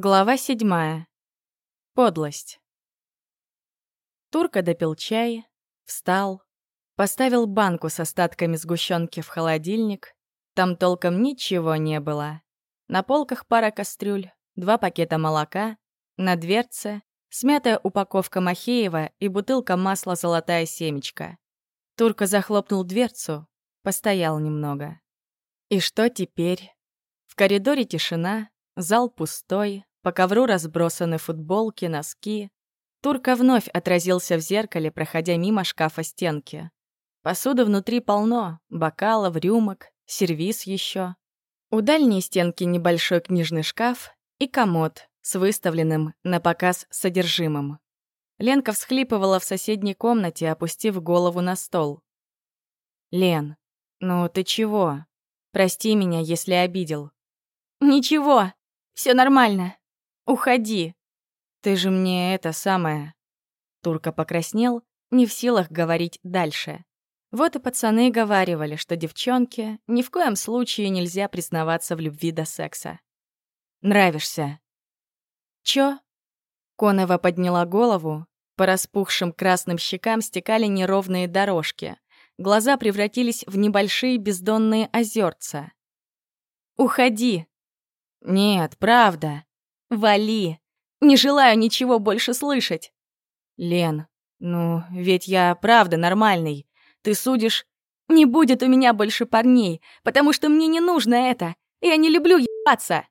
Глава седьмая. Подлость. Турка допил чай, встал, поставил банку с остатками сгущенки в холодильник. Там толком ничего не было. На полках пара кастрюль, два пакета молока, на дверце смятая упаковка Махеева и бутылка масла «Золотая семечка». Турка захлопнул дверцу, постоял немного. И что теперь? В коридоре тишина, Зал пустой, по ковру разбросаны футболки, носки. Турка вновь отразился в зеркале, проходя мимо шкафа стенки. Посуды внутри полно, бокалов, рюмок, сервиз еще. У дальней стенки небольшой книжный шкаф и комод с выставленным на показ содержимым. Ленка всхлипывала в соседней комнате, опустив голову на стол. «Лен, ну ты чего? Прости меня, если обидел». «Ничего!» Все нормально. Уходи. Ты же мне это самое. Турка покраснел, не в силах говорить дальше. Вот и пацаны говаривали, что девчонке ни в коем случае нельзя признаваться в любви до секса. Нравишься. Чё? Конова подняла голову. По распухшим красным щекам стекали неровные дорожки. Глаза превратились в небольшие бездонные озерца. «Уходи!» «Нет, правда. Вали. Не желаю ничего больше слышать». «Лен, ну, ведь я правда нормальный. Ты судишь...» «Не будет у меня больше парней, потому что мне не нужно это. Я не люблю ебаться!»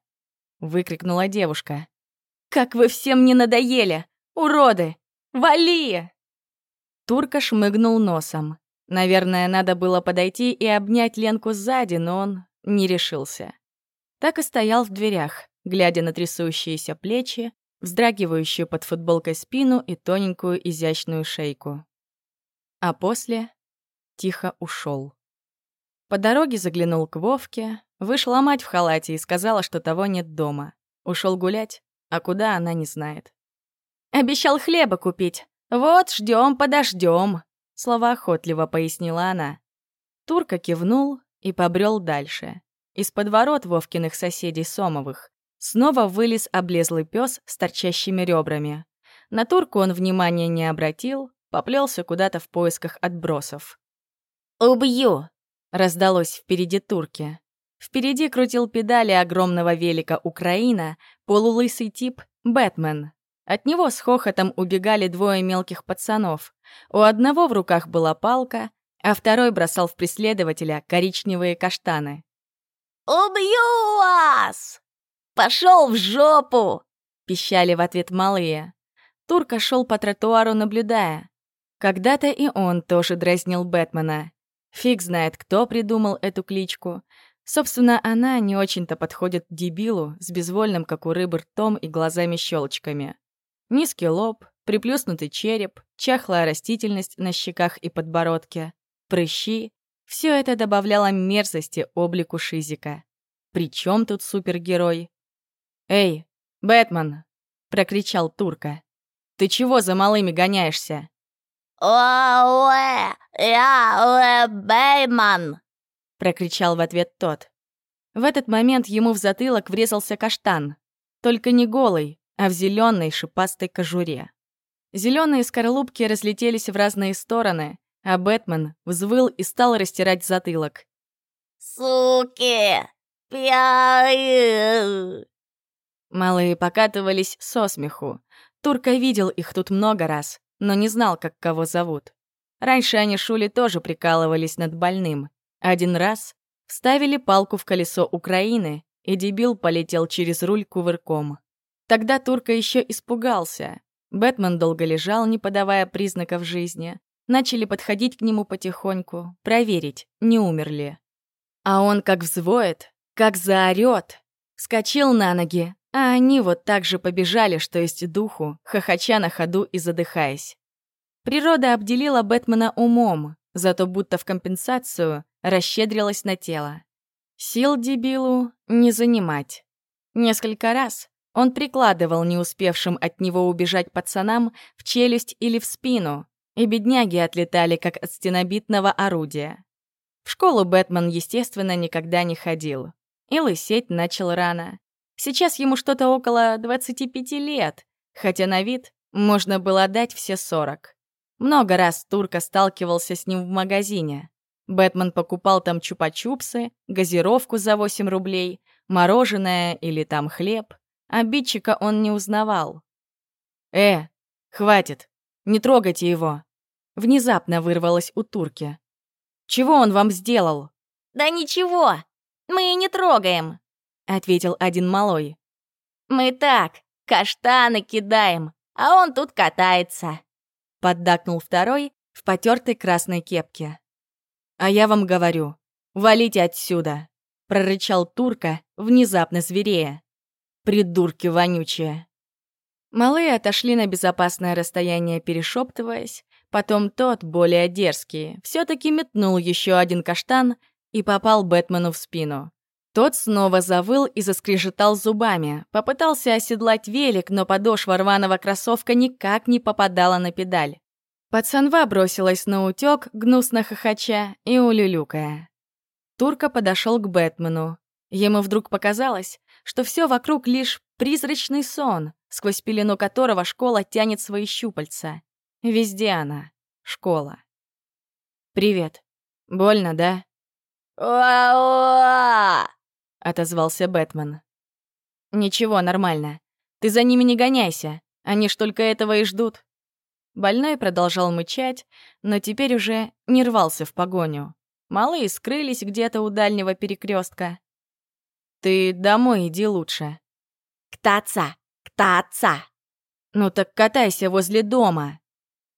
Выкрикнула девушка. «Как вы всем мне надоели! Уроды! Вали!» Турка шмыгнул носом. Наверное, надо было подойти и обнять Ленку сзади, но он не решился так и стоял в дверях, глядя на трясущиеся плечи, вздрагивающую под футболкой спину и тоненькую изящную шейку. А после тихо ушел. По дороге заглянул к Вовке, вышла мать в халате и сказала, что того нет дома. Ушел гулять, а куда она не знает. «Обещал хлеба купить. Вот, ждем, подождем», — словоохотливо пояснила она. Турка кивнул и побрел дальше. Из-под ворот Вовкиных соседей Сомовых снова вылез облезлый пес с торчащими ребрами. На турку он внимания не обратил, поплелся куда-то в поисках отбросов. «Убью!» — раздалось впереди турки. Впереди крутил педали огромного велика Украина, полулысый тип Бэтмен. От него с хохотом убегали двое мелких пацанов. У одного в руках была палка, а второй бросал в преследователя коричневые каштаны. «Убью вас! Пошел в жопу!» — пищали в ответ малые. Турка шел по тротуару, наблюдая. Когда-то и он тоже дразнил Бэтмена. Фиг знает, кто придумал эту кличку. Собственно, она не очень-то подходит дебилу с безвольным, как у рыбы, ртом и глазами-щелочками. Низкий лоб, приплюснутый череп, чахлая растительность на щеках и подбородке, прыщи все это добавляло мерзости облику Шизика. Причем тут супергерой? «Эй, Бэтмен!» — прокричал Турка. «Ты чего за малыми гоняешься?» «Уэ, я Бэйман!» — прокричал в ответ тот. В этот момент ему в затылок врезался каштан. Только не голый, а в зеленой шипастой кожуре. Зеленые скорлупки разлетелись в разные стороны, а Бэтмен взвыл и стал растирать затылок. «Суки! Пьяи!» Малые покатывались со смеху. Турка видел их тут много раз, но не знал, как кого зовут. Раньше они Шули тоже прикалывались над больным. Один раз вставили палку в колесо Украины, и дебил полетел через руль кувырком. Тогда Турка еще испугался. Бэтмен долго лежал, не подавая признаков жизни. Начали подходить к нему потихоньку, проверить, не умер ли. А он как взвоет, как заорёт. Вскочил на ноги, а они вот так же побежали, что есть духу, хохоча на ходу и задыхаясь. Природа обделила Бэтмена умом, зато будто в компенсацию расщедрилась на тело. Сил дебилу не занимать. Несколько раз он прикладывал не успевшим от него убежать пацанам в челюсть или в спину, и бедняги отлетали, как от стенобитного орудия. В школу Бэтмен, естественно, никогда не ходил. И лысеть начал рано. Сейчас ему что-то около 25 лет, хотя на вид можно было дать все 40. Много раз Турка сталкивался с ним в магазине. Бэтмен покупал там чупа-чупсы, газировку за 8 рублей, мороженое или там хлеб. Обидчика он не узнавал. «Э, хватит, не трогайте его!» Внезапно вырвалось у турки. «Чего он вам сделал?» «Да ничего, мы и не трогаем», — ответил один малой. «Мы так, каштаны кидаем, а он тут катается», — поддакнул второй в потертой красной кепке. «А я вам говорю, валите отсюда!» — прорычал турка, внезапно зверея. «Придурки вонючие!» Малые отошли на безопасное расстояние, перешептываясь. Потом тот, более дерзкий, все таки метнул еще один каштан и попал Бэтмену в спину. Тот снова завыл и заскрежетал зубами, попытался оседлать велик, но подошва рваного кроссовка никак не попадала на педаль. Пацанва бросилась на утёк, гнусно хохоча и улюлюкая. Турка подошел к Бэтмену. Ему вдруг показалось, что все вокруг лишь призрачный сон, сквозь пелену которого школа тянет свои щупальца. Везде она. Школа. «Привет. Больно, да?» «Уа-уа!» — отозвался Бэтмен. «Ничего, нормально. Ты за ними не гоняйся. Они ж только этого и ждут. Больной продолжал мычать, но теперь уже не рвался в погоню. Малые скрылись где-то у дальнего перекрестка. «Ты домой иди лучше». «К таца! К таца!» «Ну так катайся возле дома!»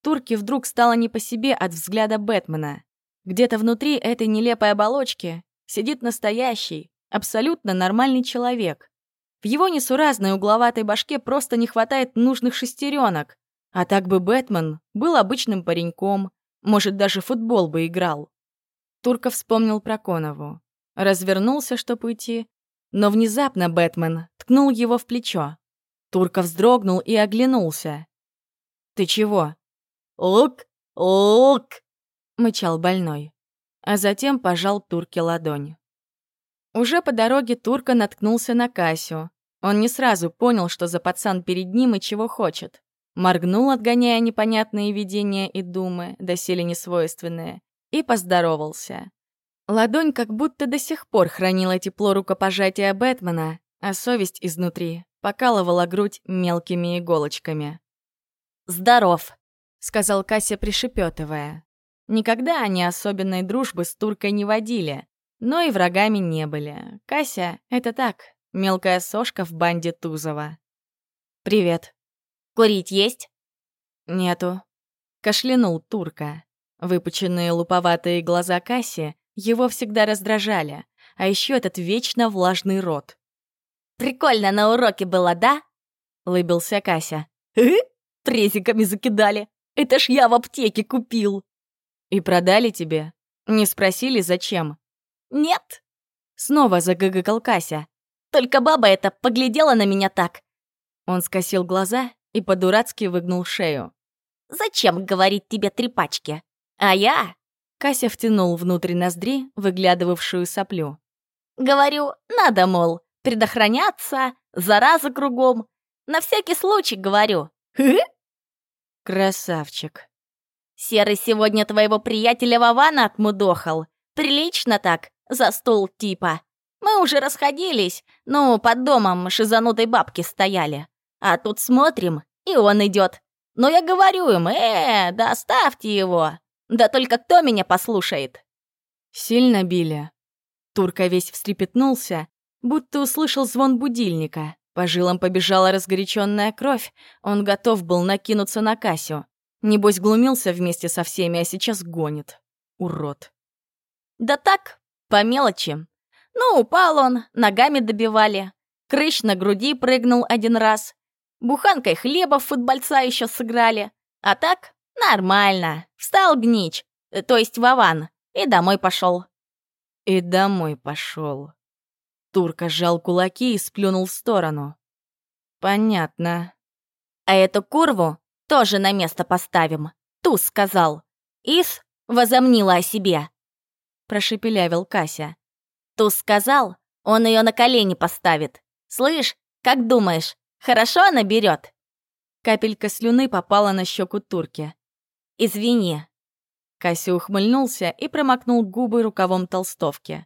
Турке вдруг стало не по себе от взгляда Бэтмена. Где-то внутри этой нелепой оболочки сидит настоящий, абсолютно нормальный человек. В его несуразной угловатой башке просто не хватает нужных шестеренок, а так бы Бэтмен был обычным пареньком, может, даже футбол бы играл. Турка вспомнил про Конову. Развернулся, чтобы уйти, но внезапно Бэтмен ткнул его в плечо. Турка вздрогнул и оглянулся. «Ты чего?» «Лук! Лук!» — мычал больной. А затем пожал Турке ладонь. Уже по дороге Турка наткнулся на Касю. Он не сразу понял, что за пацан перед ним и чего хочет моргнул, отгоняя непонятные видения и думы, доселе несвойственные, и поздоровался. Ладонь как будто до сих пор хранила тепло рукопожатия Бэтмена, а совесть изнутри покалывала грудь мелкими иголочками. «Здоров», — сказал Кася, пришепетывая. Никогда они особенной дружбы с туркой не водили, но и врагами не были. Кася — это так, мелкая сошка в банде Тузова. «Привет», Курить есть?» «Нету». Кашлянул турка. Выпученные луповатые глаза Касси его всегда раздражали, а еще этот вечно влажный рот. «Прикольно на уроке было, да?» — лыбился Кася. «Э? Презиками закидали. Это ж я в аптеке купил». «И продали тебе? Не спросили, зачем?» «Нет». Снова загыгакал Кася. «Только баба эта поглядела на меня так». Он скосил глаза и по-дурацки выгнул шею. «Зачем говорить тебе трепачки? А я...» Кася втянул внутрь ноздри выглядывавшую соплю. «Говорю, надо, мол, предохраняться, зараза кругом. На всякий случай, говорю. Красавчик. Серый сегодня твоего приятеля Вована отмудохал. Прилично так, за стол типа. Мы уже расходились, ну, под домом шизанутой бабки стояли. А тут смотрим, и он идет. Но я говорю им, э, да оставьте его. Да только кто меня послушает? Сильно били. Турка весь встрепетнулся, будто услышал звон будильника. По жилам побежала разгоряченная кровь. Он готов был накинуться на Касю. Небось, глумился вместе со всеми, а сейчас гонит. Урод. Да так, по мелочи. Ну, упал он, ногами добивали. Крыш на груди прыгнул один раз. Буханкой хлеба в футбольца еще сыграли. А так, нормально. Встал гнич, то есть Вован, и домой пошел. И домой пошел. Турка сжал кулаки и сплюнул в сторону. Понятно. А эту курву тоже на место поставим. Туз сказал. Ис возомнила о себе. Прошепелявил Кася. Туз сказал, он ее на колени поставит. Слышь, как думаешь, хорошо она берет? Капелька слюны попала на щеку турки. «Извини». Кася ухмыльнулся и промокнул губы рукавом толстовки.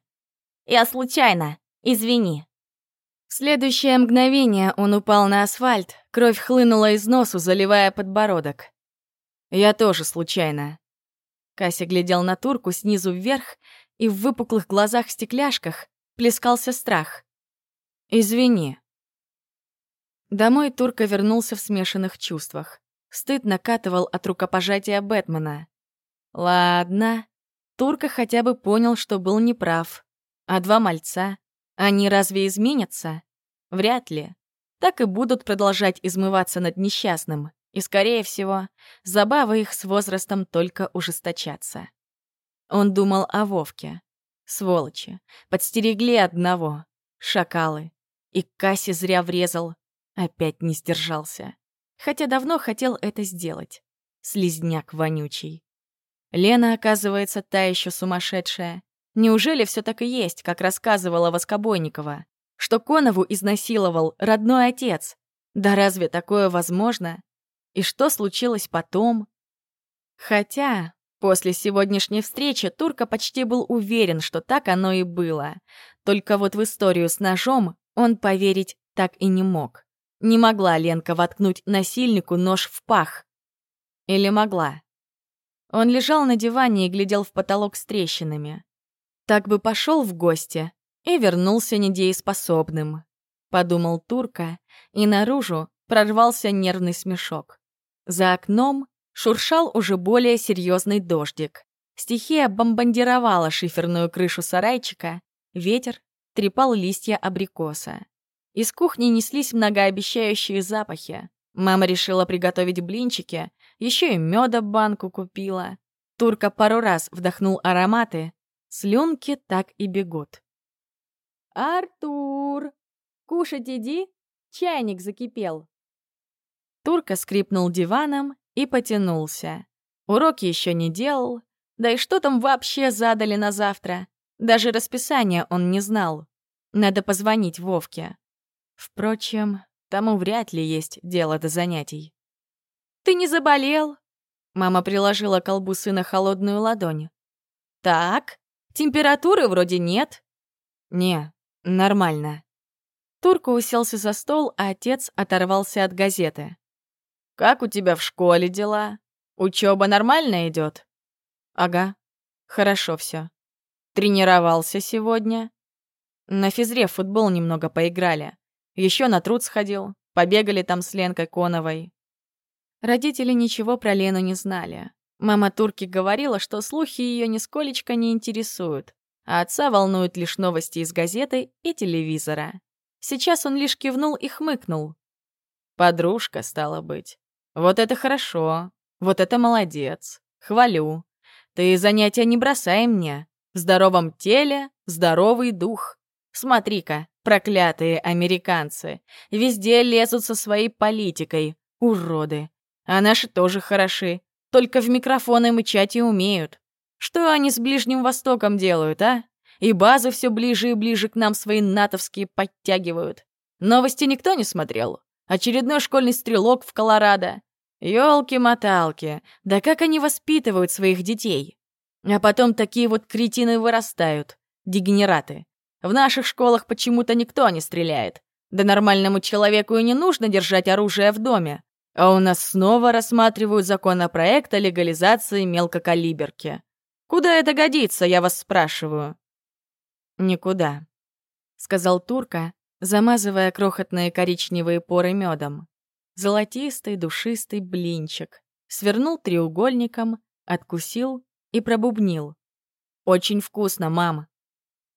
«Я случайно. Извини». В следующее мгновение он упал на асфальт, кровь хлынула из носу, заливая подбородок. «Я тоже случайно». Кася глядел на турку снизу вверх, и в выпуклых глазах-стекляшках плескался страх. «Извини». Домой турка вернулся в смешанных чувствах. Стыд накатывал от рукопожатия Бэтмена. Ладно, турка хотя бы понял, что был неправ. А два мальца, они разве изменятся? Вряд ли. Так и будут продолжать измываться над несчастным. И, скорее всего, забавы их с возрастом только ужесточатся. Он думал о Вовке. Сволочи. Подстерегли одного. Шакалы. И Касси зря врезал. Опять не сдержался хотя давно хотел это сделать. Слизняк вонючий. Лена, оказывается, та еще сумасшедшая. Неужели все так и есть, как рассказывала Воскобойникова? Что Конову изнасиловал родной отец? Да разве такое возможно? И что случилось потом? Хотя, после сегодняшней встречи Турка почти был уверен, что так оно и было. Только вот в историю с ножом он поверить так и не мог. Не могла Ленка воткнуть насильнику нож в пах. Или могла? Он лежал на диване и глядел в потолок с трещинами. Так бы пошел в гости и вернулся недееспособным. Подумал Турка, и наружу прорвался нервный смешок. За окном шуршал уже более серьезный дождик. Стихия бомбардировала шиферную крышу сарайчика, ветер трепал листья абрикоса. Из кухни неслись многообещающие запахи. Мама решила приготовить блинчики, еще и меда банку купила. Турка пару раз вдохнул ароматы, слюнки так и бегут. «Артур, кушать иди, чайник закипел». Турка скрипнул диваном и потянулся. Уроки еще не делал, да и что там вообще задали на завтра? Даже расписание он не знал. Надо позвонить Вовке. Впрочем, тому вряд ли есть дело до занятий. «Ты не заболел?» Мама приложила колбу сына холодную ладонь. «Так, температуры вроде нет». «Не, нормально». Турка уселся за стол, а отец оторвался от газеты. «Как у тебя в школе дела? Учеба нормально идет? «Ага, хорошо все. Тренировался сегодня?» На физре в футбол немного поиграли. Еще на труд сходил, побегали там с Ленкой Коновой. Родители ничего про Лену не знали. Мама Турки говорила, что слухи ее нисколечко не интересуют, а отца волнуют лишь новости из газеты и телевизора. Сейчас он лишь кивнул и хмыкнул. «Подружка, стала быть. Вот это хорошо. Вот это молодец. Хвалю. Ты занятия не бросай мне. В здоровом теле здоровый дух. Смотри-ка, Проклятые американцы. Везде лезут со своей политикой. Уроды. А наши тоже хороши. Только в микрофоны мычать и умеют. Что они с Ближним Востоком делают, а? И базы все ближе и ближе к нам свои натовские подтягивают. Новости никто не смотрел. Очередной школьный стрелок в Колорадо. Ёлки-моталки, да как они воспитывают своих детей? А потом такие вот кретины вырастают, дегенераты. В наших школах почему-то никто не стреляет. Да нормальному человеку и не нужно держать оружие в доме. А у нас снова рассматривают законопроект о легализации мелкокалиберки. Куда это годится, я вас спрашиваю? Никуда, сказал Турка, замазывая крохотные коричневые поры медом. Золотистый, душистый блинчик. Свернул треугольником, откусил и пробубнил. «Очень вкусно, мама.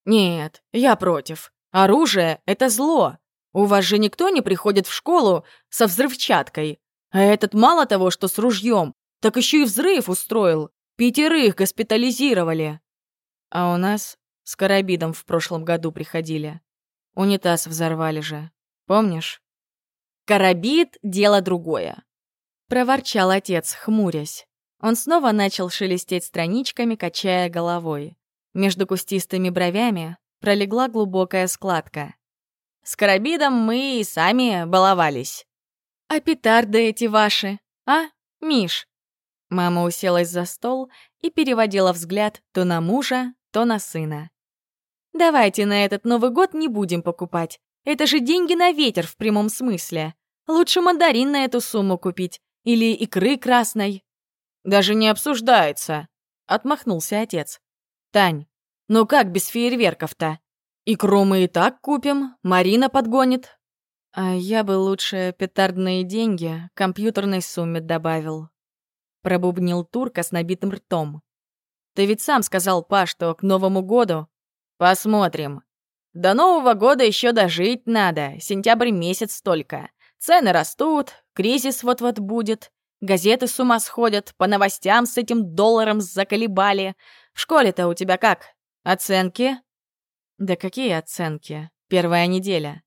«Нет, я против. Оружие — это зло. У вас же никто не приходит в школу со взрывчаткой. А этот мало того, что с ружьем, так еще и взрыв устроил. Пятерых госпитализировали. А у нас с карабидом в прошлом году приходили. Унитаз взорвали же. Помнишь? Карабид — дело другое. Проворчал отец, хмурясь. Он снова начал шелестеть страничками, качая головой. Между кустистыми бровями пролегла глубокая складка. С карабидом мы и сами баловались. А петарды эти ваши, а, Миш? Мама уселась за стол и переводила взгляд то на мужа, то на сына. «Давайте на этот Новый год не будем покупать. Это же деньги на ветер в прямом смысле. Лучше мандарин на эту сумму купить. Или икры красной». «Даже не обсуждается», — отмахнулся отец. «Тань, ну как без фейерверков-то? Икру мы и так купим, Марина подгонит». «А я бы лучше петардные деньги компьютерной сумме добавил», — пробубнил Турка с набитым ртом. «Ты ведь сам сказал, па, что к Новому году...» «Посмотрим. До Нового года еще дожить надо, сентябрь месяц только. Цены растут, кризис вот-вот будет. Газеты с ума сходят, по новостям с этим долларом заколебали. В школе-то у тебя как? Оценки?» «Да какие оценки? Первая неделя».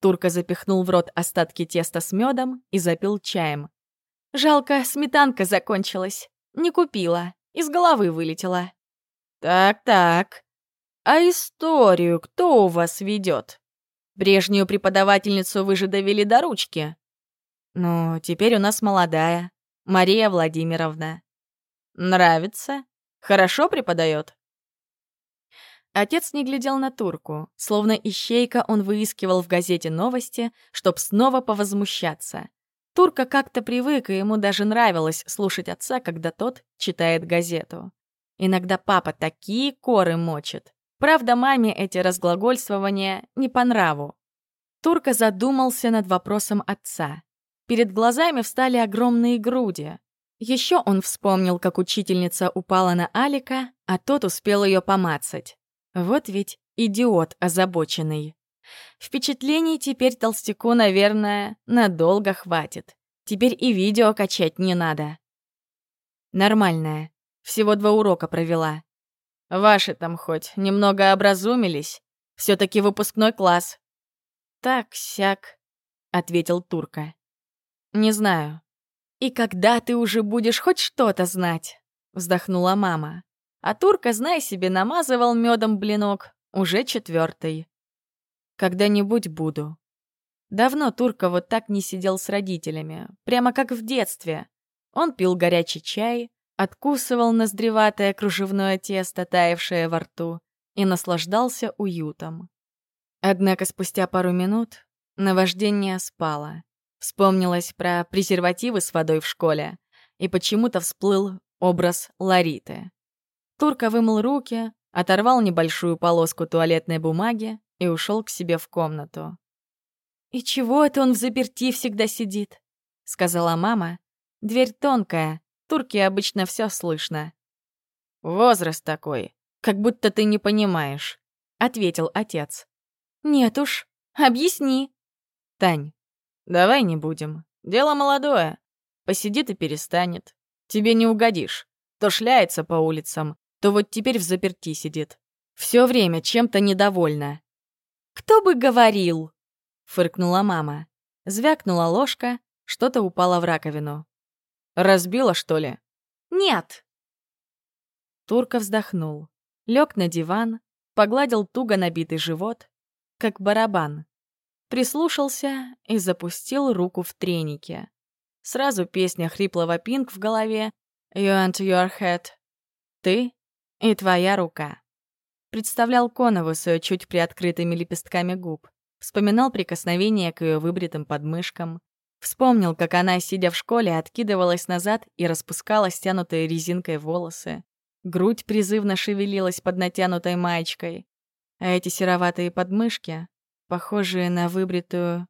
Турка запихнул в рот остатки теста с медом и запил чаем. «Жалко, сметанка закончилась. Не купила. Из головы вылетела». «Так-так. А историю кто у вас ведет? Прежнюю преподавательницу вы же довели до ручки». «Ну, теперь у нас молодая. Мария Владимировна». «Нравится? Хорошо преподает?» Отец не глядел на турку, словно ищейка он выискивал в газете новости, чтоб снова повозмущаться. Турка как-то привык, и ему даже нравилось слушать отца, когда тот читает газету. Иногда папа такие коры мочит. Правда, маме эти разглагольствования не по нраву. Турка задумался над вопросом отца. Перед глазами встали огромные груди. Еще он вспомнил, как учительница упала на Алика, а тот успел ее помацать. Вот ведь идиот озабоченный. Впечатлений теперь толстяку, наверное, надолго хватит. Теперь и видео качать не надо. Нормальная. Всего два урока провела. Ваши там хоть немного образумились? все таки выпускной класс. Так-сяк, — ответил Турка. Не знаю. И когда ты уже будешь хоть что-то знать? Вздохнула мама. А турка, знай себе, намазывал медом блинок, уже четвертый. Когда-нибудь буду. Давно Турка вот так не сидел с родителями, прямо как в детстве. Он пил горячий чай, откусывал ноздреватое кружевное тесто, таявшее во рту, и наслаждался уютом. Однако спустя пару минут наваждение спало. Вспомнилось про презервативы с водой в школе, и почему-то всплыл образ Лариты. Турка вымыл руки, оторвал небольшую полоску туалетной бумаги и ушел к себе в комнату. «И чего это он в заперти всегда сидит?» — сказала мама. «Дверь тонкая, турке обычно все слышно». «Возраст такой, как будто ты не понимаешь», — ответил отец. «Нет уж, объясни». «Тань, давай не будем. Дело молодое. Посидит и перестанет. Тебе не угодишь. То шляется по улицам, то вот теперь в заперти сидит. Все время чем-то недовольна. «Кто бы говорил?» — фыркнула мама. Звякнула ложка, что-то упало в раковину. «Разбила, что ли?» «Нет!» Турка вздохнул, лег на диван, погладил туго набитый живот, как барабан. Прислушался и запустил руку в треники. Сразу песня хриплого пинг в голове «You and your head». «Ты и твоя рука. Представлял Конову с ее чуть приоткрытыми лепестками губ. Вспоминал прикосновение к ее выбритым подмышкам. Вспомнил, как она, сидя в школе, откидывалась назад и распускала стянутые резинкой волосы. Грудь призывно шевелилась под натянутой маечкой. А эти сероватые подмышки, похожие на выбритую...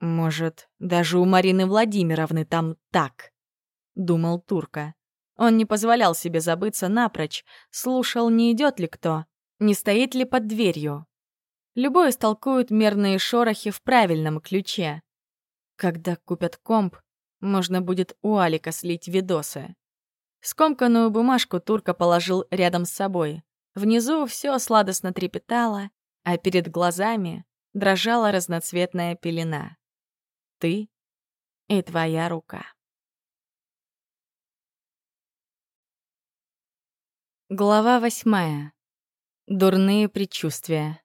Может, даже у Марины Владимировны там так, — думал Турка. Он не позволял себе забыться напрочь, слушал, не идет ли кто, не стоит ли под дверью. Любой истолкует мерные шорохи в правильном ключе. Когда купят комп, можно будет у Алика слить видосы. Скомканную бумажку Турка положил рядом с собой. Внизу все сладостно трепетало, а перед глазами дрожала разноцветная пелена. Ты и твоя рука. Глава восьмая. Дурные предчувствия.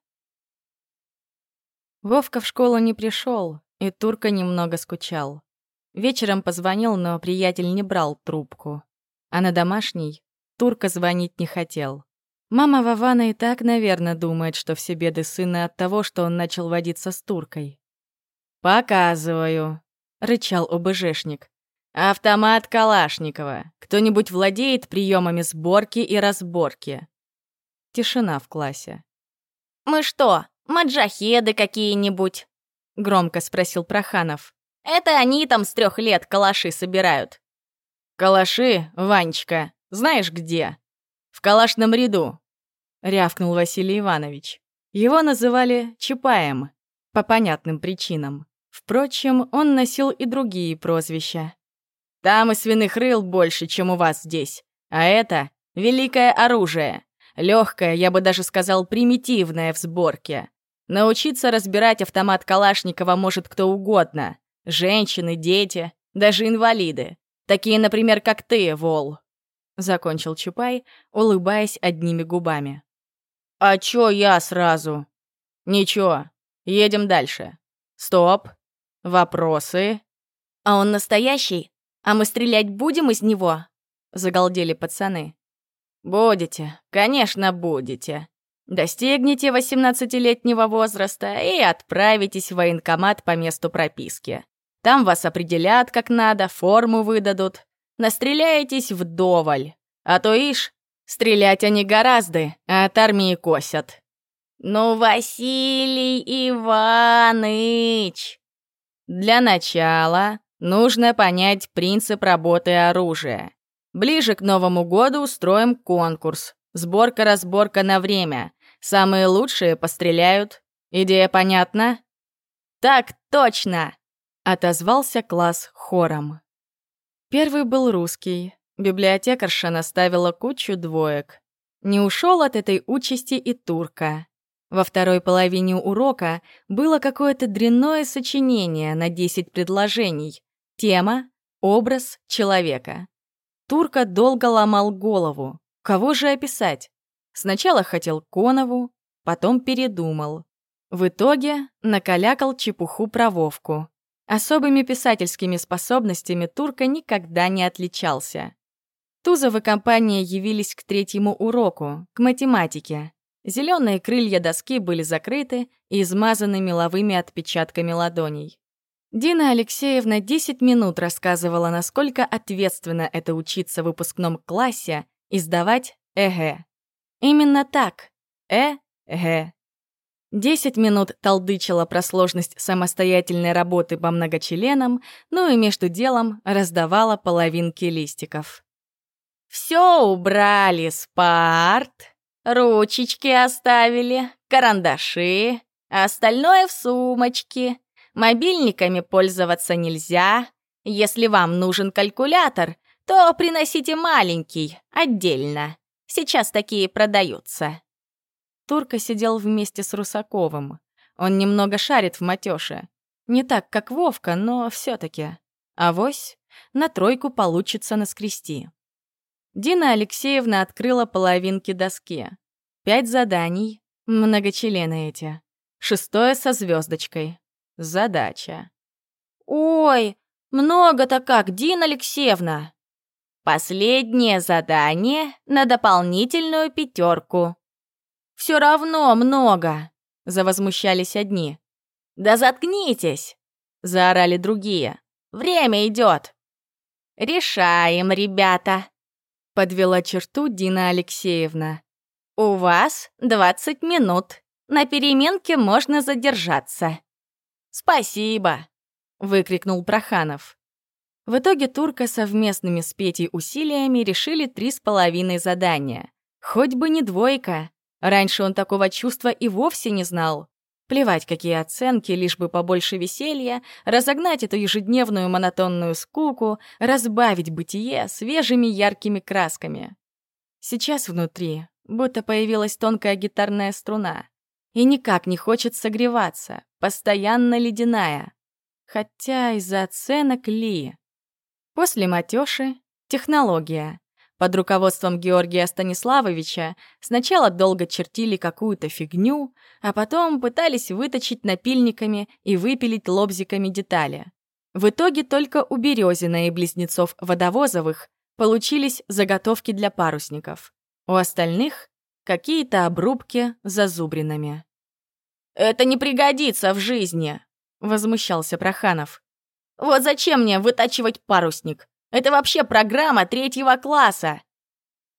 Вовка в школу не пришел, и Турка немного скучал. Вечером позвонил, но приятель не брал трубку. А на домашний Турка звонить не хотел. Мама Вована и так, наверное, думает, что все беды сына от того, что он начал водиться с Туркой. «Показываю», — рычал ОБЖшник. «Автомат Калашникова. Кто-нибудь владеет приемами сборки и разборки?» Тишина в классе. «Мы что, маджахеды какие-нибудь?» — громко спросил Проханов. «Это они там с трех лет калаши собирают». «Калаши, Ванечка, знаешь где?» «В калашном ряду», — рявкнул Василий Иванович. Его называли Чапаем по понятным причинам. Впрочем, он носил и другие прозвища. Там и свиных рыл больше, чем у вас здесь. А это — великое оружие. Легкое, я бы даже сказал, примитивное в сборке. Научиться разбирать автомат Калашникова может кто угодно. Женщины, дети, даже инвалиды. Такие, например, как ты, Вол. Закончил Чупай, улыбаясь одними губами. «А чё я сразу?» «Ничего, едем дальше. Стоп. Вопросы?» «А он настоящий?» «А мы стрелять будем из него?» — загалдели пацаны. «Будете, конечно, будете. Достигните 18-летнего возраста и отправитесь в военкомат по месту прописки. Там вас определят как надо, форму выдадут. Настреляетесь вдоволь. А то ишь, стрелять они гораздо, а от армии косят». «Ну, Василий Иваныч!» «Для начала Нужно понять принцип работы оружия. Ближе к Новому году устроим конкурс. Сборка-разборка на время. Самые лучшие постреляют. Идея понятна? Так точно! Отозвался класс хором. Первый был русский. Библиотекарша наставила кучу двоек. Не ушел от этой участи и турка. Во второй половине урока было какое-то дрянное сочинение на 10 предложений, Тема — образ человека. Турка долго ломал голову. Кого же описать? Сначала хотел Конову, потом передумал. В итоге накалякал чепуху про Вовку. Особыми писательскими способностями Турка никогда не отличался. Тузов и компания явились к третьему уроку, к математике. Зеленые крылья доски были закрыты и измазаны меловыми отпечатками ладоней. Дина Алексеевна 10 минут рассказывала, насколько ответственно это учиться в выпускном классе и сдавать ЭГЭ. Именно так. Э-гэ. 10 минут толдычила про сложность самостоятельной работы по многочленам, ну и между делом раздавала половинки листиков. «Все убрали с парт, ручечки оставили, карандаши, остальное в сумочке. Мобильниками пользоваться нельзя. Если вам нужен калькулятор, то приносите маленький, отдельно. Сейчас такие продаются». Турка сидел вместе с Русаковым. Он немного шарит в матёше. Не так, как Вовка, но все таки Авось на тройку получится наскрести. Дина Алексеевна открыла половинки доски. Пять заданий, многочлены эти. Шестое со звездочкой. Задача. «Ой, много-то как, Дина Алексеевна!» «Последнее задание на дополнительную пятерку». «Все равно много!» — завозмущались одни. «Да заткнитесь!» — заорали другие. «Время идет!» «Решаем, ребята!» — подвела черту Дина Алексеевна. «У вас 20 минут. На переменке можно задержаться». «Спасибо!» — выкрикнул Проханов. В итоге Турка совместными с Петей усилиями решили три с половиной задания. Хоть бы не двойка. Раньше он такого чувства и вовсе не знал. Плевать, какие оценки, лишь бы побольше веселья, разогнать эту ежедневную монотонную скуку, разбавить бытие свежими яркими красками. Сейчас внутри будто появилась тонкая гитарная струна. И никак не хочет согреваться, постоянно ледяная. Хотя из-за оценок ли. После матёши — технология. под руководством Георгия Станиславовича сначала долго чертили какую-то фигню, а потом пытались выточить напильниками и выпилить лобзиками детали. В итоге только у Березина и близнецов Водовозовых получились заготовки для парусников. У остальных — какие-то обрубки с зазубринами. «Это не пригодится в жизни!» — возмущался Проханов. «Вот зачем мне вытачивать парусник? Это вообще программа третьего класса!»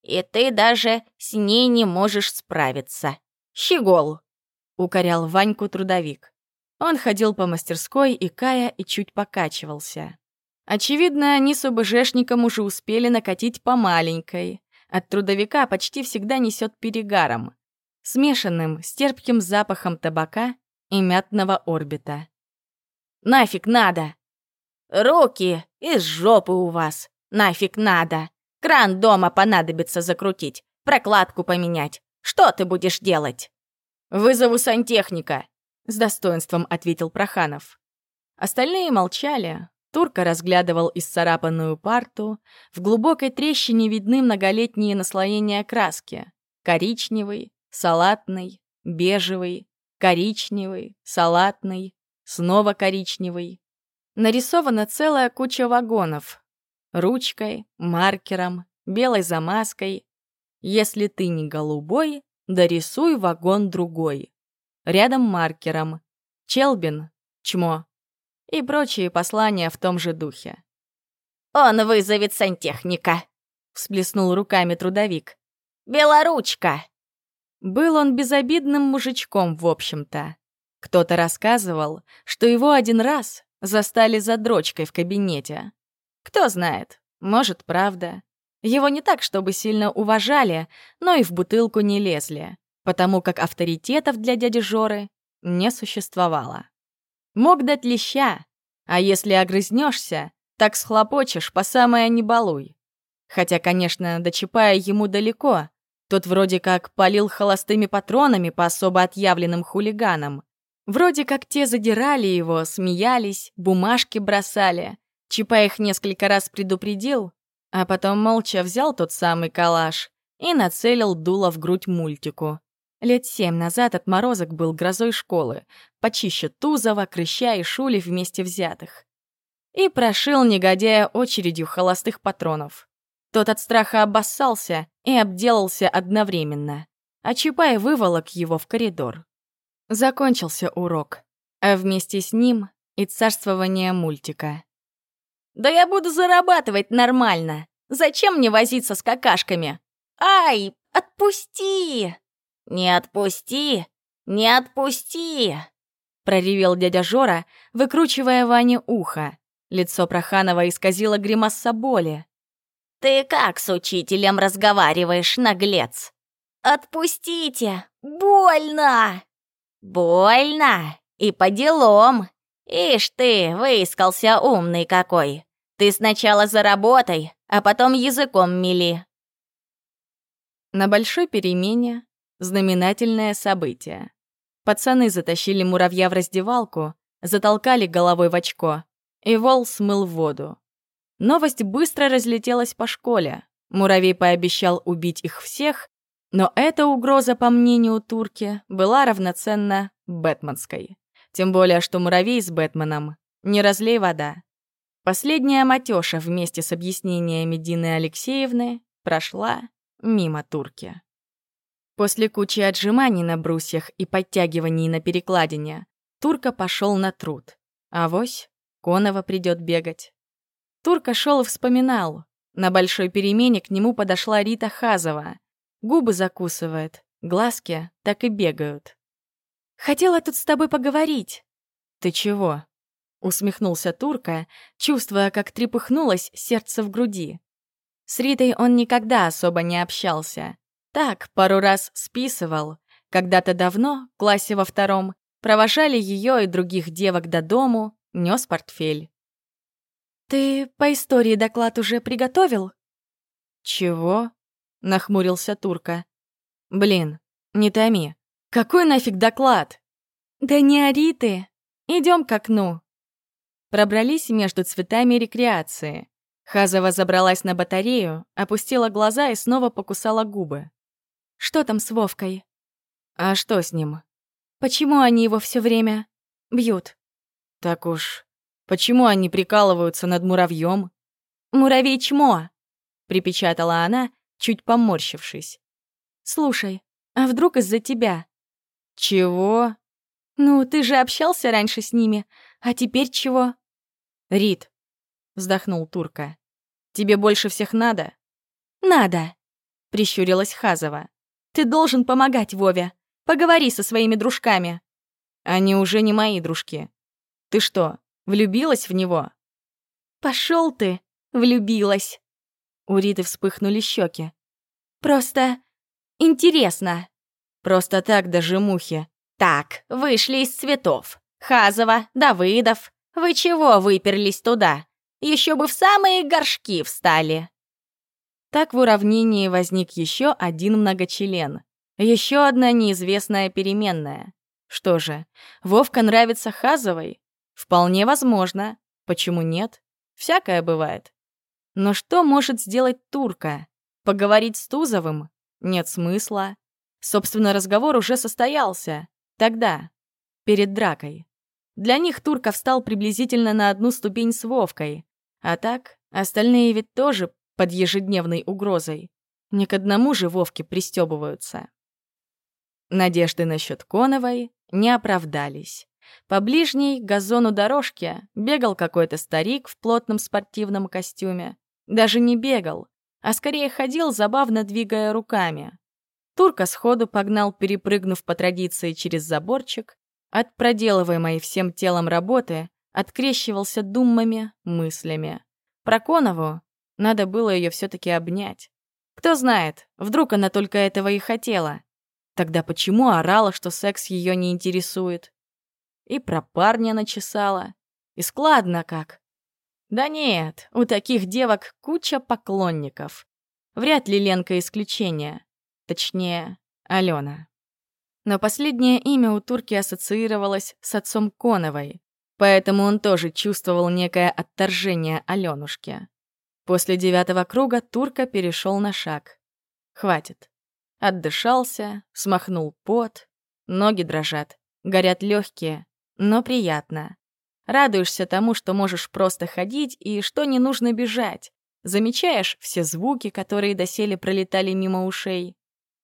«И ты даже с ней не можешь справиться. Щегол!» — укорял Ваньку трудовик. Он ходил по мастерской, и кая и чуть покачивался. Очевидно, они с ОБЖшником уже успели накатить по маленькой. От трудовика почти всегда несет перегаром, смешанным с терпким запахом табака и мятного орбита. «Нафиг надо!» «Руки из жопы у вас! Нафиг надо! Кран дома понадобится закрутить, прокладку поменять. Что ты будешь делать?» «Вызову сантехника», — с достоинством ответил Проханов. Остальные молчали, Турка разглядывал исцарапанную парту. В глубокой трещине видны многолетние наслоения краски. Коричневый, салатный, бежевый, коричневый, салатный, снова коричневый. Нарисована целая куча вагонов. Ручкой, маркером, белой замазкой. Если ты не голубой, дорисуй вагон другой. Рядом маркером. Челбин, чмо, и прочие послания в том же духе. «Он вызовет сантехника», — всплеснул руками трудовик. «Белоручка!» Был он безобидным мужичком, в общем-то. Кто-то рассказывал, что его один раз застали за дрочкой в кабинете. Кто знает, может, правда. Его не так, чтобы сильно уважали, но и в бутылку не лезли, потому как авторитетов для дяди Жоры не существовало. Мог дать леща, а если огрызнешься, так схлопочешь по самое не балуй. Хотя, конечно, до ему далеко. Тот вроде как палил холостыми патронами по особо отъявленным хулиганам. Вроде как те задирали его, смеялись, бумажки бросали. Чапай их несколько раз предупредил, а потом молча взял тот самый калаш и нацелил дуло в грудь мультику. Лет семь назад отморозок был грозой школы, почище Тузова, Крыща и Шули вместе взятых. И прошил негодяя очередью холостых патронов. Тот от страха обоссался и обделался одновременно, а Чапай выволок его в коридор. Закончился урок, а вместе с ним и царствование мультика. «Да я буду зарабатывать нормально! Зачем мне возиться с какашками? Ай, отпусти!» «Не отпусти! Не отпусти!» проревел дядя Жора, выкручивая Ване ухо. Лицо Проханова исказило гримаса боли. «Ты как с учителем разговариваешь, наглец? Отпустите! Больно!» «Больно! И по делам! Ишь ты, выискался умный какой! Ты сначала заработай, а потом языком мели!» На большой перемене Знаменательное событие. Пацаны затащили муравья в раздевалку, затолкали головой в очко, и вол смыл воду. Новость быстро разлетелась по школе. Муравей пообещал убить их всех, но эта угроза, по мнению Турки, была равноценна бэтменской. Тем более, что муравей с Бэтменом не разлей вода. Последняя матёша вместе с объяснениями Дины Алексеевны прошла мимо Турки. После кучи отжиманий на брусьях и подтягиваний на перекладине Турка пошел на труд. А вось Конова придет бегать. Турка шел и вспоминал. На большой перемене к нему подошла Рита Хазова. Губы закусывает, глазки так и бегают. «Хотела тут с тобой поговорить». «Ты чего?» — усмехнулся Турка, чувствуя, как трепыхнулось сердце в груди. С Ритой он никогда особо не общался. Так, пару раз списывал. Когда-то давно, в классе во втором, провожали ее и других девок до дому, нес портфель. «Ты по истории доклад уже приготовил?» «Чего?» — нахмурился Турка. «Блин, не томи. Какой нафиг доклад?» «Да не ори ты. Идем к окну». Пробрались между цветами рекреации. Хазова забралась на батарею, опустила глаза и снова покусала губы. «Что там с Вовкой?» «А что с ним?» «Почему они его все время бьют?» «Так уж, почему они прикалываются над муравьем?» «Муравей чмо!» — припечатала она, чуть поморщившись. «Слушай, а вдруг из-за тебя?» «Чего?» «Ну, ты же общался раньше с ними, а теперь чего?» «Рит», — вздохнул Турка, — «тебе больше всех надо?» «Надо», — прищурилась Хазова. «Ты должен помогать Вове. Поговори со своими дружками». «Они уже не мои дружки. Ты что, влюбилась в него?» «Пошел ты, влюбилась». У Риты вспыхнули щеки. «Просто интересно». «Просто так даже мухи». «Так, вышли из цветов. Хазова, Давыдов. Вы чего выперлись туда? Еще бы в самые горшки встали». Так в уравнении возник еще один многочлен. Еще одна неизвестная переменная. Что же, Вовка нравится Хазовой? Вполне возможно. Почему нет? Всякое бывает. Но что может сделать турка? Поговорить с Тузовым? Нет смысла. Собственно, разговор уже состоялся. Тогда. Перед дракой. Для них турка встал приблизительно на одну ступень с Вовкой. А так, остальные ведь тоже под ежедневной угрозой. Не к одному же Вовке пристёбываются. Надежды насчет Коновой не оправдались. По ближней газону дорожки бегал какой-то старик в плотном спортивном костюме. Даже не бегал, а скорее ходил, забавно двигая руками. Турка сходу погнал, перепрыгнув по традиции через заборчик. От проделываемой всем телом работы открещивался думами, мыслями. Про Конову надо было ее все таки обнять. Кто знает, вдруг она только этого и хотела. Тогда почему орала, что секс ее не интересует? И про парня начесала. И складно как. Да нет, у таких девок куча поклонников. Вряд ли Ленка исключение. Точнее, Алена. Но последнее имя у турки ассоциировалось с отцом Коновой, поэтому он тоже чувствовал некое отторжение Алёнушки. После девятого круга турка перешел на шаг. Хватит. Отдышался, смахнул пот, ноги дрожат, горят легкие, но приятно. Радуешься тому, что можешь просто ходить и что не нужно бежать. Замечаешь все звуки, которые доселе пролетали мимо ушей.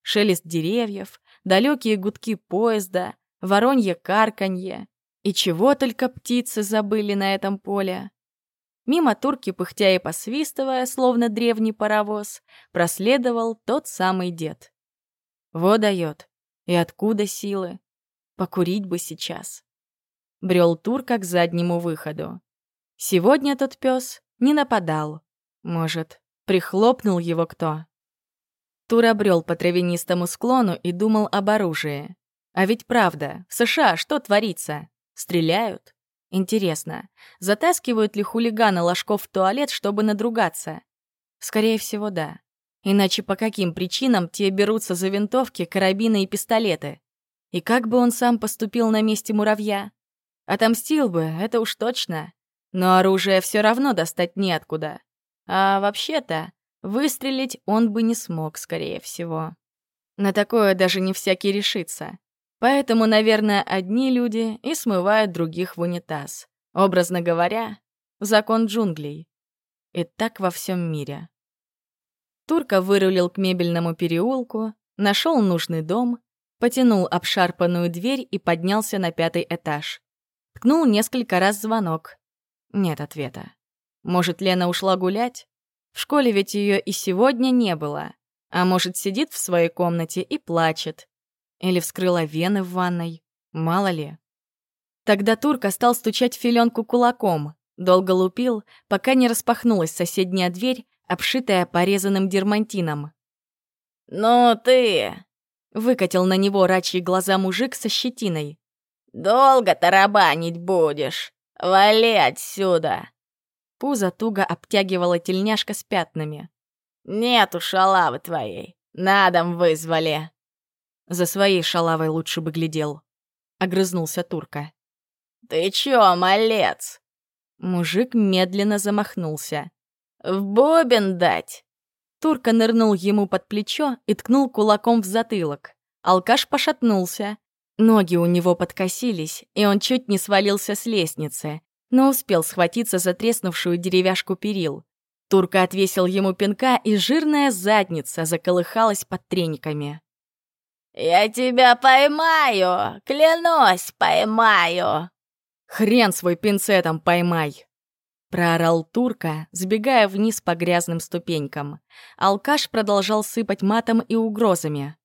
Шелест деревьев, далекие гудки поезда, воронье карканье. И чего только птицы забыли на этом поле. Мимо турки, пыхтя и посвистывая, словно древний паровоз, проследовал тот самый дед. Во дает. И откуда силы? Покурить бы сейчас брел Турка к заднему выходу. Сегодня тот пес не нападал. Может, прихлопнул его кто? Тур обрел по травянистому склону и думал об оружии. А ведь правда, в США что творится? Стреляют? Интересно, затаскивают ли хулиганы ложков в туалет, чтобы надругаться? Скорее всего, да. Иначе по каким причинам те берутся за винтовки, карабины и пистолеты? И как бы он сам поступил на месте муравья? Отомстил бы, это уж точно. Но оружие все равно достать неоткуда. А вообще-то, выстрелить он бы не смог, скорее всего. На такое даже не всякий решится. Поэтому, наверное, одни люди и смывают других в унитаз. Образно говоря, закон джунглей. И так во всем мире. Турка вырулил к мебельному переулку, нашел нужный дом, потянул обшарпанную дверь и поднялся на пятый этаж. Ткнул несколько раз звонок. Нет ответа. Может, Лена ушла гулять? В школе ведь ее и сегодня не было. А может, сидит в своей комнате и плачет. Или вскрыла вены в ванной. Мало ли. Тогда Турка стал стучать филенку кулаком. Долго лупил, пока не распахнулась соседняя дверь, обшитая порезанным дермантином. «Ну ты!» — выкатил на него рачьи глаза мужик со щетиной. «Долго тарабанить будешь? Вали отсюда!» Пузо туго обтягивала тельняшка с пятнами. «Нету шалавы твоей, на дом вызвали!» «За своей шалавой лучше бы глядел», — огрызнулся Турка. «Ты чё, малец?» Мужик медленно замахнулся. В бобин дать!» Турка нырнул ему под плечо и ткнул кулаком в затылок. Алкаш пошатнулся. Ноги у него подкосились, и он чуть не свалился с лестницы, но успел схватиться за треснувшую деревяшку перил. Турка отвесил ему пинка, и жирная задница заколыхалась под трениками. «Я тебя поймаю! Клянусь, поймаю!» «Хрен свой пинцетом поймай!» Проорал турка, сбегая вниз по грязным ступенькам. Алкаш продолжал сыпать матом и угрозами.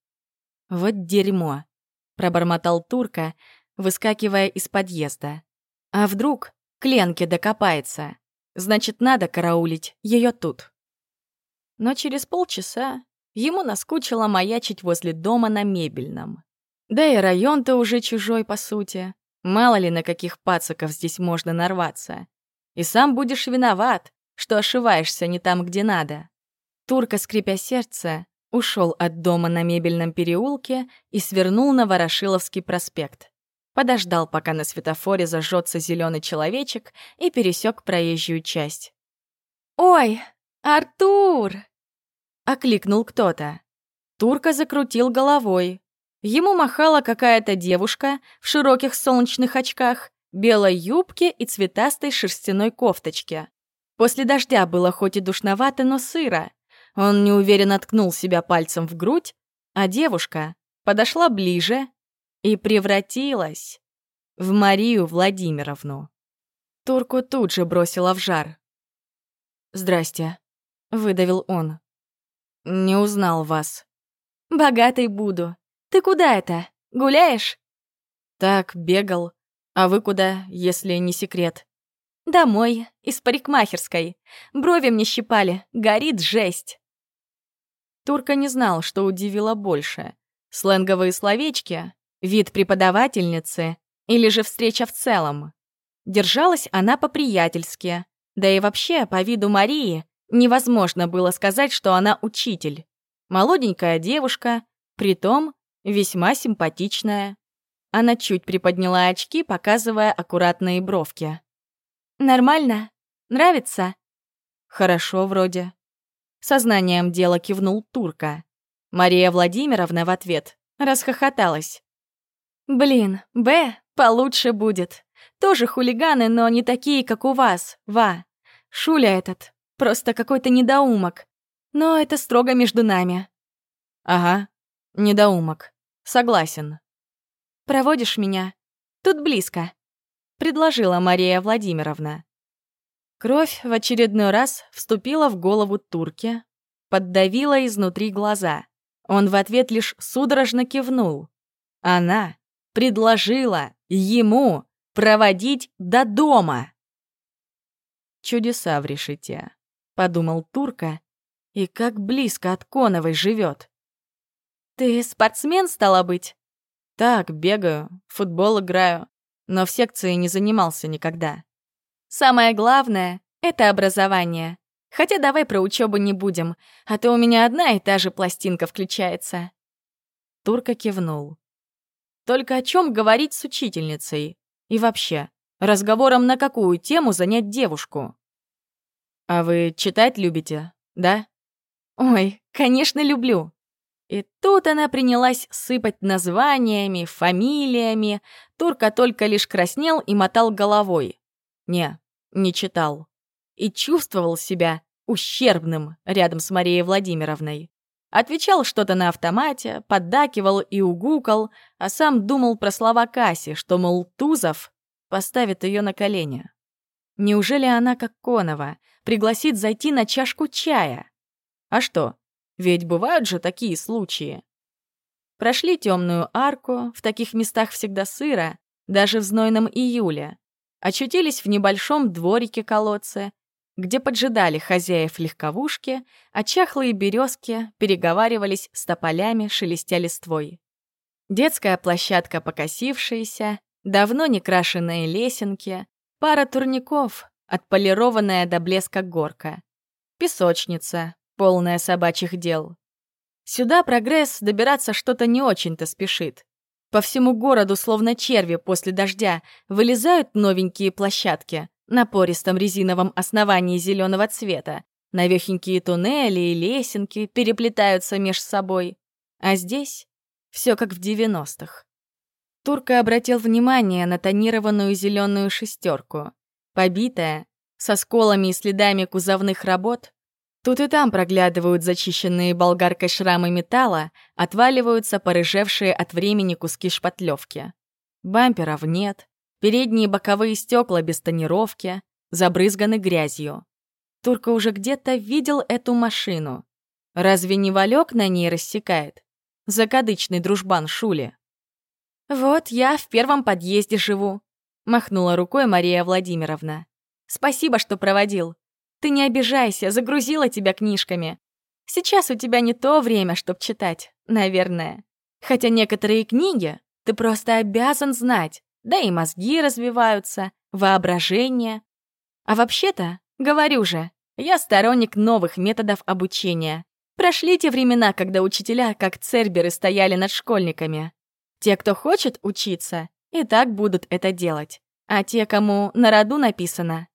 «Вот дерьмо!» — пробормотал турка, выскакивая из подъезда. «А вдруг к Ленке докопается? Значит, надо караулить ее тут». Но через полчаса ему наскучило маячить возле дома на мебельном. Да и район-то уже чужой, по сути. Мало ли на каких пацаков здесь можно нарваться. И сам будешь виноват, что ошиваешься не там, где надо. Турка, скрипя сердце, ушел от дома на мебельном переулке и свернул на Ворошиловский проспект. Подождал, пока на светофоре зажжется зеленый человечек, и пересек проезжую часть. «Ой, Артур!» — окликнул кто-то. Турка закрутил головой. Ему махала какая-то девушка в широких солнечных очках белой юбке и цветастой шерстяной кофточке. После дождя было хоть и душновато, но сыро. Он неуверенно ткнул себя пальцем в грудь, а девушка подошла ближе и превратилась в Марию Владимировну. Турку тут же бросила в жар. «Здрасте», — выдавил он. «Не узнал вас». «Богатый буду. Ты куда это? Гуляешь?» «Так, бегал. «А вы куда, если не секрет?» «Домой, из парикмахерской. Брови мне щипали, горит жесть». Турка не знал, что удивило больше. Сленговые словечки, вид преподавательницы или же встреча в целом. Держалась она по-приятельски, да и вообще, по виду Марии, невозможно было сказать, что она учитель. Молоденькая девушка, притом весьма симпатичная. Она чуть приподняла очки, показывая аккуратные бровки. «Нормально? Нравится?» «Хорошо, вроде». Сознанием дела кивнул Турка. Мария Владимировна в ответ расхохоталась. «Блин, Б получше будет. Тоже хулиганы, но не такие, как у вас, Ва. Шуля этот, просто какой-то недоумок. Но это строго между нами». «Ага, недоумок. Согласен», Проводишь меня? Тут близко», — предложила Мария Владимировна. Кровь в очередной раз вступила в голову турки, поддавила изнутри глаза. Он в ответ лишь судорожно кивнул. Она предложила ему проводить до дома. «Чудеса в решете», — подумал Турка, и как близко от Коновой живет. «Ты спортсмен, стала быть?» Так, бегаю, футбол играю, но в секции не занимался никогда. Самое главное — это образование. Хотя давай про учебу не будем, а то у меня одна и та же пластинка включается. Турка кивнул. Только о чем говорить с учительницей? И вообще, разговором на какую тему занять девушку? А вы читать любите, да? Ой, конечно, люблю. И тут она принялась сыпать названиями, фамилиями. Турка только лишь краснел и мотал головой. Не, не читал. И чувствовал себя ущербным рядом с Марией Владимировной. Отвечал что-то на автомате, поддакивал и угукал, а сам думал про слова Касси, что, мол, Тузов поставит ее на колени. Неужели она, как Конова, пригласит зайти на чашку чая? А что, ведь бывают же такие случаи. Прошли темную арку, в таких местах всегда сыро, даже в знойном июле. Очутились в небольшом дворике колодца, где поджидали хозяев легковушки, а чахлые березки переговаривались с тополями, шелестя листвой. Детская площадка покосившаяся, давно не крашеные лесенки, пара турников, отполированная до блеска горка. Песочница, полная собачьих дел. Сюда прогресс добираться что-то не очень-то спешит. По всему городу, словно черви после дождя, вылезают новенькие площадки на пористом резиновом основании зеленого цвета, Навехенькие туннели и лесенки переплетаются меж собой. А здесь все как в девяностых. Турка обратил внимание на тонированную зеленую шестерку. Побитая, со сколами и следами кузовных работ, тут и там проглядывают зачищенные болгаркой шрамы металла, отваливаются порыжевшие от времени куски шпатлевки. Бамперов нет, передние боковые стекла без тонировки, забрызганы грязью. Турка уже где-то видел эту машину. Разве не Валек на ней рассекает? Закадычный дружбан Шули. «Вот я в первом подъезде живу», — махнула рукой Мария Владимировна. «Спасибо, что проводил. Ты не обижайся, загрузила тебя книжками. Сейчас у тебя не то время, чтоб читать, наверное. Хотя некоторые книги ты просто обязан знать, да и мозги развиваются, воображение. А вообще-то, говорю же, я сторонник новых методов обучения. Прошли те времена, когда учителя, как церберы, стояли над школьниками. Те, кто хочет учиться, и так будут это делать. А те, кому на роду написано...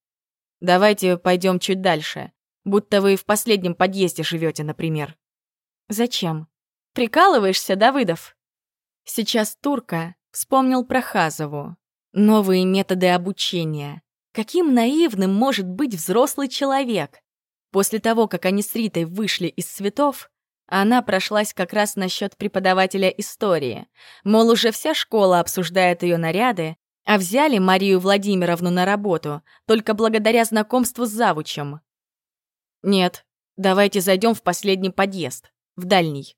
Давайте пойдем чуть дальше. Будто вы в последнем подъезде живете, например. Зачем? Прикалываешься, Давыдов? Сейчас Турка вспомнил про Хазову. Новые методы обучения. Каким наивным может быть взрослый человек? После того, как они с Ритой вышли из цветов, она прошлась как раз насчет преподавателя истории. Мол, уже вся школа обсуждает ее наряды, а взяли Марию Владимировну на работу только благодаря знакомству с завучем. «Нет, давайте зайдем в последний подъезд, в дальний».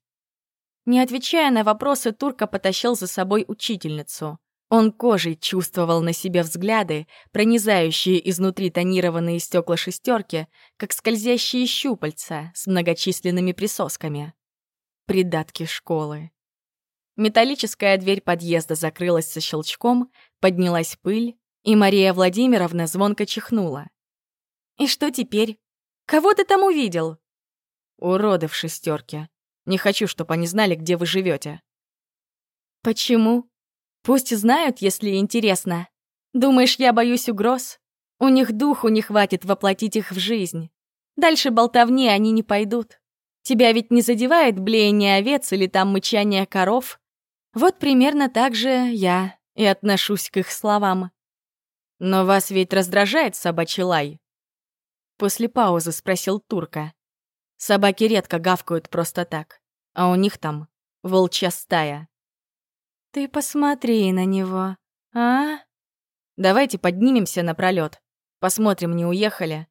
Не отвечая на вопросы, Турка потащил за собой учительницу. Он кожей чувствовал на себе взгляды, пронизающие изнутри тонированные стекла шестерки, как скользящие щупальца с многочисленными присосками. Придатки школы. Металлическая дверь подъезда закрылась со щелчком, поднялась пыль, и Мария Владимировна звонко чихнула. «И что теперь? Кого ты там увидел?» «Уроды в шестерке. Не хочу, чтобы они знали, где вы живете. «Почему?» Пусть знают, если интересно. Думаешь, я боюсь угроз? У них духу не хватит воплотить их в жизнь. Дальше болтовни они не пойдут. Тебя ведь не задевает блеяние овец или там мычание коров? Вот примерно так же я и отношусь к их словам. Но вас ведь раздражает собачий лай? После паузы спросил Турка. Собаки редко гавкают просто так, а у них там волчья стая. «Ты посмотри на него, а?» «Давайте поднимемся на пролет. Посмотрим, не уехали».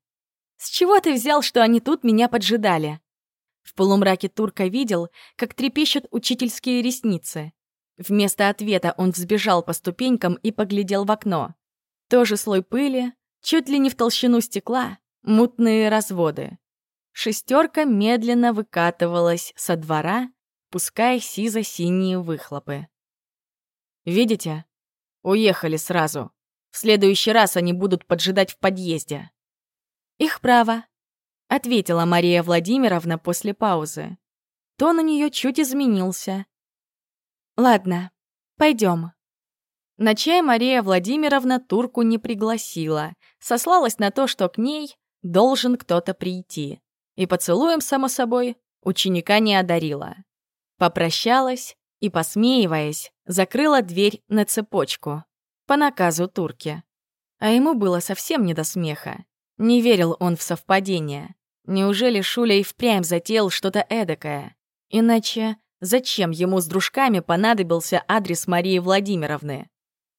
«С чего ты взял, что они тут меня поджидали?» В полумраке Турка видел, как трепещут учительские ресницы. Вместо ответа он взбежал по ступенькам и поглядел в окно. Тоже слой пыли, чуть ли не в толщину стекла, мутные разводы. Шестерка медленно выкатывалась со двора, пуская сизо-синие выхлопы. Видите? Уехали сразу. В следующий раз они будут поджидать в подъезде. Их право, ответила Мария Владимировна после паузы. Тон у нее чуть изменился. Ладно, пойдем. На чай Мария Владимировна турку не пригласила, сослалась на то, что к ней должен кто-то прийти. И поцелуем, само собой, ученика не одарила. Попрощалась и, посмеиваясь, закрыла дверь на цепочку. По наказу турки. А ему было совсем не до смеха. Не верил он в совпадение. Неужели Шуля и впрямь затеял что-то эдакое? Иначе зачем ему с дружками понадобился адрес Марии Владимировны?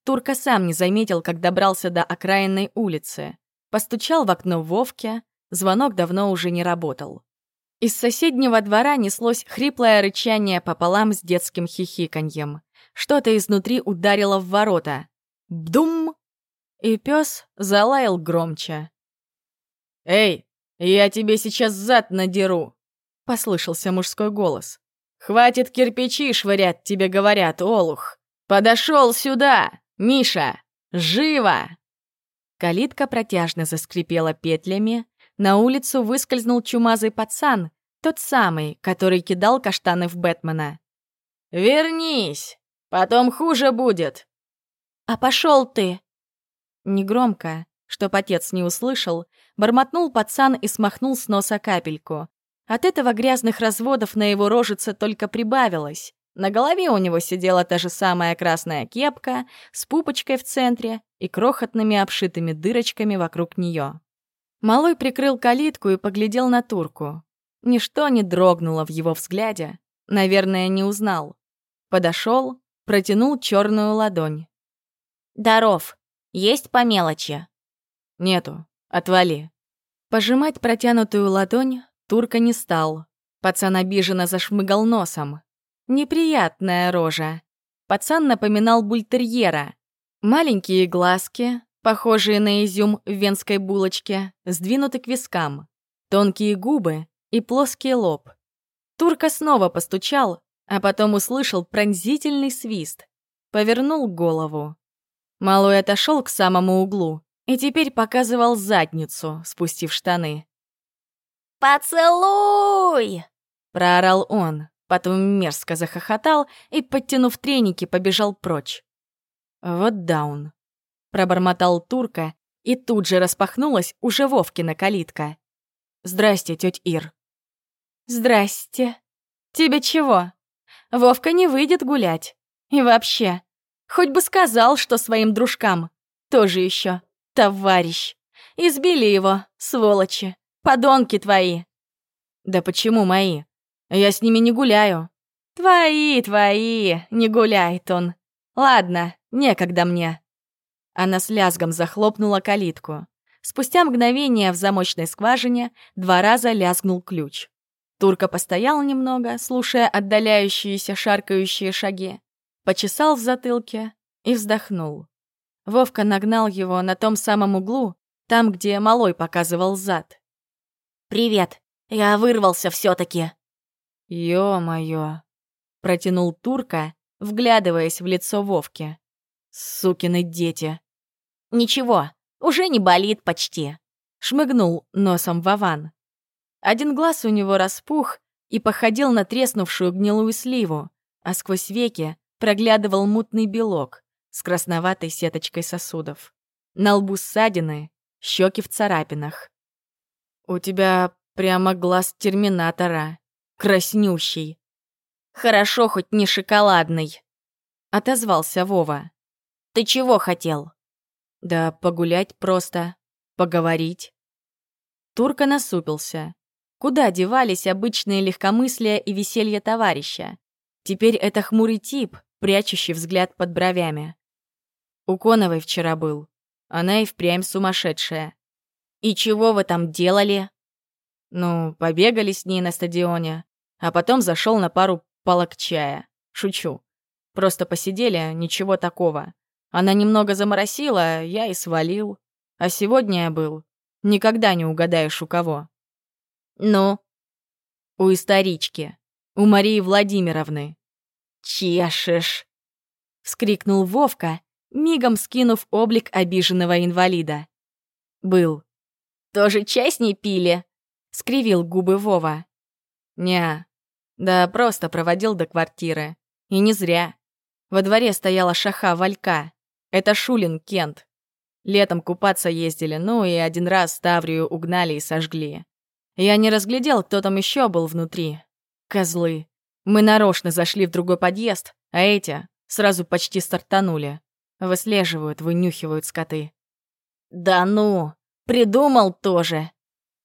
Турка сам не заметил, как добрался до окраинной улицы. Постучал в окно Вовке, звонок давно уже не работал. Из соседнего двора неслось хриплое рычание пополам с детским хихиканьем. Что-то изнутри ударило в ворота. Бдум! И пес залаял громче. «Эй, я тебе сейчас зад надеру!» — послышался мужской голос. «Хватит кирпичи швырять, тебе говорят, олух! Подошел сюда, Миша! Живо!» Калитка протяжно заскрипела петлями, на улицу выскользнул чумазый пацан, тот самый, который кидал каштаны в Бэтмена. «Вернись! Потом хуже будет!» «А пошел ты!» Негромко, чтоб отец не услышал, бормотнул пацан и смахнул с носа капельку. От этого грязных разводов на его рожице только прибавилось. На голове у него сидела та же самая красная кепка с пупочкой в центре и крохотными обшитыми дырочками вокруг нее. Малой прикрыл калитку и поглядел на турку. Ничто не дрогнуло в его взгляде. Наверное, не узнал. Подошел, протянул черную ладонь. «Даров, есть по мелочи?» «Нету, отвали». Пожимать протянутую ладонь турка не стал. Пацан обиженно зашмыгал носом. Неприятная рожа. Пацан напоминал бультерьера. Маленькие глазки, похожие на изюм в венской булочке, сдвинуты к вискам. Тонкие губы и плоский лоб. Турка снова постучал, а потом услышал пронзительный свист. Повернул голову. Малой отошел к самому углу и теперь показывал задницу, спустив штаны. «Поцелуй!» — проорал он. Потом мерзко захохотал и, подтянув треники, побежал прочь. «Вот даун», — пробормотал турка, и тут же распахнулась уже Вовкина калитка. «Здрасте, тетя Ир». «Здрасте. Тебе чего? Вовка не выйдет гулять. И вообще, хоть бы сказал, что своим дружкам. Тоже еще товарищ. Избили его, сволочи, подонки твои». «Да почему мои? Я с ними не гуляю. Твои, твои, не гуляет он. Ладно, некогда мне. Она с лязгом захлопнула калитку. Спустя мгновение в замочной скважине два раза лязгнул ключ. Турка постоял немного, слушая отдаляющиеся шаркающие шаги, почесал в затылке и вздохнул. Вовка нагнал его на том самом углу, там, где малой показывал зад. «Привет, я вырвался все таки «Ё-моё!» — протянул Турка, вглядываясь в лицо Вовки. «Сукины дети!» «Ничего, уже не болит почти», — шмыгнул носом Вован. Один глаз у него распух и походил на треснувшую гнилую сливу, а сквозь веки проглядывал мутный белок с красноватой сеточкой сосудов. На лбу ссадины, щеки в царапинах. «У тебя прямо глаз терминатора», краснющий. Хорошо, хоть не шоколадный. Отозвался Вова. Ты чего хотел? Да погулять просто, поговорить. Турка насупился. Куда девались обычные легкомыслия и веселье товарища? Теперь это хмурый тип, прячущий взгляд под бровями. У Коновой вчера был. Она и впрямь сумасшедшая. «И чего вы там делали?» «Ну, побегали с ней на стадионе а потом зашел на пару палок чая. Шучу. Просто посидели, ничего такого. Она немного заморосила, я и свалил. А сегодня я был. Никогда не угадаешь, у кого. Ну? У исторички. У Марии Владимировны. «Чешешь!» — вскрикнул Вовка, мигом скинув облик обиженного инвалида. «Был». «Тоже чай с ней пили?» — скривил губы Вова. «Не, да просто проводил до квартиры. И не зря. Во дворе стояла шаха Валька. Это Шулин Кент. Летом купаться ездили, ну и один раз Ставрию угнали и сожгли. Я не разглядел, кто там еще был внутри. Козлы. Мы нарочно зашли в другой подъезд, а эти сразу почти стартанули. Выслеживают, вынюхивают скоты. «Да ну! Придумал тоже!»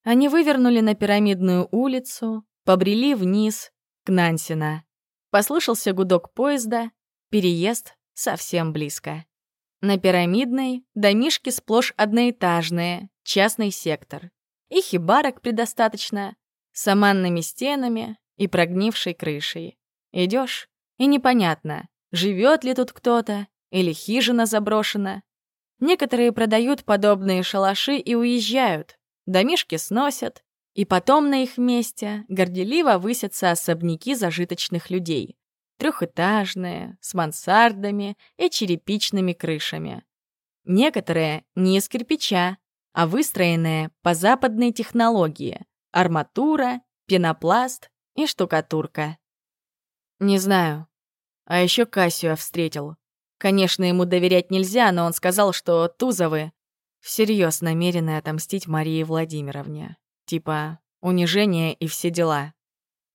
Они вывернули на пирамидную улицу, побрели вниз, к Нансина. Послышался гудок поезда, переезд совсем близко. На пирамидной домишки сплошь одноэтажные, частный сектор. И хибарок предостаточно, с аманными стенами и прогнившей крышей. Идешь, и непонятно, живет ли тут кто-то или хижина заброшена. Некоторые продают подобные шалаши и уезжают, домишки сносят, и потом на их месте горделиво высятся особняки зажиточных людей. Трехэтажные, с мансардами и черепичными крышами. Некоторые не из кирпича, а выстроенные по западной технологии. Арматура, пенопласт и штукатурка. Не знаю. А еще Кассио встретил. Конечно, ему доверять нельзя, но он сказал, что Тузовы Всерьез намерены отомстить Марии Владимировне. Типа, унижение и все дела.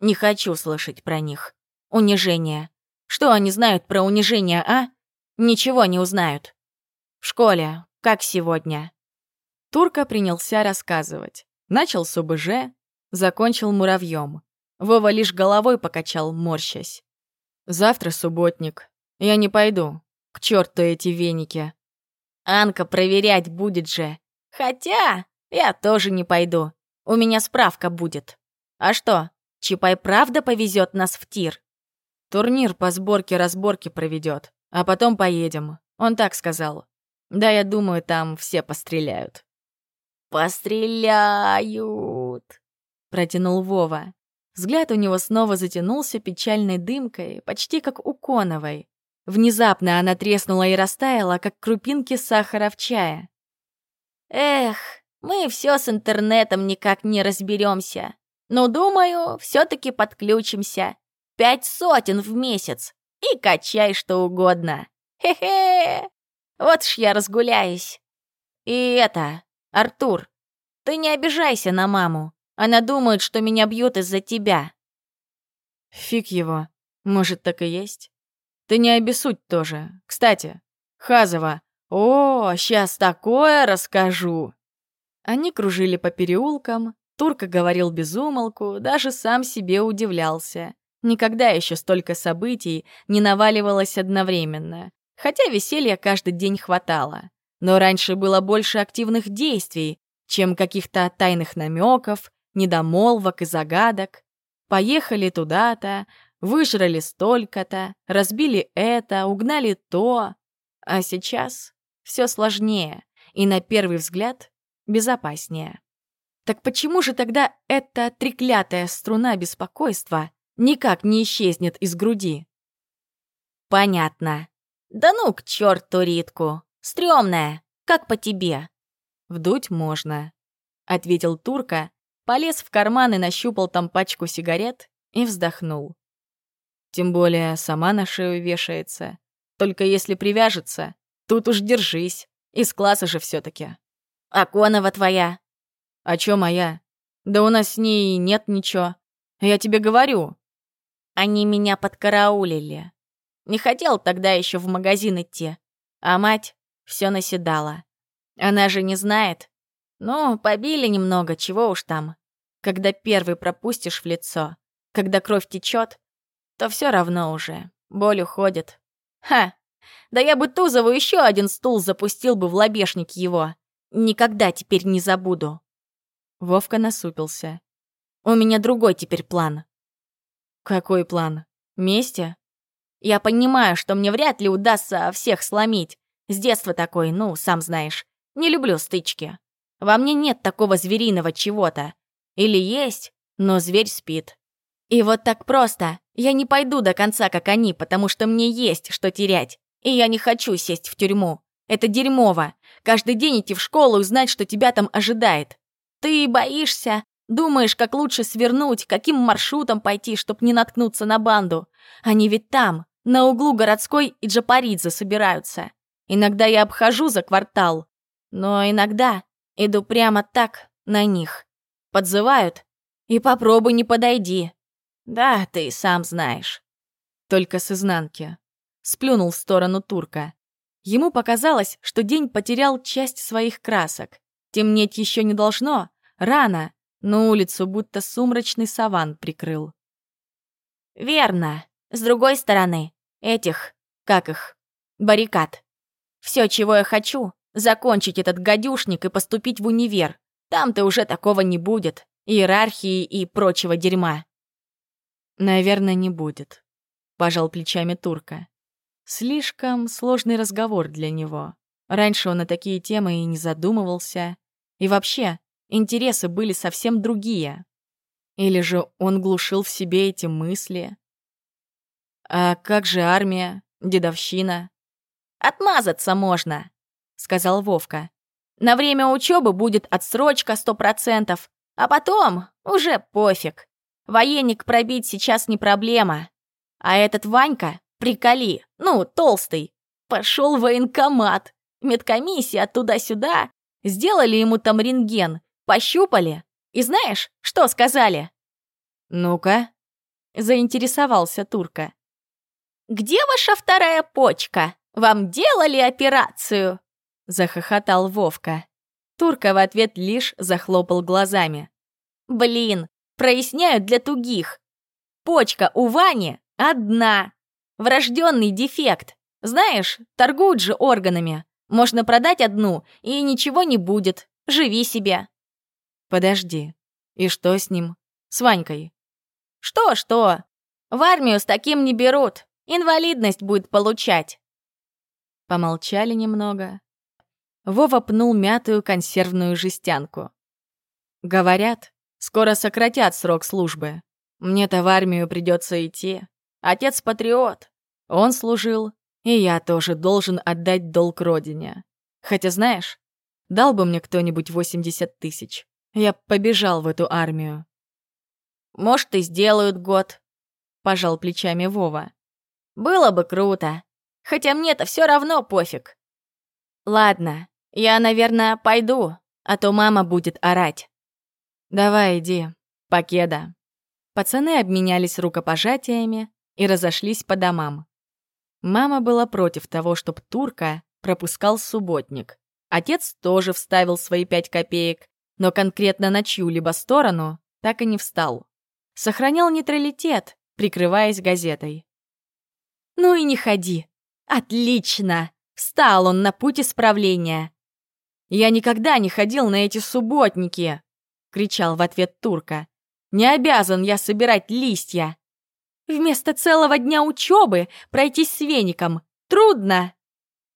Не хочу слышать про них. Унижение. Что они знают про унижение, а? Ничего не узнают. В школе, как сегодня. Турка принялся рассказывать. Начал с ОБЖ, закончил муравьем. Вова лишь головой покачал, морщась. «Завтра субботник. Я не пойду. К черту эти веники». «Анка проверять будет же. Хотя я тоже не пойду. У меня справка будет. А что, Чапай правда повезет нас в тир?» «Турнир по сборке-разборке проведет, а потом поедем. Он так сказал. Да, я думаю, там все постреляют». «Постреляют!» — протянул Вова. Взгляд у него снова затянулся печальной дымкой, почти как у Коновой. Внезапно она треснула и растаяла, как крупинки сахара в чае. «Эх, мы все с интернетом никак не разберемся. Но, думаю, все таки подключимся. Пять сотен в месяц. И качай что угодно. Хе-хе! Вот ж я разгуляюсь. И это, Артур, ты не обижайся на маму. Она думает, что меня бьют из-за тебя». «Фиг его. Может, так и есть. Ты не обессудь тоже. Кстати, Хазова. О, сейчас такое расскажу!» Они кружили по переулкам. Турка говорил без умолку, даже сам себе удивлялся. Никогда еще столько событий не наваливалось одновременно. Хотя веселья каждый день хватало. Но раньше было больше активных действий, чем каких-то тайных намеков, недомолвок и загадок. Поехали туда-то, выжрали столько-то, разбили это, угнали то. А сейчас все сложнее и, на первый взгляд, безопаснее. Так почему же тогда эта треклятая струна беспокойства никак не исчезнет из груди? Понятно. Да ну к черту Ритку. Стрёмная, как по тебе. Вдуть можно, ответил Турка, полез в карман и нащупал там пачку сигарет и вздохнул. Тем более сама на шею вешается. Только если привяжется, тут уж держись. Из класса же все таки А Конова твоя? А чё моя? Да у нас с ней нет ничего. Я тебе говорю. Они меня подкараулили. Не хотел тогда еще в магазин идти. А мать все наседала. Она же не знает, ну, побили немного, чего уж там. Когда первый пропустишь в лицо, когда кровь течет, то все равно уже, боль уходит. Ха! Да я бы Тузову еще один стул запустил бы в лобешник его. Никогда теперь не забуду. Вовка насупился. У меня другой теперь план. Какой план? Мести? Я понимаю, что мне вряд ли удастся всех сломить. С детства такой, ну, сам знаешь. Не люблю стычки. Во мне нет такого звериного чего-то. Или есть, но зверь спит. И вот так просто. Я не пойду до конца, как они, потому что мне есть что терять. И я не хочу сесть в тюрьму. Это дерьмово. Каждый день идти в школу и знать, что тебя там ожидает. Ты боишься, думаешь, как лучше свернуть, каким маршрутом пойти, чтоб не наткнуться на банду. Они ведь там, на углу городской и Джапаридзе собираются. Иногда я обхожу за квартал, но иногда Иду прямо так на них. Подзывают, и попробуй не подойди. Да, ты сам знаешь. Только с изнанки. Сплюнул в сторону турка. Ему показалось, что день потерял часть своих красок. Темнеть еще не должно, рано, но улицу будто сумрачный саван прикрыл. «Верно. С другой стороны, этих, как их, баррикад. Все, чего я хочу, Закончить этот гадюшник и поступить в универ. Там-то уже такого не будет. Иерархии и прочего дерьма. Наверное, не будет. Пожал плечами турка. Слишком сложный разговор для него. Раньше он на такие темы и не задумывался. И вообще, интересы были совсем другие. Или же он глушил в себе эти мысли? А как же армия, дедовщина? Отмазаться можно сказал Вовка. «На время учебы будет отсрочка сто процентов, а потом уже пофиг. Военник пробить сейчас не проблема. А этот Ванька, приколи, ну, толстый, пошел в военкомат. Медкомиссия туда-сюда, Сделали ему там рентген, пощупали. И знаешь, что сказали?» «Ну-ка», — заинтересовался Турка. «Где ваша вторая почка? Вам делали операцию?» — захохотал Вовка. Турка в ответ лишь захлопал глазами. «Блин, проясняют для тугих. Почка у Вани одна. Врожденный дефект. Знаешь, торгуют же органами. Можно продать одну, и ничего не будет. Живи себе». «Подожди. И что с ним? С Ванькой?» «Что-что? В армию с таким не берут. Инвалидность будет получать». Помолчали немного. Вова пнул мятую консервную жестянку. «Говорят, скоро сократят срок службы. Мне-то в армию придется идти. Отец патриот. Он служил, и я тоже должен отдать долг родине. Хотя, знаешь, дал бы мне кто-нибудь 80 тысяч. Я побежал в эту армию. Может, и сделают год, пожал плечами Вова. Было бы круто. Хотя мне-то все равно пофиг. Ладно, я, наверное, пойду, а то мама будет орать. Давай, иди, покеда. Пацаны обменялись рукопожатиями и разошлись по домам. Мама была против того, чтобы Турка пропускал субботник. Отец тоже вставил свои пять копеек, но конкретно на чью-либо сторону так и не встал. Сохранял нейтралитет, прикрываясь газетой. «Ну и не ходи. Отлично!» Встал он на путь исправления. «Я никогда не ходил на эти субботники!» — кричал в ответ Турка. «Не обязан я собирать листья!» «Вместо целого дня учебы пройтись с веником трудно!»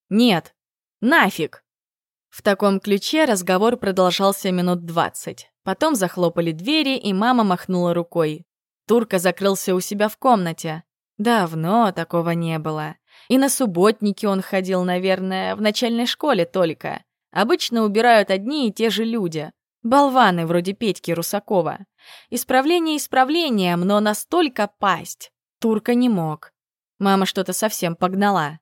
«Нет, нафиг!» В таком ключе разговор продолжался минут двадцать. Потом захлопали двери, и мама махнула рукой. Турка закрылся у себя в комнате. Давно такого не было. И на субботники он ходил, наверное, в начальной школе только. Обычно убирают одни и те же люди. Болваны вроде Петьки Русакова. Исправление исправлением, но настолько пасть. Турка не мог. Мама что-то совсем погнала.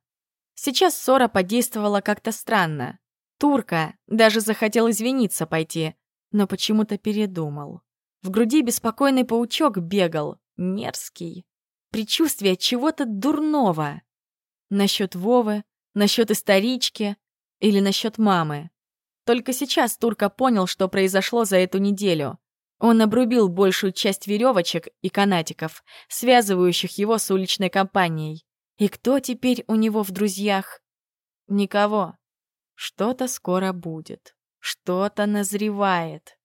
Сейчас ссора подействовала как-то странно. Турка даже захотел извиниться пойти, но почему-то передумал. В груди беспокойный паучок бегал, мерзкий. Предчувствие чего-то дурного. Насчет Вовы, насчет исторички или насчет мамы. Только сейчас Турка понял, что произошло за эту неделю. Он обрубил большую часть веревочек и канатиков, связывающих его с уличной компанией. И кто теперь у него в друзьях? Никого. Что-то скоро будет. Что-то назревает.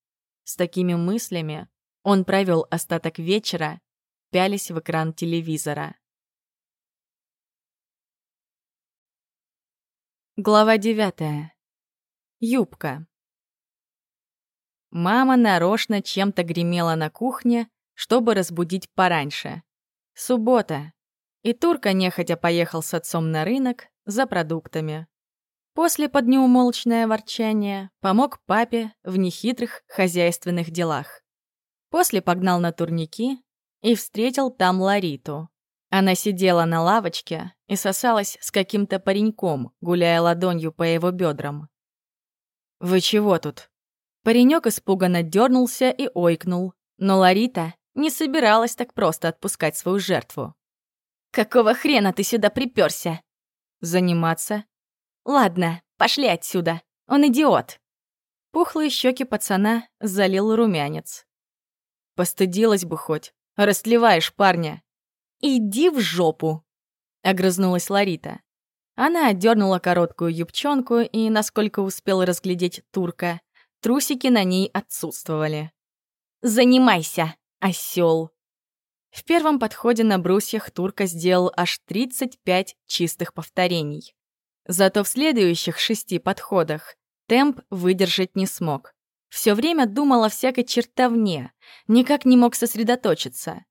С такими мыслями он провел остаток вечера, пялись в экран телевизора. Глава девятая. Юбка. Мама нарочно чем-то гремела на кухне, чтобы разбудить пораньше. Суббота. И Турка нехотя поехал с отцом на рынок за продуктами. После под неумолчное ворчание помог папе в нехитрых хозяйственных делах. После погнал на турники и встретил там Лариту. Она сидела на лавочке и сосалась с каким-то пареньком, гуляя ладонью по его бедрам. «Вы чего тут?» Паренек испуганно дернулся и ойкнул, но Ларита не собиралась так просто отпускать свою жертву. «Какого хрена ты сюда приперся? «Заниматься?» «Ладно, пошли отсюда. Он идиот». Пухлые щеки пацана залил румянец. «Постыдилась бы хоть. Растлеваешь парня». «Иди в жопу!» — огрызнулась Ларита. Она отдернула короткую юбчонку, и, насколько успел разглядеть турка, трусики на ней отсутствовали. «Занимайся, осёл!» В первом подходе на брусьях турка сделал аж 35 чистых повторений. Зато в следующих шести подходах темп выдержать не смог. Все время думал о всякой чертовне, никак не мог сосредоточиться.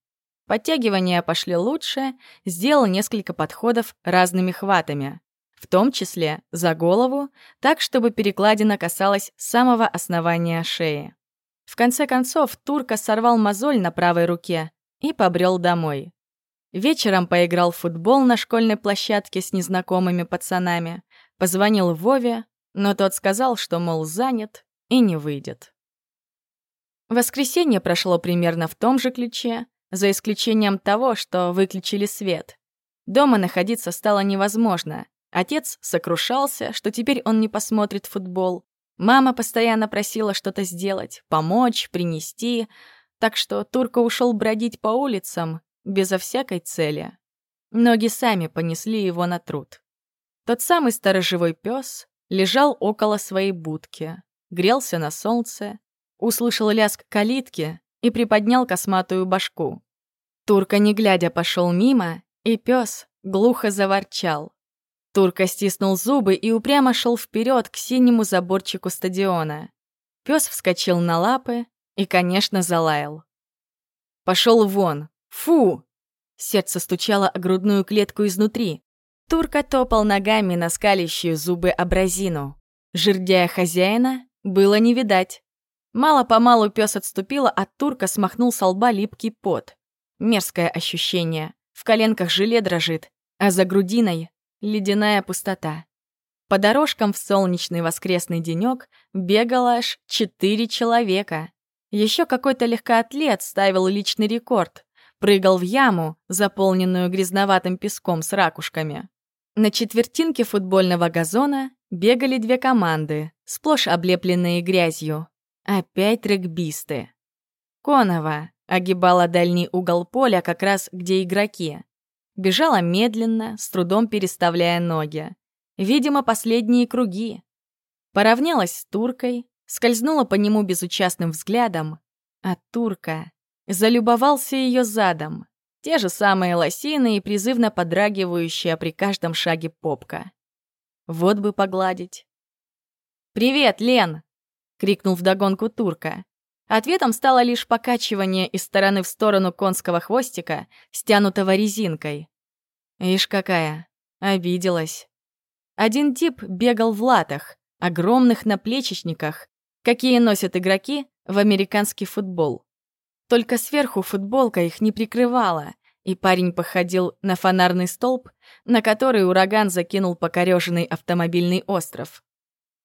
Подтягивания пошли лучше, сделал несколько подходов разными хватами, в том числе за голову, так, чтобы перекладина касалась самого основания шеи. В конце концов, Турка сорвал мозоль на правой руке и побрел домой. Вечером поиграл в футбол на школьной площадке с незнакомыми пацанами, позвонил Вове, но тот сказал, что, мол, занят и не выйдет. Воскресенье прошло примерно в том же ключе, за исключением того, что выключили свет. Дома находиться стало невозможно. Отец сокрушался, что теперь он не посмотрит футбол. Мама постоянно просила что-то сделать, помочь, принести, так что Турка ушел бродить по улицам безо всякой цели. Ноги сами понесли его на труд. Тот самый сторожевой пес лежал около своей будки, грелся на солнце, услышал лязг калитки и приподнял косматую башку. Турка, не глядя, пошел мимо, и пес глухо заворчал. Турка стиснул зубы и упрямо шел вперед к синему заборчику стадиона. Пес вскочил на лапы и, конечно, залаял. Пошел вон! Фу! Сердце стучало о грудную клетку изнутри. Турка топал ногами на скалящие зубы абразину. Жердяя хозяина было не видать. Мало-помалу пес отступил, а турка смахнул с лба липкий пот. Мерзкое ощущение. В коленках желе дрожит, а за грудиной — ледяная пустота. По дорожкам в солнечный воскресный денек бегало аж четыре человека. Еще какой-то легкоатлет ставил личный рекорд прыгал в яму, заполненную грязноватым песком с ракушками. На четвертинке футбольного газона бегали две команды, сплошь облепленные грязью. Опять регбисты. Конова огибала дальний угол поля как раз где игроки. Бежала медленно, с трудом переставляя ноги. Видимо, последние круги. Поравнялась с туркой, скользнула по нему безучастным взглядом, а турка Залюбовался ее задом. Те же самые лосины и призывно подрагивающая при каждом шаге попка. Вот бы погладить. «Привет, Лен!» — крикнул вдогонку турка. Ответом стало лишь покачивание из стороны в сторону конского хвостика, стянутого резинкой. Ишь какая, обиделась. Один тип бегал в латах, огромных наплечечниках, какие носят игроки в американский футбол. Только сверху футболка их не прикрывала, и парень походил на фонарный столб, на который ураган закинул покореженный автомобильный остров.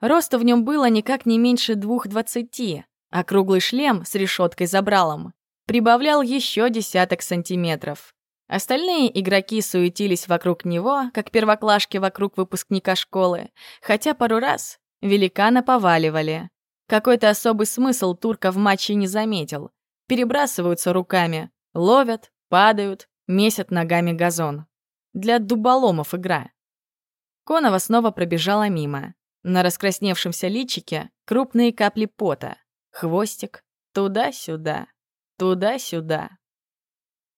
Роста в нем было никак не меньше двух двадцати, а круглый шлем с решеткой забралом прибавлял еще десяток сантиметров. Остальные игроки суетились вокруг него, как первоклашки вокруг выпускника школы, хотя пару раз великана поваливали. Какой-то особый смысл турка в матче не заметил, перебрасываются руками, ловят, падают, месят ногами газон. Для дуболомов игра. Конова снова пробежала мимо. На раскрасневшемся личике крупные капли пота. Хвостик туда-сюда, туда-сюда.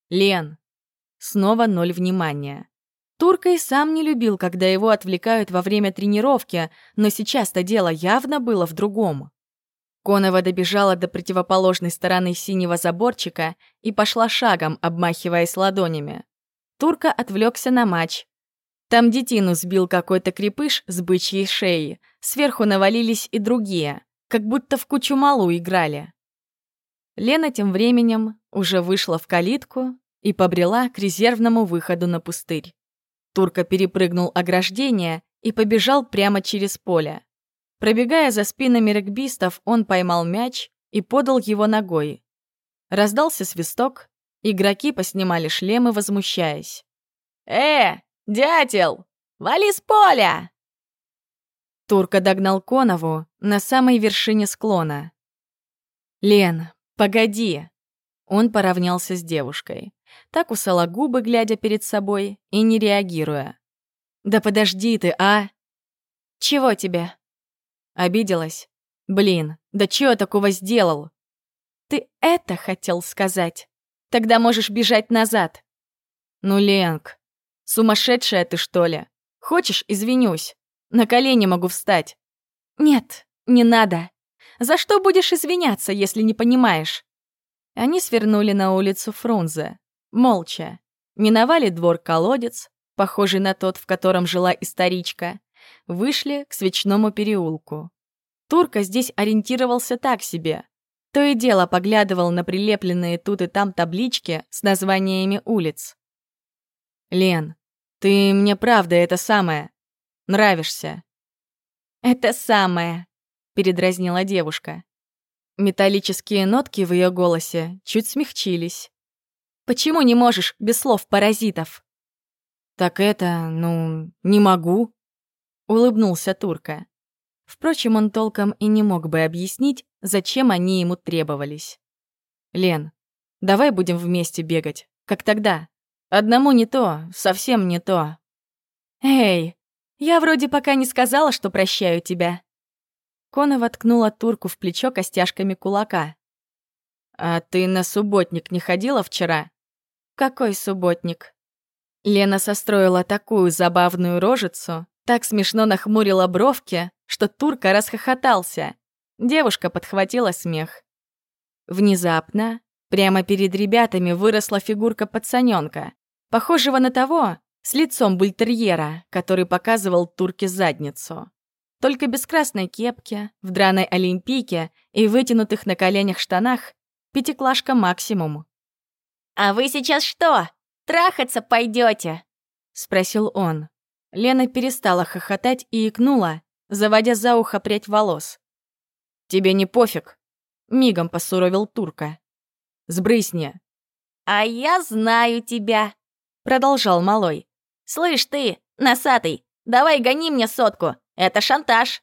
Лен. Снова ноль внимания. Турка и сам не любил, когда его отвлекают во время тренировки, но сейчас-то дело явно было в другом. Конова добежала до противоположной стороны синего заборчика и пошла шагом, обмахиваясь ладонями. Турка отвлекся на матч. Там детину сбил какой-то крепыш с бычьей шеи. Сверху навалились и другие, как будто в кучу малу играли. Лена тем временем уже вышла в калитку и побрела к резервному выходу на пустырь. Турка перепрыгнул ограждение и побежал прямо через поле. Пробегая за спинами регбистов, он поймал мяч и подал его ногой. Раздался свисток, игроки поснимали шлемы, возмущаясь. «Э, дятел, вали с поля!» Турка догнал Конову на самой вершине склона. «Лен, погоди!» Он поравнялся с девушкой. Так усала губы, глядя перед собой и не реагируя. «Да подожди ты, а!» «Чего тебе?» Обиделась? Блин, да чё я такого сделал? Ты это хотел сказать? Тогда можешь бежать назад. Ну, Ленк, сумасшедшая ты, что ли? Хочешь, извинюсь? На колени могу встать. Нет, не надо. За что будешь извиняться, если не понимаешь? Они свернули на улицу Фрунзе. Молча. Миновали двор-колодец, похожий на тот, в котором жила историчка вышли к свечному переулку. Турка здесь ориентировался так себе. То и дело поглядывал на прилепленные тут и там таблички с названиями улиц. «Лен, ты мне правда это самое. Нравишься». это самое», — передразнила девушка. Металлические нотки в ее голосе чуть смягчились. «Почему не можешь без слов паразитов?» «Так это, ну, не могу», — улыбнулся Турка. Впрочем, он толком и не мог бы объяснить, зачем они ему требовались. «Лен, давай будем вместе бегать, как тогда. Одному не то, совсем не то». «Эй, я вроде пока не сказала, что прощаю тебя». Кона воткнула турку в плечо костяшками кулака. «А ты на субботник не ходила вчера?» «Какой субботник?» Лена состроила такую забавную рожицу, так смешно нахмурила бровки, что Турка расхохотался. Девушка подхватила смех. Внезапно, прямо перед ребятами выросла фигурка пацанёнка, похожего на того, с лицом бультерьера, который показывал Турке задницу. Только без красной кепки, в драной олимпийке и вытянутых на коленях штанах пятиклашка максимум. «А вы сейчас что, трахаться пойдете? спросил он. Лена перестала хохотать и икнула, заводя за ухо прядь волос. «Тебе не пофиг?» — мигом посуровил турка. «Сбрысни». «А я знаю тебя», — продолжал малой. «Слышь ты, носатый, давай гони мне сотку, это шантаж».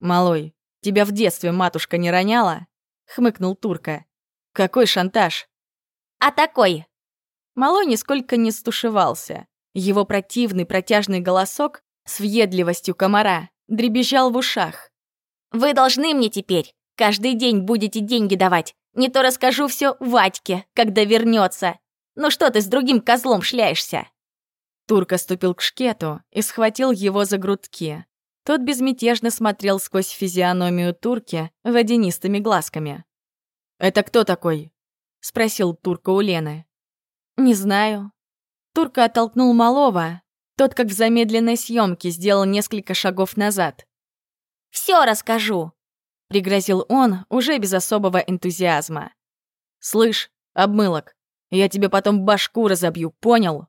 «Малой, тебя в детстве матушка не роняла?» — хмыкнул турка. «Какой шантаж?» «А такой». Малой нисколько не стушевался. Его противный протяжный голосок с въедливостью комара дребезжал в ушах. «Вы должны мне теперь. Каждый день будете деньги давать. Не то расскажу все Вадьке, когда вернется. Ну что ты с другим козлом шляешься?» Турка ступил к шкету и схватил его за грудки. Тот безмятежно смотрел сквозь физиономию турки водянистыми глазками. «Это кто такой?» — спросил турка у Лены. «Не знаю», Турка оттолкнул малого. Тот, как в замедленной съемке, сделал несколько шагов назад. «Все расскажу», — пригрозил он, уже без особого энтузиазма. «Слышь, обмылок, я тебе потом башку разобью, понял?»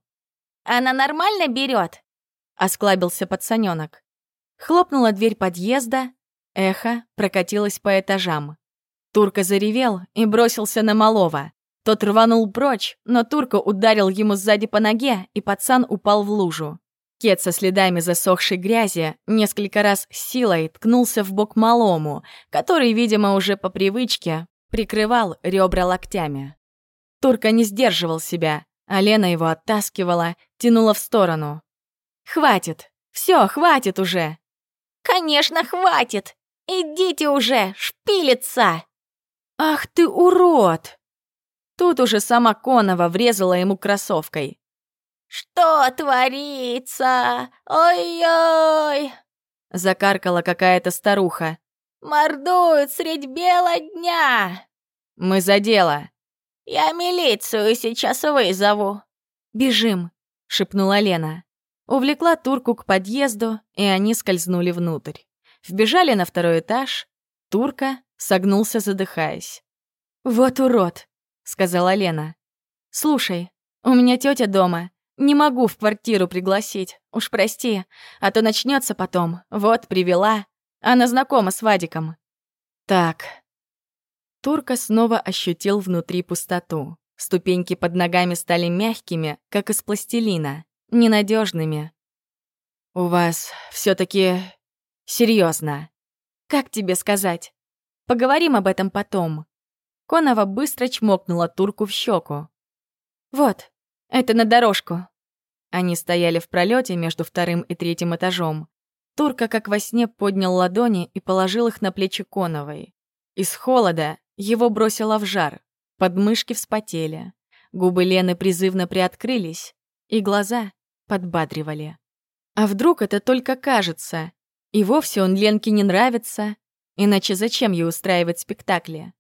«Она нормально берет? осклабился пацанёнок. Хлопнула дверь подъезда, эхо прокатилось по этажам. Турка заревел и бросился на малого. Тот рванул прочь, но Турка ударил ему сзади по ноге, и пацан упал в лужу. Кет со следами засохшей грязи несколько раз силой ткнулся в бок малому, который, видимо, уже по привычке прикрывал ребра локтями. Турка не сдерживал себя, а Лена его оттаскивала, тянула в сторону. «Хватит! Все, хватит уже!» «Конечно, хватит! Идите уже, шпилиться!» «Ах ты урод!» Тут уже сама Конова врезала ему кроссовкой. «Что творится? Ой-ой!» Закаркала какая-то старуха. «Мордуют средь бела дня!» «Мы за дело!» «Я милицию сейчас вызову!» «Бежим!» — шепнула Лена. Увлекла турку к подъезду, и они скользнули внутрь. Вбежали на второй этаж. Турка согнулся, задыхаясь. «Вот урод!» — сказала Лена. «Слушай, у меня тетя дома. Не могу в квартиру пригласить. Уж прости, а то начнется потом. Вот, привела. Она знакома с Вадиком». «Так». Турка снова ощутил внутри пустоту. Ступеньки под ногами стали мягкими, как из пластилина, ненадежными. «У вас все таки серьезно. Как тебе сказать? Поговорим об этом потом. Конова быстро чмокнула турку в щеку. «Вот, это на дорожку». Они стояли в пролете между вторым и третьим этажом. Турка, как во сне, поднял ладони и положил их на плечи Коновой. Из холода его бросило в жар, подмышки вспотели, губы Лены призывно приоткрылись, и глаза подбадривали. А вдруг это только кажется, и вовсе он Ленке не нравится, иначе зачем ей устраивать спектакли?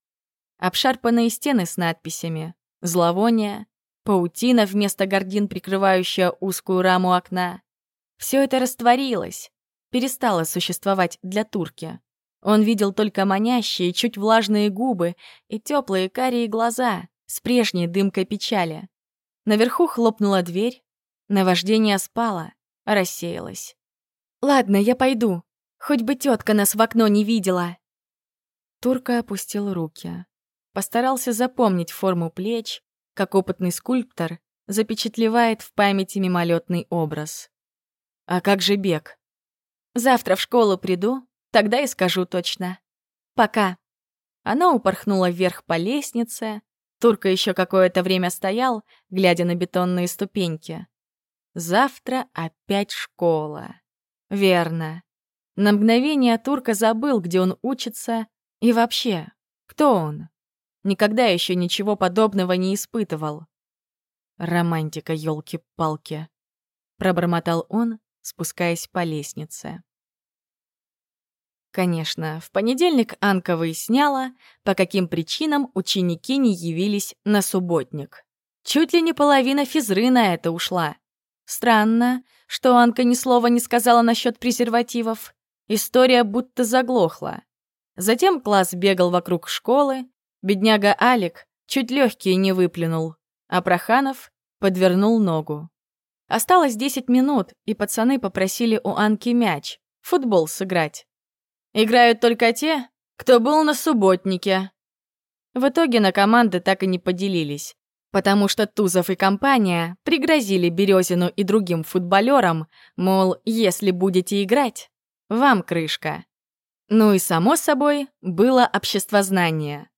обшарпанные стены с надписями, зловоние, паутина вместо гордин, прикрывающая узкую раму окна. Все это растворилось, перестало существовать для турки. Он видел только манящие, чуть влажные губы и теплые карие глаза с прежней дымкой печали. Наверху хлопнула дверь, наваждение спало, рассеялось. «Ладно, я пойду. Хоть бы тетка нас в окно не видела. Турка опустил руки. Постарался запомнить форму плеч, как опытный скульптор запечатлевает в памяти мимолетный образ. А как же бег? Завтра в школу приду, тогда и скажу точно. Пока. Она упорхнула вверх по лестнице. Турка еще какое-то время стоял, глядя на бетонные ступеньки. Завтра опять школа. Верно. На мгновение Турка забыл, где он учится, и вообще, кто он? Никогда еще ничего подобного не испытывал. Романтика, елки-палки, пробормотал он, спускаясь по лестнице. Конечно, в понедельник Анка выясняла, по каким причинам ученики не явились на субботник. Чуть ли не половина физры на это ушла. Странно, что Анка ни слова не сказала насчет презервативов. История будто заглохла. Затем класс бегал вокруг школы, бедняга Алик чуть легкие не выплюнул, а Проханов подвернул ногу. Осталось 10 минут, и пацаны попросили у Анки мяч, футбол сыграть. Играют только те, кто был на субботнике. В итоге на команды так и не поделились, потому что Тузов и компания пригрозили Березину и другим футболерам, мол, если будете играть, вам крышка. Ну и, само собой, было обществознание.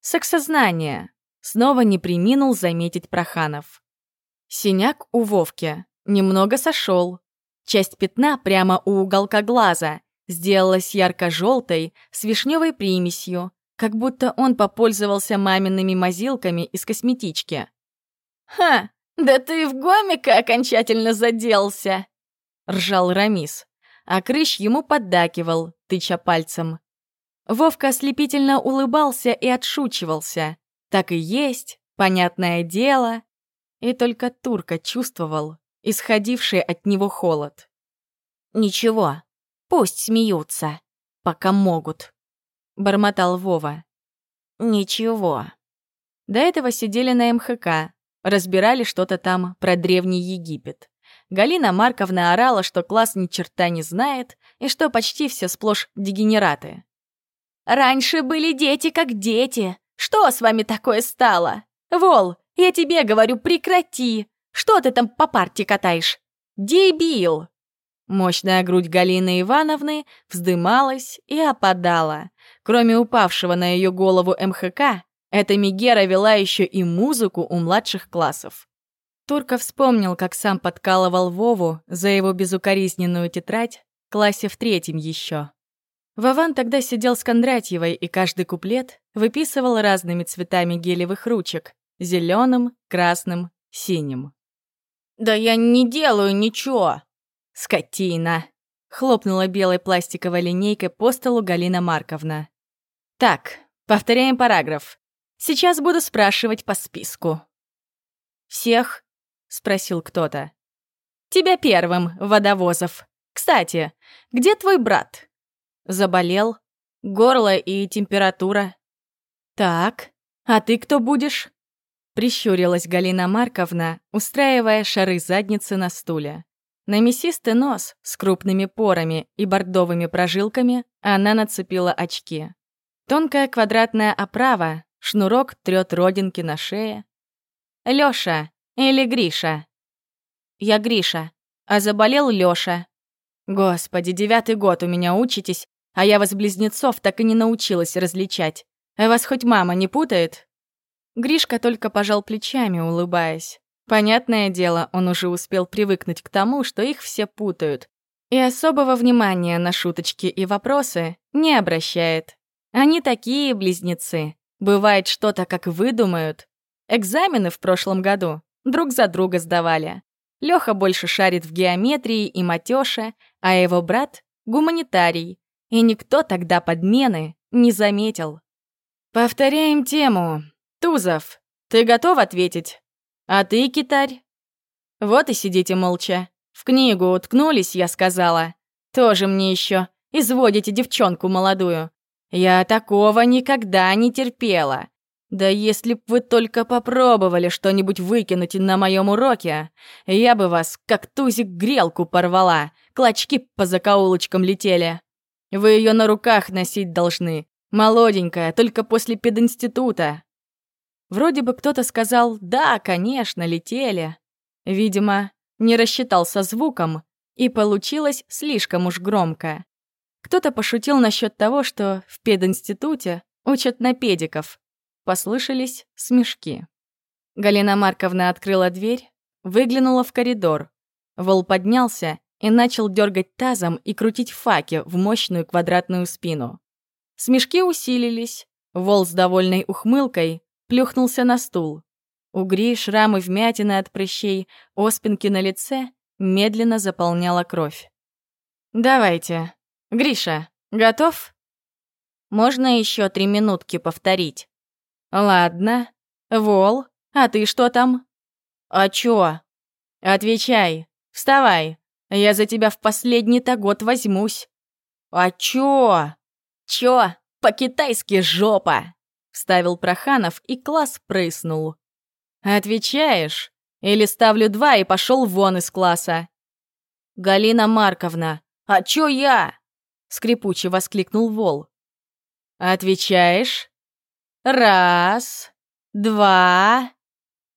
Сексознание. Снова не приминул заметить Проханов. Синяк у Вовки немного сошел. Часть пятна прямо у уголка глаза сделалась ярко-желтой с вишневой примесью, как будто он попользовался мамиными мазилками из косметички. «Ха, да ты в гомика окончательно заделся!» — ржал Рамис а Крыш ему поддакивал, тыча пальцем. Вовка ослепительно улыбался и отшучивался. Так и есть, понятное дело. И только Турка чувствовал исходивший от него холод. «Ничего, пусть смеются, пока могут», — бормотал Вова. «Ничего». До этого сидели на МХК, разбирали что-то там про Древний Египет. Галина Марковна орала, что класс ни черта не знает и что почти все сплошь дегенераты. «Раньше были дети как дети. Что с вами такое стало? Вол, я тебе говорю, прекрати. Что ты там по парте катаешь? Дебил!» Мощная грудь Галины Ивановны вздымалась и опадала. Кроме упавшего на ее голову МХК, эта Мегера вела еще и музыку у младших классов. Турка вспомнил, как сам подкалывал Вову за его безукоризненную тетрадь в классе в третьем еще. Вован тогда сидел с Кондратьевой и каждый куплет выписывал разными цветами гелевых ручек — зеленым, красным, синим. «Да я не делаю ничего!» «Скотина!» — хлопнула белой пластиковой линейкой по столу Галина Марковна. «Так, повторяем параграф. Сейчас буду спрашивать по списку». «Всех — спросил кто-то. «Тебя первым, Водовозов. Кстати, где твой брат?» «Заболел. Горло и температура». «Так, а ты кто будешь?» Прищурилась Галина Марковна, устраивая шары задницы на стуле. На мясистый нос с крупными порами и бордовыми прожилками она нацепила очки. Тонкая квадратная оправа, шнурок трёт родинки на шее. «Лёша, или Гриша? Я Гриша, а заболел Лёша. Господи, девятый год у меня учитесь, а я вас близнецов так и не научилась различать. А вас хоть мама не путает? Гришка только пожал плечами, улыбаясь. Понятное дело, он уже успел привыкнуть к тому, что их все путают. И особого внимания на шуточки и вопросы не обращает. Они такие близнецы. Бывает что-то, как выдумают. Экзамены в прошлом году друг за друга сдавали. Лёха больше шарит в геометрии и матёше, а его брат — гуманитарий. И никто тогда подмены не заметил. Повторяем тему. Тузов, ты готов ответить? А ты, китарь? Вот и сидите молча. В книгу уткнулись, я сказала. Тоже мне еще изводите девчонку молодую. Я такого никогда не терпела. Да если б вы только попробовали что-нибудь выкинуть на моем уроке, я бы вас, как тузик, грелку порвала, клочки по закоулочкам летели. Вы ее на руках носить должны. Молоденькая, только после пединститута. Вроде бы кто-то сказал «да, конечно, летели». Видимо, не рассчитал со звуком, и получилось слишком уж громко. Кто-то пошутил насчет того, что в пединституте учат на педиков. Послышались смешки. Галина Марковна открыла дверь, выглянула в коридор. Вол поднялся и начал дергать тазом и крутить факи в мощную квадратную спину. Смешки усилились. Вол с довольной ухмылкой плюхнулся на стул. Угри, шрамы, вмятины от прыщей, оспинки на лице медленно заполняла кровь. «Давайте. Гриша, готов?» «Можно еще три минутки повторить?» «Ладно. Вол, а ты что там?» «А чё?» «Отвечай. Вставай. Я за тебя в последний-то год возьмусь». «А чё?» «Чё? По-китайски жопа!» Вставил Проханов, и класс прыснул. «Отвечаешь? Или ставлю два и пошел вон из класса?» «Галина Марковна, а чё я?» Скрипуче воскликнул Вол. «Отвечаешь? Раз, два...»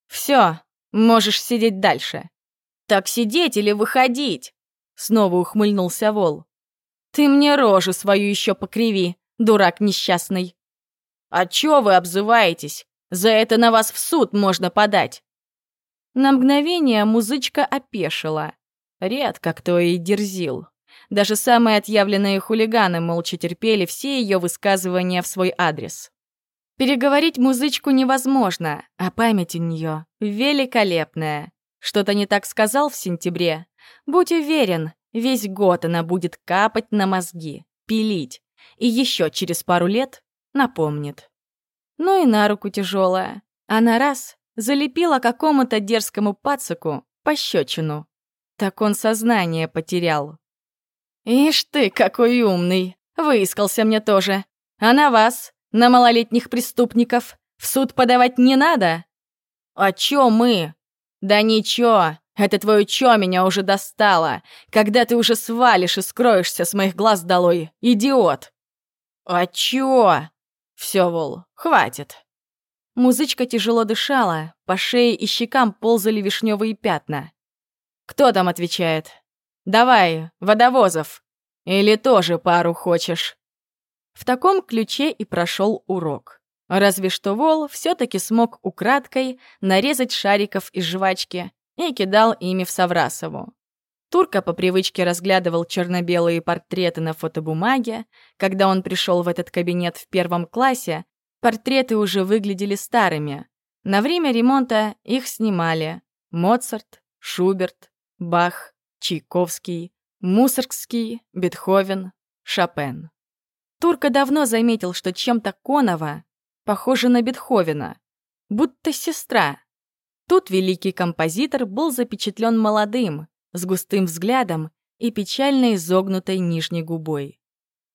«Все, можешь сидеть дальше». «Так сидеть или выходить?» Снова ухмыльнулся Вол. «Ты мне рожу свою еще покриви, дурак несчастный». «А чё вы обзываетесь? За это на вас в суд можно подать». На мгновение музычка опешила. Редко кто и дерзил. Даже самые отъявленные хулиганы молча терпели все ее высказывания в свой адрес. Переговорить музычку невозможно, а память у нее великолепная. Что-то не так сказал в сентябре? Будь уверен, весь год она будет капать на мозги, пилить. И еще через пару лет напомнит. Ну и на руку тяжелая. Она раз залепила какому-то дерзкому пацаку пощечину. Так он сознание потерял. «Ишь ты, какой умный! Выискался мне тоже. А на вас, на малолетних преступников, в суд подавать не надо?» «А чё мы?» «Да ничего, это твое чё меня уже достало, когда ты уже свалишь и скроешься с моих глаз долой, идиот!» «А чё?» Все, Вол, хватит. Музычка тяжело дышала, по шее и щекам ползали вишневые пятна. Кто там отвечает? Давай, водовозов. Или тоже пару хочешь? В таком ключе и прошел урок. Разве что Вол все-таки смог украдкой нарезать шариков из жвачки и кидал ими в Саврасову. Турка по привычке разглядывал черно-белые портреты на фотобумаге. Когда он пришел в этот кабинет в первом классе, портреты уже выглядели старыми. На время ремонта их снимали Моцарт, Шуберт, Бах, Чайковский, Мусоргский, Бетховен, Шопен. Турка давно заметил, что чем-то Конова похоже на Бетховена, будто сестра. Тут великий композитор был запечатлен молодым, с густым взглядом и печально изогнутой нижней губой.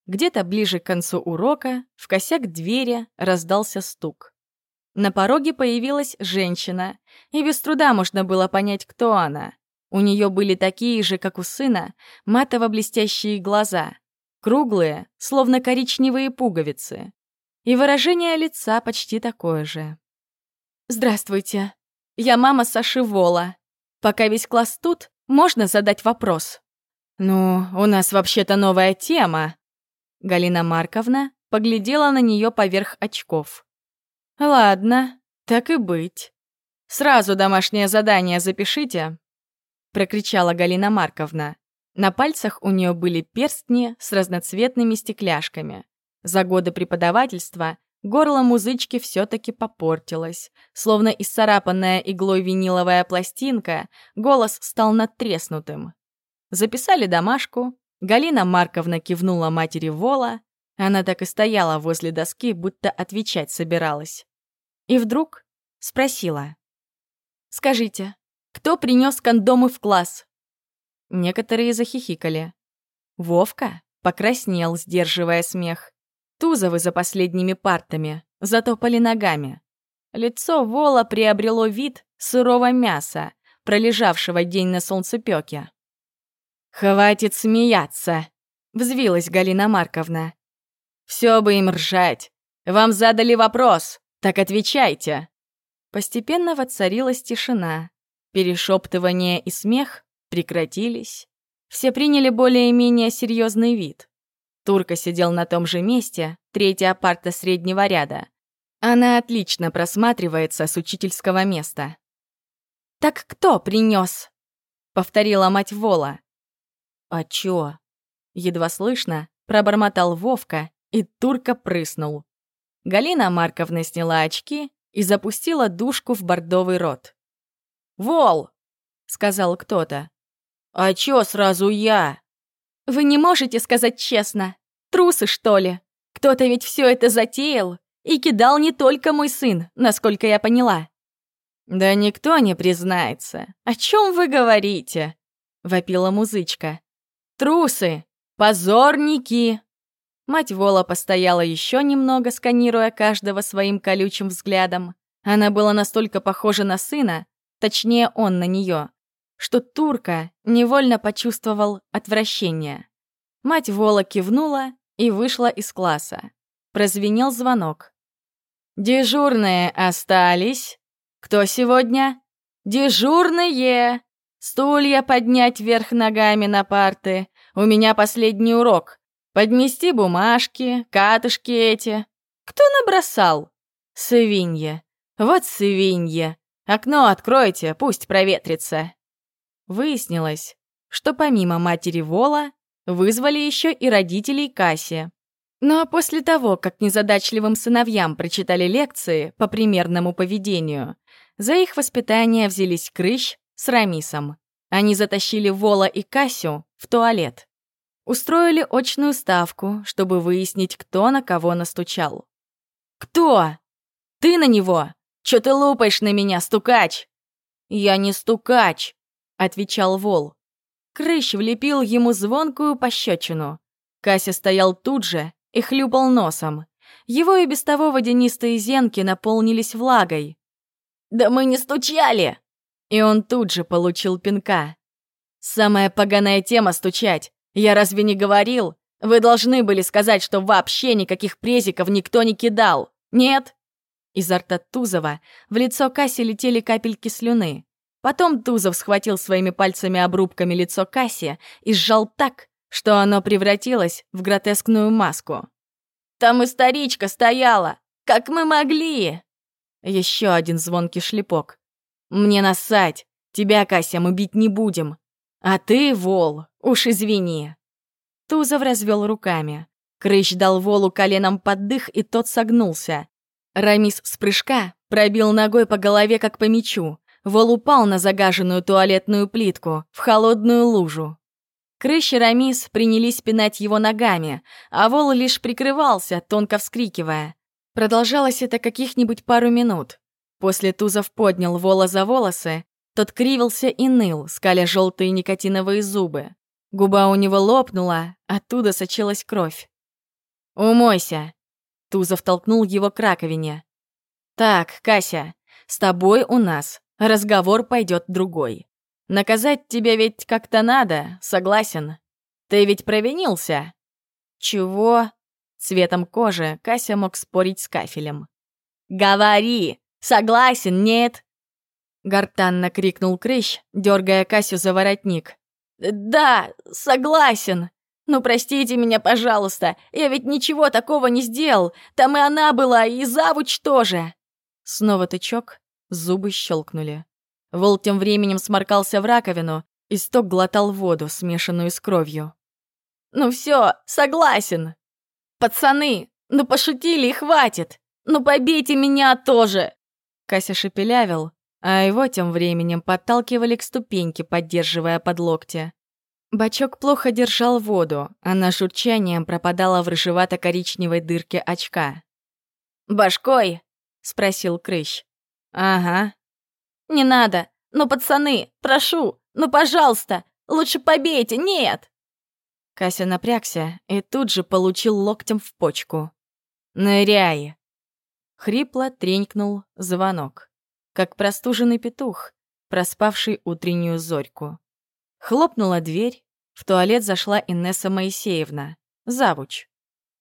Где-то ближе к концу урока в косяк двери раздался стук. На пороге появилась женщина, и без труда можно было понять, кто она. У нее были такие же, как у сына, матово-блестящие глаза, круглые, словно коричневые пуговицы. И выражение лица почти такое же. «Здравствуйте, я мама Саши Вола. Пока весь класс тут, можно задать вопрос?» «Ну, у нас вообще-то новая тема». Галина Марковна поглядела на нее поверх очков. «Ладно, так и быть. Сразу домашнее задание запишите», — прокричала Галина Марковна. На пальцах у нее были перстни с разноцветными стекляшками. За годы преподавательства горло музычки все-таки попортилось. Словно исцарапанная иглой виниловая пластинка, голос стал надтреснутым. Записали домашку. Галина Марковна кивнула матери Вола. Она так и стояла возле доски, будто отвечать собиралась. И вдруг спросила. «Скажите, кто принес кондомы в класс?» Некоторые захихикали. Вовка покраснел, сдерживая смех. Тузовы за последними партами затопали ногами. Лицо Вола приобрело вид сырого мяса, пролежавшего день на солнцепёке. «Хватит смеяться!» — взвилась Галина Марковна. «Все бы им ржать. Вам задали вопрос, так отвечайте». Постепенно воцарилась тишина. Перешептывание и смех прекратились. Все приняли более-менее серьезный вид. Турка сидел на том же месте, третья парта среднего ряда. Она отлично просматривается с учительского места. «Так кто принес? повторила мать Вола. «А чё?» Едва слышно, пробормотал Вовка, и Турка прыснул. Галина Марковна сняла очки и запустила душку в бордовый рот. «Вол!» — сказал кто-то. «А чё сразу я?» «Вы не можете сказать честно. Трусы, что ли? Кто-то ведь все это затеял и кидал не только мой сын, насколько я поняла». «Да никто не признается. О чем вы говорите?» — вопила музычка. «Трусы! Позорники!» Мать Вола постояла еще немного, сканируя каждого своим колючим взглядом. Она была настолько похожа на сына, точнее он на нее, что турка невольно почувствовал отвращение. Мать Вола кивнула и вышла из класса. Прозвенел звонок. «Дежурные остались. Кто сегодня?» «Дежурные! Стулья поднять вверх ногами на парты. У меня последний урок. Поднести бумажки, катышки эти. Кто набросал?» «Свинья. Вот свинья. Окно откройте, пусть проветрится». Выяснилось, что помимо матери Вола Вызвали еще и родителей Касси. Но после того, как незадачливым сыновьям прочитали лекции по примерному поведению, за их воспитание взялись Крыщ с Рамисом. Они затащили Вола и Касю в туалет. Устроили очную ставку, чтобы выяснить, кто на кого настучал. «Кто? Ты на него? Чё ты лупаешь на меня, стукач?» «Я не стукач», — отвечал Вол. Крыщ влепил ему звонкую пощечину. Кася стоял тут же и хлюпал носом. Его и без того водянистые зенки наполнились влагой. «Да мы не стучали!» И он тут же получил пинка. «Самая поганая тема стучать. Я разве не говорил? Вы должны были сказать, что вообще никаких презиков никто не кидал. Нет?» Изо рта Тузова в лицо Касси летели капельки слюны. Потом Тузов схватил своими пальцами обрубками лицо Касси и сжал так, что оно превратилось в гротескную маску. «Там и старичка стояла! Как мы могли!» Еще один звонкий шлепок. «Мне насать! Тебя, Кася, мы бить не будем! А ты, Вол, уж извини!» Тузов развел руками. Крыщ дал Волу коленом под дых, и тот согнулся. Рамис с прыжка пробил ногой по голове, как по мячу. Вол упал на загаженную туалетную плитку, в холодную лужу. Крыщ и Рамис принялись пинать его ногами, а Вол лишь прикрывался, тонко вскрикивая. Продолжалось это каких-нибудь пару минут. После Тузов поднял Вола за волосы, тот кривился и ныл, скаля желтые никотиновые зубы. Губа у него лопнула, оттуда сочилась кровь. «Умойся!» Тузов толкнул его к раковине. «Так, Кася, с тобой у нас разговор пойдет другой. Наказать тебя ведь как-то надо, согласен. Ты ведь провинился. Чего? Цветом кожи Кася мог спорить с кафелем. «Говори! Согласен, нет?» Гортанно крикнул Крыщ, дергая Касю за воротник. «Да, согласен. Ну, простите меня, пожалуйста, я ведь ничего такого не сделал. Там и она была, и завуч тоже». Снова тычок, Зубы щелкнули. Вол тем временем сморкался в раковину, и сток глотал воду, смешанную с кровью. «Ну все, согласен! Пацаны, ну пошутили и хватит! Ну побейте меня тоже!» Кася шепелявил, а его тем временем подталкивали к ступеньке, поддерживая под локти. Бачок плохо держал воду, она шурчанием пропадала в рыжевато-коричневой дырке очка. «Башкой?» — спросил Крыщ. «Ага». «Не надо! Ну, пацаны, прошу! Ну, пожалуйста! Лучше побейте! Нет!» Кася напрягся и тут же получил локтем в почку. «Ныряй!» Хрипло тренькнул звонок, как простуженный петух, проспавший утреннюю зорьку. Хлопнула дверь, В туалет зашла Инесса Моисеевна, завуч.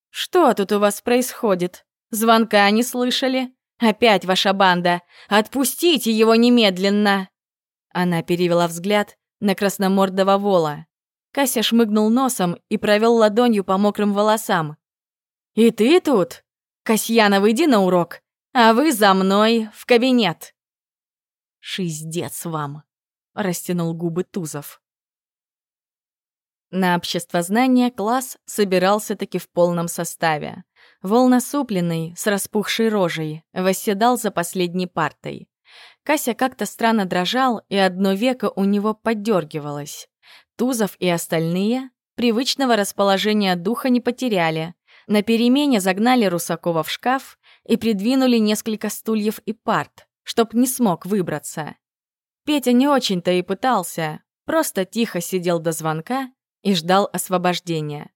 «Что тут у вас происходит? Звонка не слышали? Опять ваша банда! Отпустите его немедленно!» Она перевела взгляд на красномордого вола. Кася шмыгнул носом и провел ладонью по мокрым волосам. «И ты тут? Касьянов, иди на урок, а вы за мной в кабинет!» «Шиздец вам!» — растянул губы Тузов. На обществознание класс собирался таки в полном составе. Вол насупленный, с распухшей рожей, восседал за последней партой. Кася как-то странно дрожал, и одно веко у него поддергивалось. Тузов и остальные привычного расположения духа не потеряли. На перемене загнали Русакова в шкаф и придвинули несколько стульев и парт, чтоб не смог выбраться. Петя не очень-то и пытался, просто тихо сидел до звонка и ждал освобождения.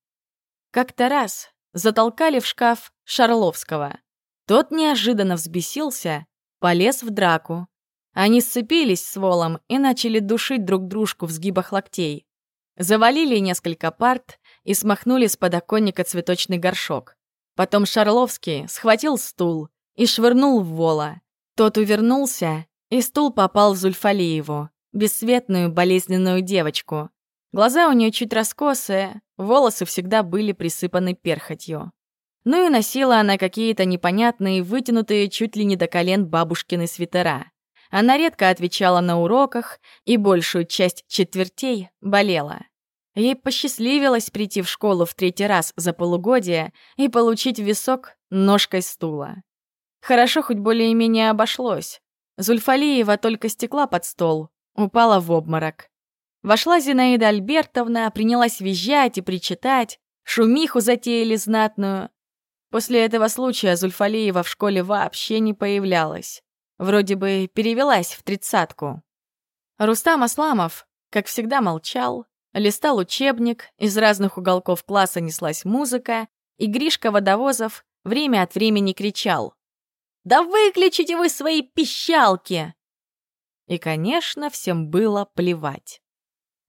Как-то раз затолкали в шкаф Шарловского. Тот неожиданно взбесился, полез в драку. Они сцепились с Волом и начали душить друг дружку в сгибах локтей. Завалили несколько парт и смахнули с подоконника цветочный горшок. Потом Шарловский схватил стул и швырнул в Вола. Тот увернулся, и стул попал в Зульфалиеву, бесцветную болезненную девочку, Глаза у нее чуть раскосые, волосы всегда были присыпаны перхотью. Ну и носила она какие-то непонятные, вытянутые чуть ли не до колен бабушкины свитера. Она редко отвечала на уроках и большую часть четвертей болела. Ей посчастливилось прийти в школу в третий раз за полугодие и получить висок ножкой стула. Хорошо хоть более-менее обошлось. Зульфалиева только стекла под стол, упала в обморок. Вошла Зинаида Альбертовна, принялась визжать и причитать, шумиху затеяли знатную. После этого случая Зульфалиева в школе вообще не появлялась. Вроде бы перевелась в тридцатку. Рустам Асламов, как всегда, молчал, листал учебник, из разных уголков класса неслась музыка, и Гришка Водовозов время от времени кричал «Да выключите вы свои пищалки!» И, конечно, всем было плевать.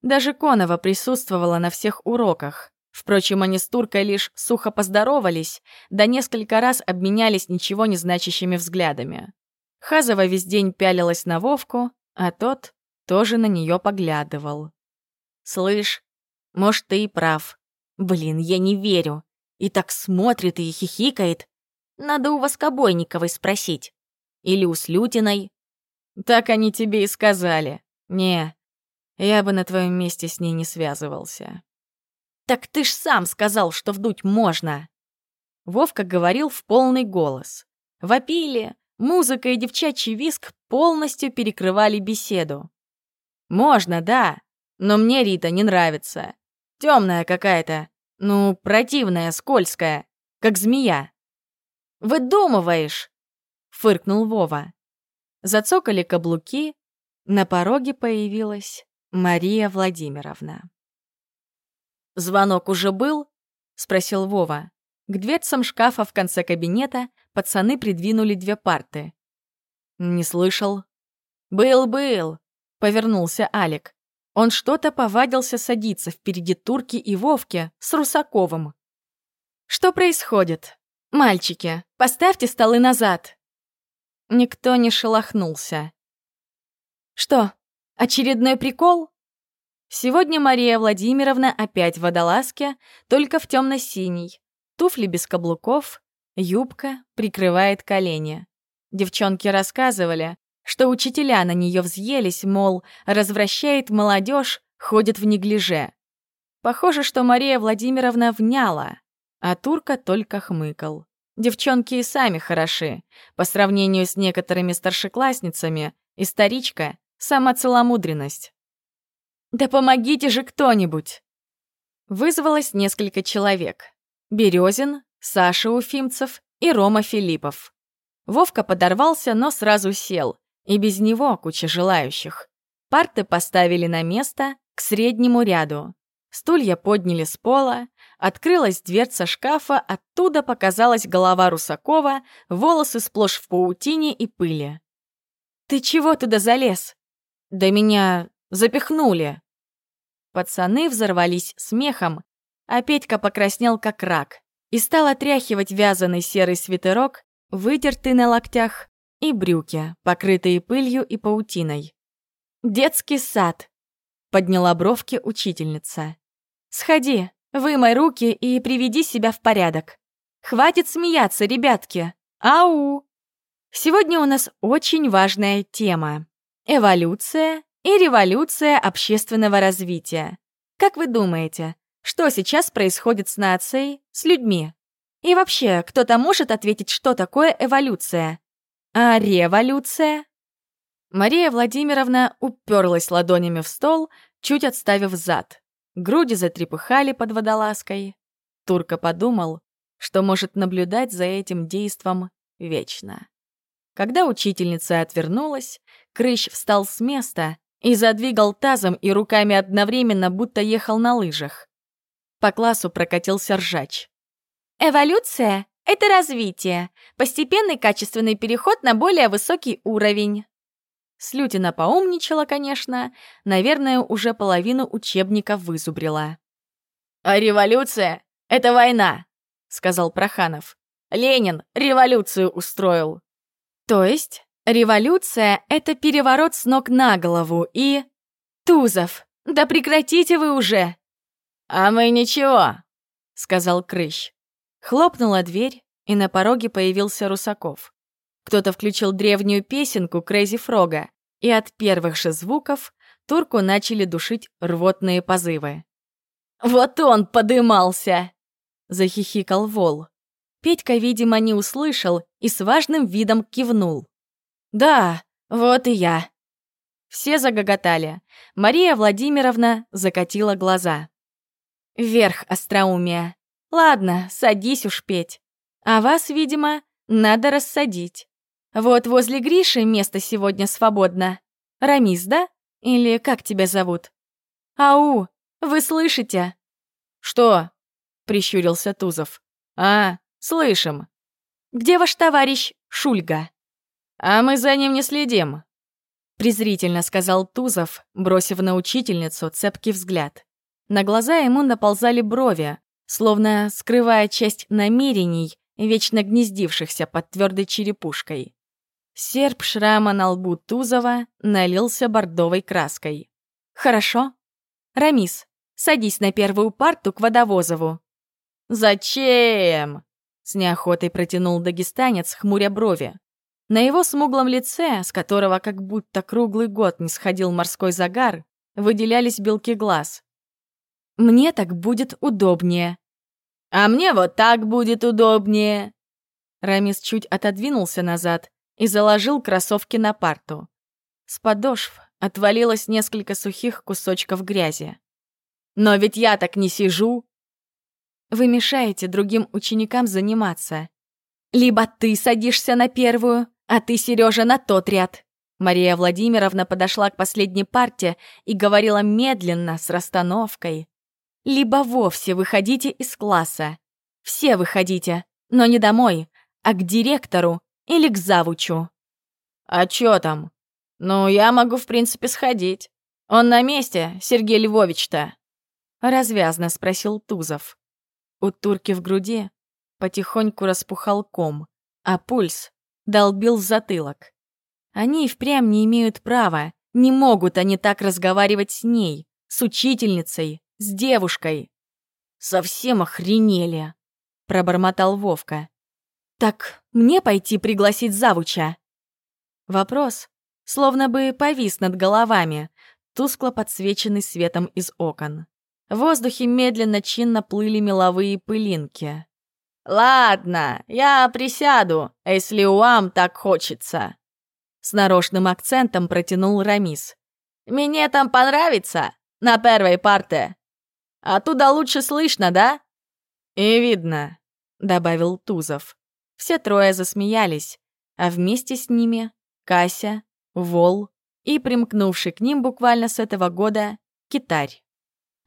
Даже Конова присутствовала на всех уроках. Впрочем, они с Туркой лишь сухо поздоровались, да несколько раз обменялись ничего не значащими взглядами. Хазова весь день пялилась на Вовку, а тот тоже на нее поглядывал. «Слышь, может, ты и прав. Блин, я не верю. И так смотрит и хихикает. Надо у Воскобойниковой спросить. Или у Слютиной». «Так они тебе и сказали. Не, я бы на твоем месте с ней не связывался. Так ты ж сам сказал, что вдуть можно. Вовка говорил в полный голос. Вопили, музыка и девчачий виск полностью перекрывали беседу. Можно, да, но мне Рита не нравится. Темная какая-то, ну, противная, скользкая, как змея. «Выдумываешь!» — фыркнул Вова. Зацокали каблуки, на пороге появилась Мария Владимировна. «Звонок уже был?» — спросил Вова. К дверцам шкафа в конце кабинета пацаны придвинули две парты. «Не слышал». «Был-был», — повернулся Алик. Он что-то повадился садиться впереди Турки и Вовки с Русаковым. «Что происходит? Мальчики, поставьте столы назад!» Никто не шелохнулся. «Что, Очередной прикол? Сегодня Мария Владимировна опять в водолазке, только в темно-синий. Туфли без каблуков, юбка прикрывает колени. Девчонки рассказывали, что учителя на нее взъелись, мол, развращает молодежь, ходит в неглиже. Похоже, что Мария Владимировна вняла, а Турка только хмыкал. Девчонки и сами хороши. По сравнению с некоторыми старшеклассницами, историчка Сама целомудренность. «Да помогите же кто-нибудь!» Вызвалось несколько человек. Березин, Саша Уфимцев и Рома Филиппов. Вовка подорвался, но сразу сел, и без него куча желающих. Парты поставили на место к среднему ряду. Стулья подняли с пола, открылась дверца шкафа, оттуда показалась голова Русакова, волосы сплошь в паутине и пыли. «Ты чего туда залез?» Да меня запихнули. Пацаны взорвались смехом, а Петька покраснел как рак и стал отряхивать вязаный серый свитерок, вытертый на локтях, и брюки, покрытые пылью и паутиной. «Детский сад», — подняла бровки учительница. «Сходи, вымой руки и приведи себя в порядок. Хватит смеяться, ребятки. Ау!» Сегодня у нас очень важная тема — эволюция и революция общественного развития. Как вы думаете, что сейчас происходит с нацией, с людьми? И вообще, кто-то может ответить, что такое эволюция? А революция? Мария Владимировна уперлась ладонями в стол, чуть отставив зад. Груди затрепыхали под водолазкой. Турка подумал, что может наблюдать за этим действом вечно. Когда учительница отвернулась, Крыщ встал с места и задвигал тазом и руками одновременно, будто ехал на лыжах. По классу прокатился ржач. «Эволюция — это развитие, постепенный качественный переход на более высокий уровень». Слютина поумничала, конечно, наверное, уже половину учебника вызубрила. «А революция — это война», — сказал Проханов. «Ленин революцию устроил». То есть революция — это переворот с ног на голову и... Тузов, да прекратите вы уже! А мы ничего, — сказал Крыщ. Хлопнула дверь, и на пороге появился Русаков. Кто-то включил древнюю песенку Крейзи Фрога, и от первых же звуков турку начали душить рвотные позывы. «Вот он подымался!» — захихикал Вол. Петька, видимо, не услышал и с важным видом кивнул. «Да, вот и я». Все загоготали. Мария Владимировна закатила глаза. «Вверх, остроумие. Ладно, садись уж петь. А вас, видимо, надо рассадить. Вот возле Гриши место сегодня свободно. Рамис, да? Или как тебя зовут? Ау, вы слышите?» «Что?» — прищурился Тузов. «А, «Слышим». «Где ваш товарищ Шульга?» «А мы за ним не следим», — презрительно сказал Тузов, бросив на учительницу цепкий взгляд. На глаза ему наползали брови, словно скрывая часть намерений, вечно гнездившихся под твердой черепушкой. Серп шрама на лбу Тузова налился бордовой краской. «Хорошо. Рамис, садись на первую парту к Водовозову». «Зачем?» С неохотой протянул дагестанец, хмуря брови. На его смуглом лице, с которого как будто круглый год не сходил морской загар, выделялись белки глаз. «Мне так будет удобнее». «А мне вот так будет удобнее». Рамис чуть отодвинулся назад и заложил кроссовки на парту. С подошв отвалилось несколько сухих кусочков грязи. «Но ведь я так не сижу!» Вы мешаете другим ученикам заниматься. Либо ты садишься на первую, а ты, Сережа, на тот ряд. Мария Владимировна подошла к последней парте и говорила медленно, с расстановкой. Либо вовсе выходите из класса. Все выходите, но не домой, а к директору или к завучу. А чё там? Ну, я могу, в принципе, сходить. Он на месте, Сергей Львович-то. Развязно спросил Тузов. У турки в груди потихоньку распухал ком, а пульс долбил затылок. Они и впрямь не имеют права, не могут они так разговаривать с ней, с учительницей, с девушкой. «Совсем охренели!» — пробормотал Вовка. «Так мне пойти пригласить завуча?» Вопрос словно бы повис над головами, тускло подсвеченный светом из окон. В воздухе медленно чинно плыли меловые пылинки. «Ладно, я присяду, если уам так хочется», — с нарочным акцентом протянул Рамис. «Мне там понравится, на первой парте. Оттуда лучше слышно, да?» «И видно», — добавил Тузов. Все трое засмеялись, а вместе с ними Кася, Вол и примкнувший к ним буквально с этого года Китарь.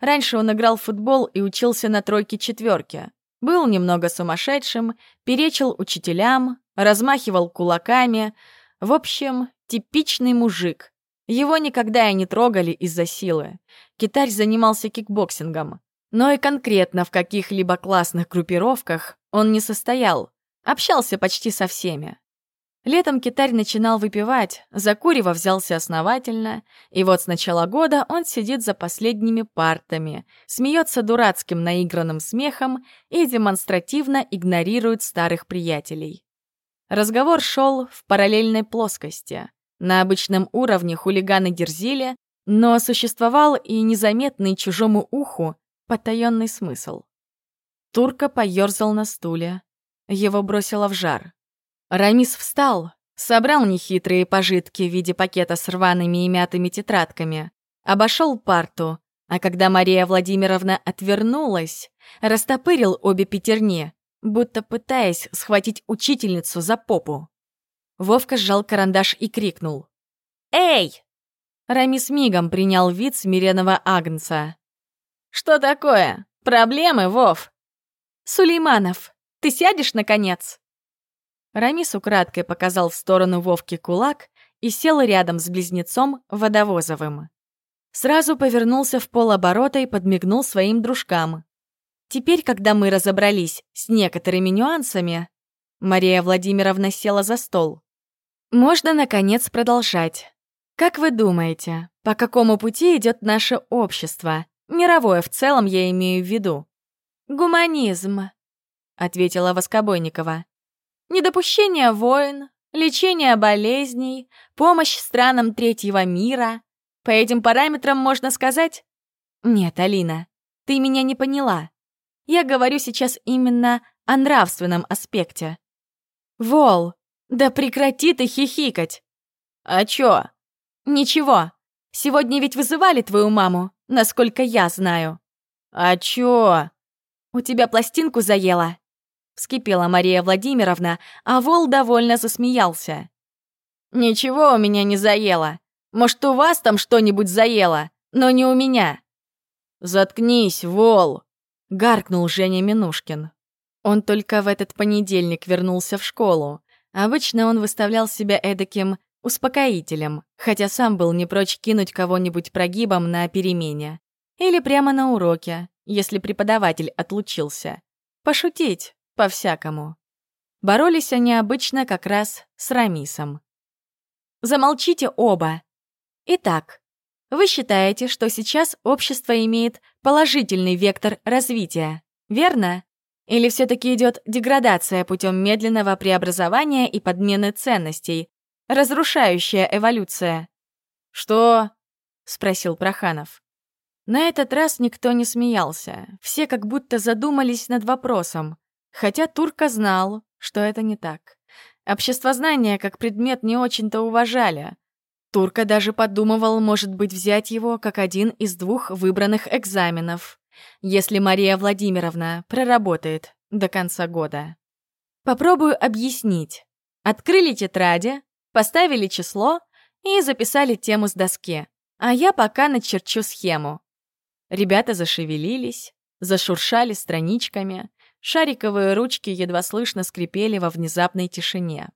Раньше он играл в футбол и учился на тройке-четверке. Был немного сумасшедшим, перечил учителям, размахивал кулаками. В общем, типичный мужик. Его никогда и не трогали из-за силы. Китарь занимался кикбоксингом. Но и конкретно в каких-либо классных группировках он не состоял, общался почти со всеми. Летом китарь начинал выпивать, за курево взялся основательно, и вот с начала года он сидит за последними партами, смеется дурацким наигранным смехом и демонстративно игнорирует старых приятелей. Разговор шел в параллельной плоскости. На обычном уровне хулиганы дерзили, но существовал и незаметный чужому уху потаенный смысл. Турка поёрзал на стуле. Его бросило в жар. Рамис встал, собрал нехитрые пожитки в виде пакета с рваными и мятыми тетрадками, обошел парту, а когда Мария Владимировна отвернулась, растопырил обе пятерни, будто пытаясь схватить учительницу за попу. Вовка сжал карандаш и крикнул. «Эй!» Рамис мигом принял вид смиренного агнца. «Что такое? Проблемы, Вов?» «Сулейманов, ты сядешь, наконец?» Рамис украдкой показал в сторону Вовки кулак и сел рядом с близнецом Водовозовым. Сразу повернулся в полоборота и подмигнул своим дружкам. Теперь, когда мы разобрались с некоторыми нюансами, Мария Владимировна села за стол. Можно, наконец, продолжать. Как вы думаете, по какому пути идет наше общество? Мировое в целом я имею в виду. «Гуманизм», — ответила Воскобойникова. Недопущение войн, лечение болезней, помощь странам третьего мира. По этим параметрам можно сказать... Нет, Алина, ты меня не поняла. Я говорю сейчас именно о нравственном аспекте. Вол, да прекрати ты хихикать. А чё? Ничего. Сегодня ведь вызывали твою маму, насколько я знаю. А чё? У тебя пластинку заело. Вскипела Мария Владимировна, а Вол довольно засмеялся. «Ничего у меня не заело. Может, у вас там что-нибудь заело, но не у меня». «Заткнись, Вол!» — гаркнул Женя Минушкин. Он только в этот понедельник вернулся в школу. Обычно он выставлял себя эдаким успокоителем, хотя сам был не прочь кинуть кого-нибудь прогибом на перемене. Или прямо на уроке, если преподаватель отлучился. Пошутить, по-всякому. Боролись они обычно как раз с Рамисом. Замолчите оба. Итак, вы считаете, что сейчас общество имеет положительный вектор развития, верно? Или все-таки идет деградация путем медленного преобразования и подмены ценностей, разрушающая эволюция? Что? спросил Проханов. На этот раз никто не смеялся. Все как будто задумались над вопросом. Хотя Турка знал, что это не так. Обществознание как предмет не очень-то уважали. Турка даже подумывал, может быть, взять его как один из двух выбранных экзаменов, если Мария Владимировна проработает до конца года. Попробую объяснить. Открыли тетради, поставили число и записали тему с доски. А я пока начерчу схему. Ребята зашевелились, зашуршали страничками. Шариковые ручки едва слышно скрипели во внезапной тишине.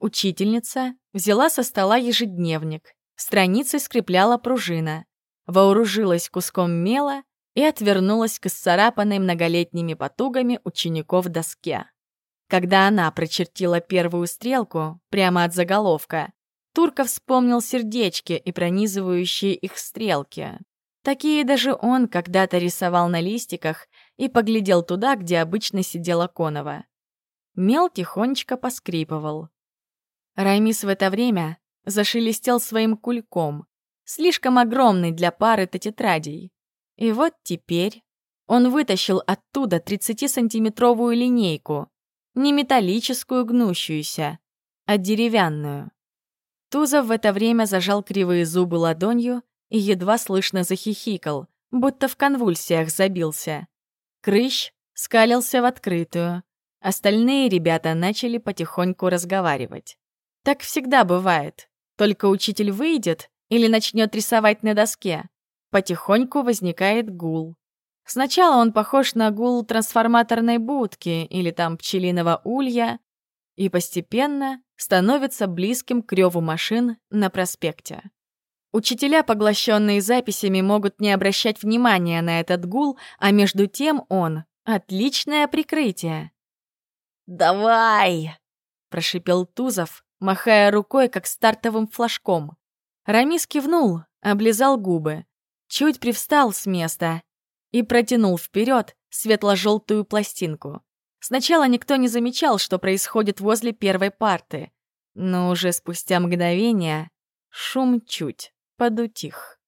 Учительница взяла со стола ежедневник, страницы скрепляла пружина, вооружилась куском мела и отвернулась к исцарапанной многолетними потугами учеников доске. Когда она прочертила первую стрелку прямо от заголовка, Турка вспомнил сердечки и пронизывающие их стрелки. Такие даже он когда-то рисовал на листиках и поглядел туда, где обычно сидела Конова. Мел тихонечко поскрипывал. Раймис в это время зашелестел своим кульком, слишком огромный для пары-то тетрадей. И вот теперь он вытащил оттуда 30-сантиметровую линейку, не металлическую гнущуюся, а деревянную. Тузов в это время зажал кривые зубы ладонью и едва слышно захихикал, будто в конвульсиях забился. Крыщ скалился в открытую. Остальные ребята начали потихоньку разговаривать. Так всегда бывает. Только учитель выйдет или начнет рисовать на доске. Потихоньку возникает гул. Сначала он похож на гул трансформаторной будки или там пчелиного улья, и постепенно становится близким к реву машин на проспекте. Учителя, поглощенные записями, могут не обращать внимания на этот гул, а между тем он — отличное прикрытие. «Давай!» — прошипел Тузов, махая рукой, как стартовым флажком. Рамис кивнул, облизал губы, чуть привстал с места и протянул вперед светло-желтую пластинку. Сначала никто не замечал, что происходит возле первой парты, но уже спустя мгновение шум чуть подутих.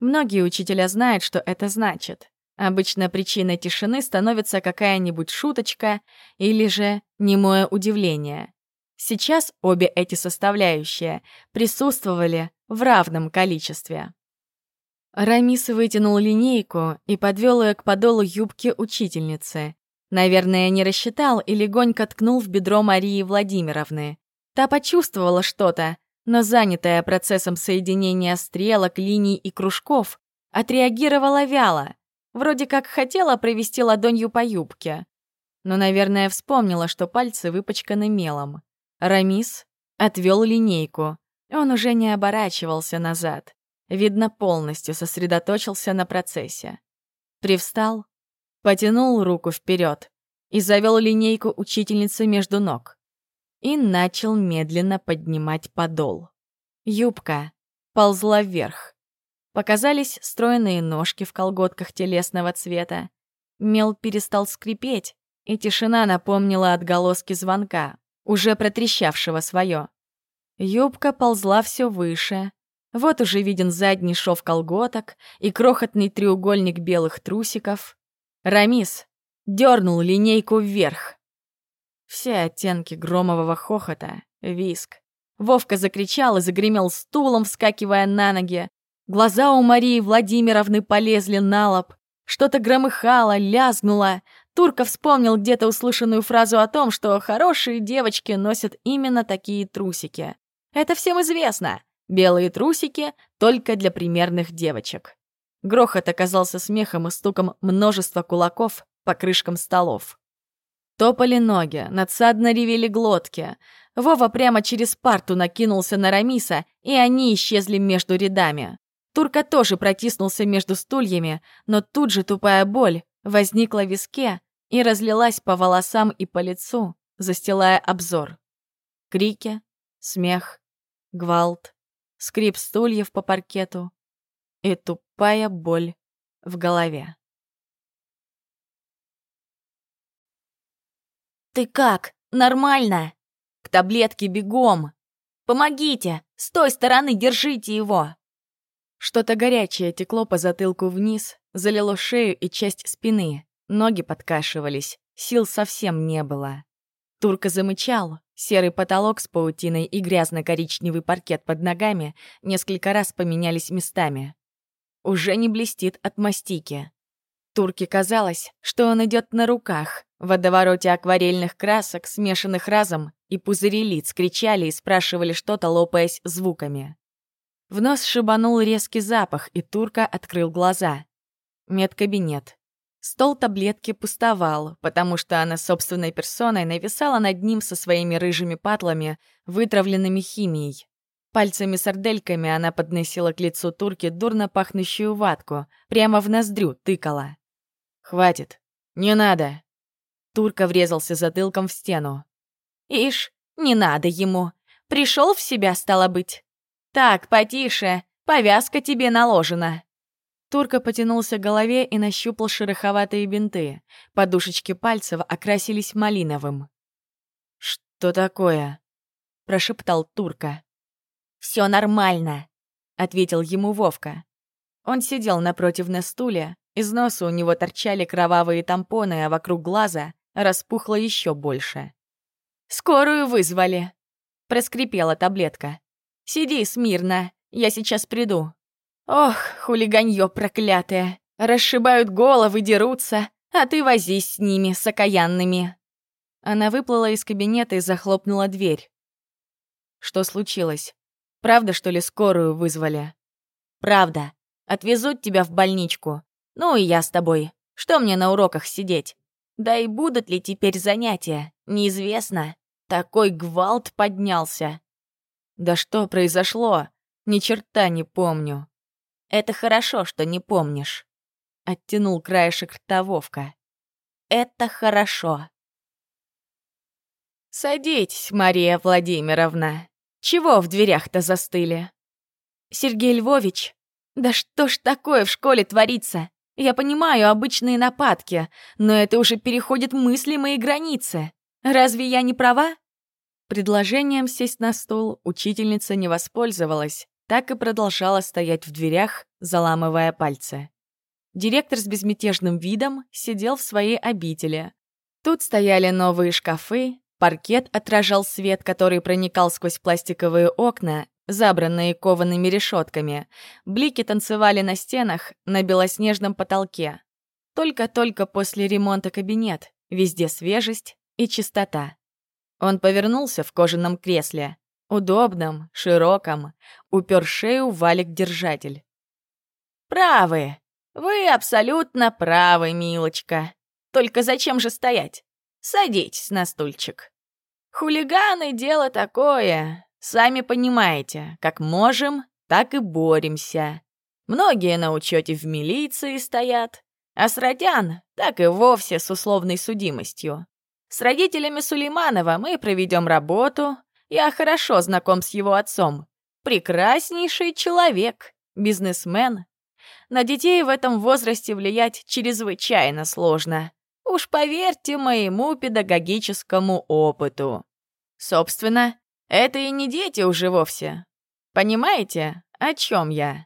Многие учителя знают, что это значит. Обычно причиной тишины становится какая-нибудь шуточка или же немое удивление. Сейчас обе эти составляющие присутствовали в равном количестве. Рамис вытянул линейку и подвел ее к подолу юбки учительницы. Наверное, не рассчитал и легонько ткнул в бедро Марии Владимировны. Та почувствовала что-то, но занятая процессом соединения стрелок, линий и кружков, отреагировала вяло, вроде как хотела провести ладонью по юбке. Но, наверное, вспомнила, что пальцы выпачканы мелом. Рамис отвел линейку. Он уже не оборачивался назад. Видно, полностью сосредоточился на процессе. Привстал, потянул руку вперед и завел линейку учительницы между ног и начал медленно поднимать подол. Юбка ползла вверх. Показались стройные ножки в колготках телесного цвета. Мел перестал скрипеть, и тишина напомнила отголоски звонка, уже протрещавшего свое. Юбка ползла все выше. Вот уже виден задний шов колготок и крохотный треугольник белых трусиков. Рамис дернул линейку вверх. Все оттенки громового хохота, виск. Вовка закричал и загремел стулом, вскакивая на ноги. Глаза у Марии Владимировны полезли на лоб. Что-то громыхало, лязгнуло. Турка вспомнил где-то услышанную фразу о том, что хорошие девочки носят именно такие трусики. Это всем известно. Белые трусики только для примерных девочек. Грохот оказался смехом и стуком множества кулаков по крышкам столов. Топали ноги, надсадно ревели глотки. Вова прямо через парту накинулся на Рамиса, и они исчезли между рядами. Турка тоже протиснулся между стульями, но тут же тупая боль возникла в виске и разлилась по волосам и по лицу, застилая обзор. Крики, смех, гвалт, скрип стульев по паркету и тупая боль в голове. «Ты как? Нормально?» «К таблетке бегом!» «Помогите! С той стороны держите его!» Что-то горячее текло по затылку вниз, залило шею и часть спины. Ноги подкашивались, сил совсем не было. Турка замычал, серый потолок с паутиной и грязно-коричневый паркет под ногами несколько раз поменялись местами. Уже не блестит от мастики. Турке казалось, что он идет на руках. В водовороте акварельных красок, смешанных разом, и пузыри лиц кричали и спрашивали что-то, лопаясь звуками. В нос шибанул резкий запах, и Турка открыл глаза. Медкабинет. Стол таблетки пустовал, потому что она собственной персоной нависала над ним со своими рыжими патлами, вытравленными химией. Пальцами-сардельками она подносила к лицу турки дурно пахнущую ватку, прямо в ноздрю тыкала. «Хватит! Не надо!» Турка врезался затылком в стену. «Ишь, не надо ему! Пришел в себя, стало быть! Так, потише, повязка тебе наложена!» Турка потянулся к голове и нащупал шероховатые бинты. Подушечки пальцев окрасились малиновым. «Что такое?» — прошептал Турка. «Все нормально», — ответил ему Вовка. Он сидел напротив на стуле, из носа у него торчали кровавые тампоны, а вокруг глаза распухло еще больше. «Скорую вызвали!» — проскрипела таблетка. «Сиди смирно, я сейчас приду». «Ох, хулиганье проклятое! Расшибают головы, дерутся, а ты возись с ними, с окаянными!» Она выплыла из кабинета и захлопнула дверь. «Что случилось? Правда, что ли, скорую вызвали?» «Правда. Отвезут тебя в больничку. Ну и я с тобой. Что мне на уроках сидеть? Да и будут ли теперь занятия, неизвестно. Такой гвалт поднялся. Да что произошло? Ни черта не помню. Это хорошо, что не помнишь. Оттянул краешек рта. Это хорошо. Садитесь, Мария Владимировна. Чего в дверях-то застыли? Сергей Львович, да что ж такое в школе творится? Я понимаю обычные нападки, но это уже переходит мыслимые границы. Разве я не права? Предложением сесть на стул учительница не воспользовалась, так и продолжала стоять в дверях, заламывая пальцы. Директор с безмятежным видом сидел в своей обители. Тут стояли новые шкафы, паркет отражал свет, который проникал сквозь пластиковые окна, забранные коваными решетками. Блики танцевали на стенах, на белоснежном потолке. Только-только после ремонта кабинет, везде свежесть и чистота. Он повернулся в кожаном кресле, удобном, широком, упер шею валик-держатель. «Правы! Вы абсолютно правы, милочка. Только зачем же стоять? Садитесь на стульчик. Хулиганы — дело такое. Сами понимаете, как можем, так и боремся. Многие на учете в милиции стоят, а с Родян так и вовсе с условной судимостью. С родителями Сулейманова мы проведем работу. Я хорошо знаком с его отцом. Прекраснейший человек, бизнесмен. На детей в этом возрасте влиять чрезвычайно сложно. Уж поверьте моему педагогическому опыту. Собственно, это и не дети уже вовсе. Понимаете, о чем я?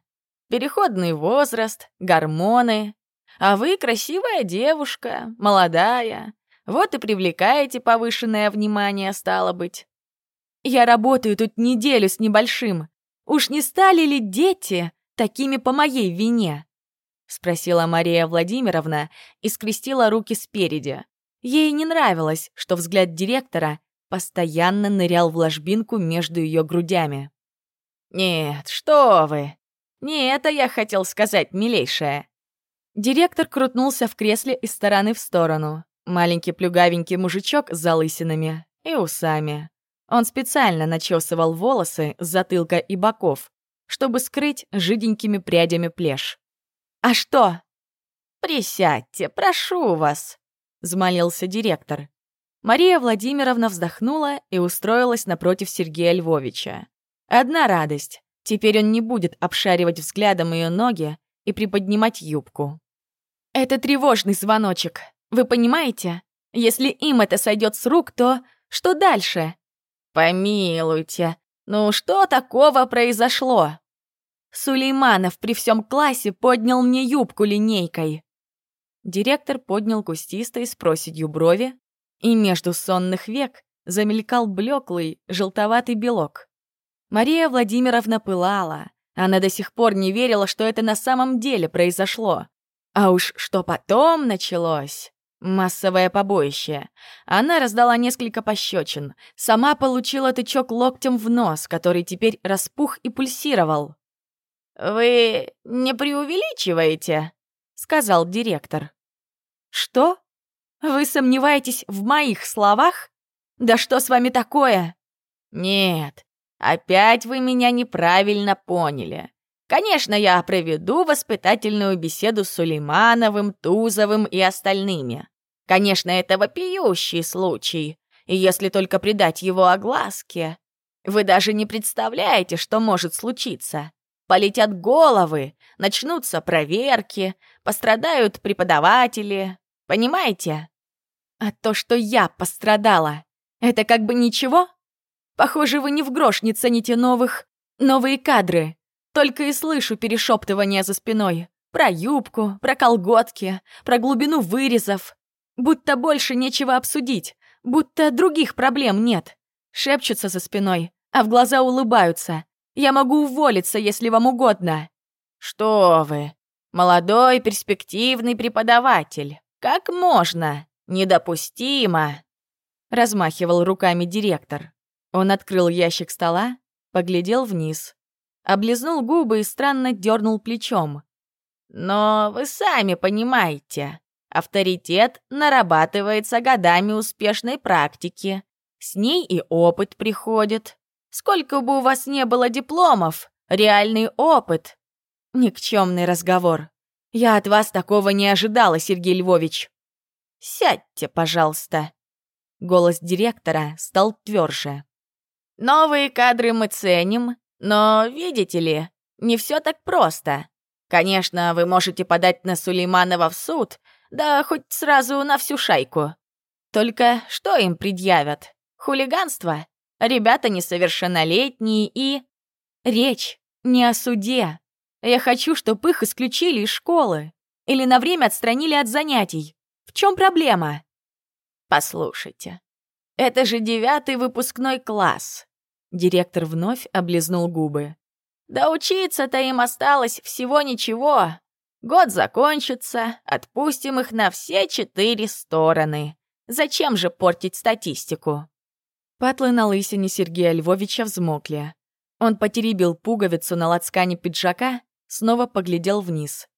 Переходный возраст, гормоны. А вы красивая девушка, молодая, вот и привлекаете повышенное внимание, стало быть. Я работаю тут неделю с небольшим. Уж не стали ли дети такими по моей вине?» Спросила Мария Владимировна и скрестила руки спереди. Ей не нравилось, что взгляд директора постоянно нырял в ложбинку между ее грудями. «Нет, что вы! Не это я хотел сказать, милейшая!» Директор крутнулся в кресле из стороны в сторону. Маленький плюгавенький мужичок с залысинами и усами. Он специально начесывал волосы с затылка и боков, чтобы скрыть жиденькими прядями плешь. «А что?» «Присядьте, прошу вас», — взмолился директор. Мария Владимировна вздохнула и устроилась напротив Сергея Львовича. Одна радость. Теперь он не будет обшаривать взглядом ее ноги и приподнимать юбку. «Это тревожный звоночек», вы понимаете? Если им это сойдет с рук, то что дальше? Помилуйте, ну что такого произошло? Сулейманов при всем классе поднял мне юбку линейкой. Директор поднял кустистой с проседью брови, и между сонных век замелькал блеклый, желтоватый белок. Мария Владимировна пылала. Она до сих пор не верила, что это на самом деле произошло. А уж что потом началось. Массовое побоище. Она раздала несколько пощечин. Сама получила тычок локтем в нос, который теперь распух и пульсировал. «Вы не преувеличиваете?» — сказал директор. «Что? Вы сомневаетесь в моих словах? Да что с вами такое?» «Нет, опять вы меня неправильно поняли. Конечно, я проведу воспитательную беседу с Сулеймановым, Тузовым и остальными. Конечно, это вопиющий случай, и если только придать его огласке, вы даже не представляете, что может случиться. Полетят головы, начнутся проверки, пострадают преподаватели. Понимаете? А то, что я пострадала, это как бы ничего? Похоже, вы ни в грош не цените новых... новые кадры. Только и слышу перешептывания за спиной. Про юбку, про колготки, про глубину вырезов. Будто больше нечего обсудить, будто других проблем нет. Шепчутся за спиной, а в глаза улыбаются. Я могу уволиться, если вам угодно. Что вы? Молодой перспективный преподаватель. Как можно? Недопустимо. Размахивал руками директор. Он открыл ящик стола, поглядел вниз облизнул губы и странно дернул плечом. «Но вы сами понимаете, авторитет нарабатывается годами успешной практики. С ней и опыт приходит. Сколько бы у вас не было дипломов, реальный опыт. Никчемный разговор. Я от вас такого не ожидала, Сергей Львович. Сядьте, пожалуйста. Голос директора стал тверже. Новые кадры мы ценим, но, видите ли, не все так просто. Конечно, вы можете подать на Сулейманова в суд, да хоть сразу на всю шайку. Только что им предъявят? Хулиганство? Ребята несовершеннолетние и... Речь не о суде. Я хочу, чтобы их исключили из школы. Или на время отстранили от занятий. В чем проблема? Послушайте, это же девятый выпускной класс. Директор вновь облизнул губы. Да учиться-то им осталось всего ничего. Год закончится, отпустим их на все четыре стороны. Зачем же портить статистику? Патлы на лысине Сергея Львовича взмокли. Он потеребил пуговицу на лацкане пиджака, снова поглядел вниз.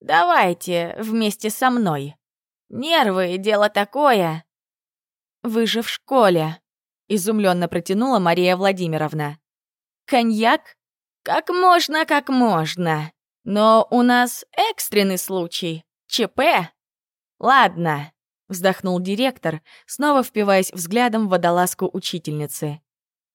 «Давайте вместе со мной. Нервы — дело такое». «Вы же в школе», — изумленно протянула Мария Владимировна. «Коньяк? Как можно, как можно. Но у нас экстренный случай. ЧП. Ладно, вздохнул директор, снова впиваясь взглядом в водолазку учительницы.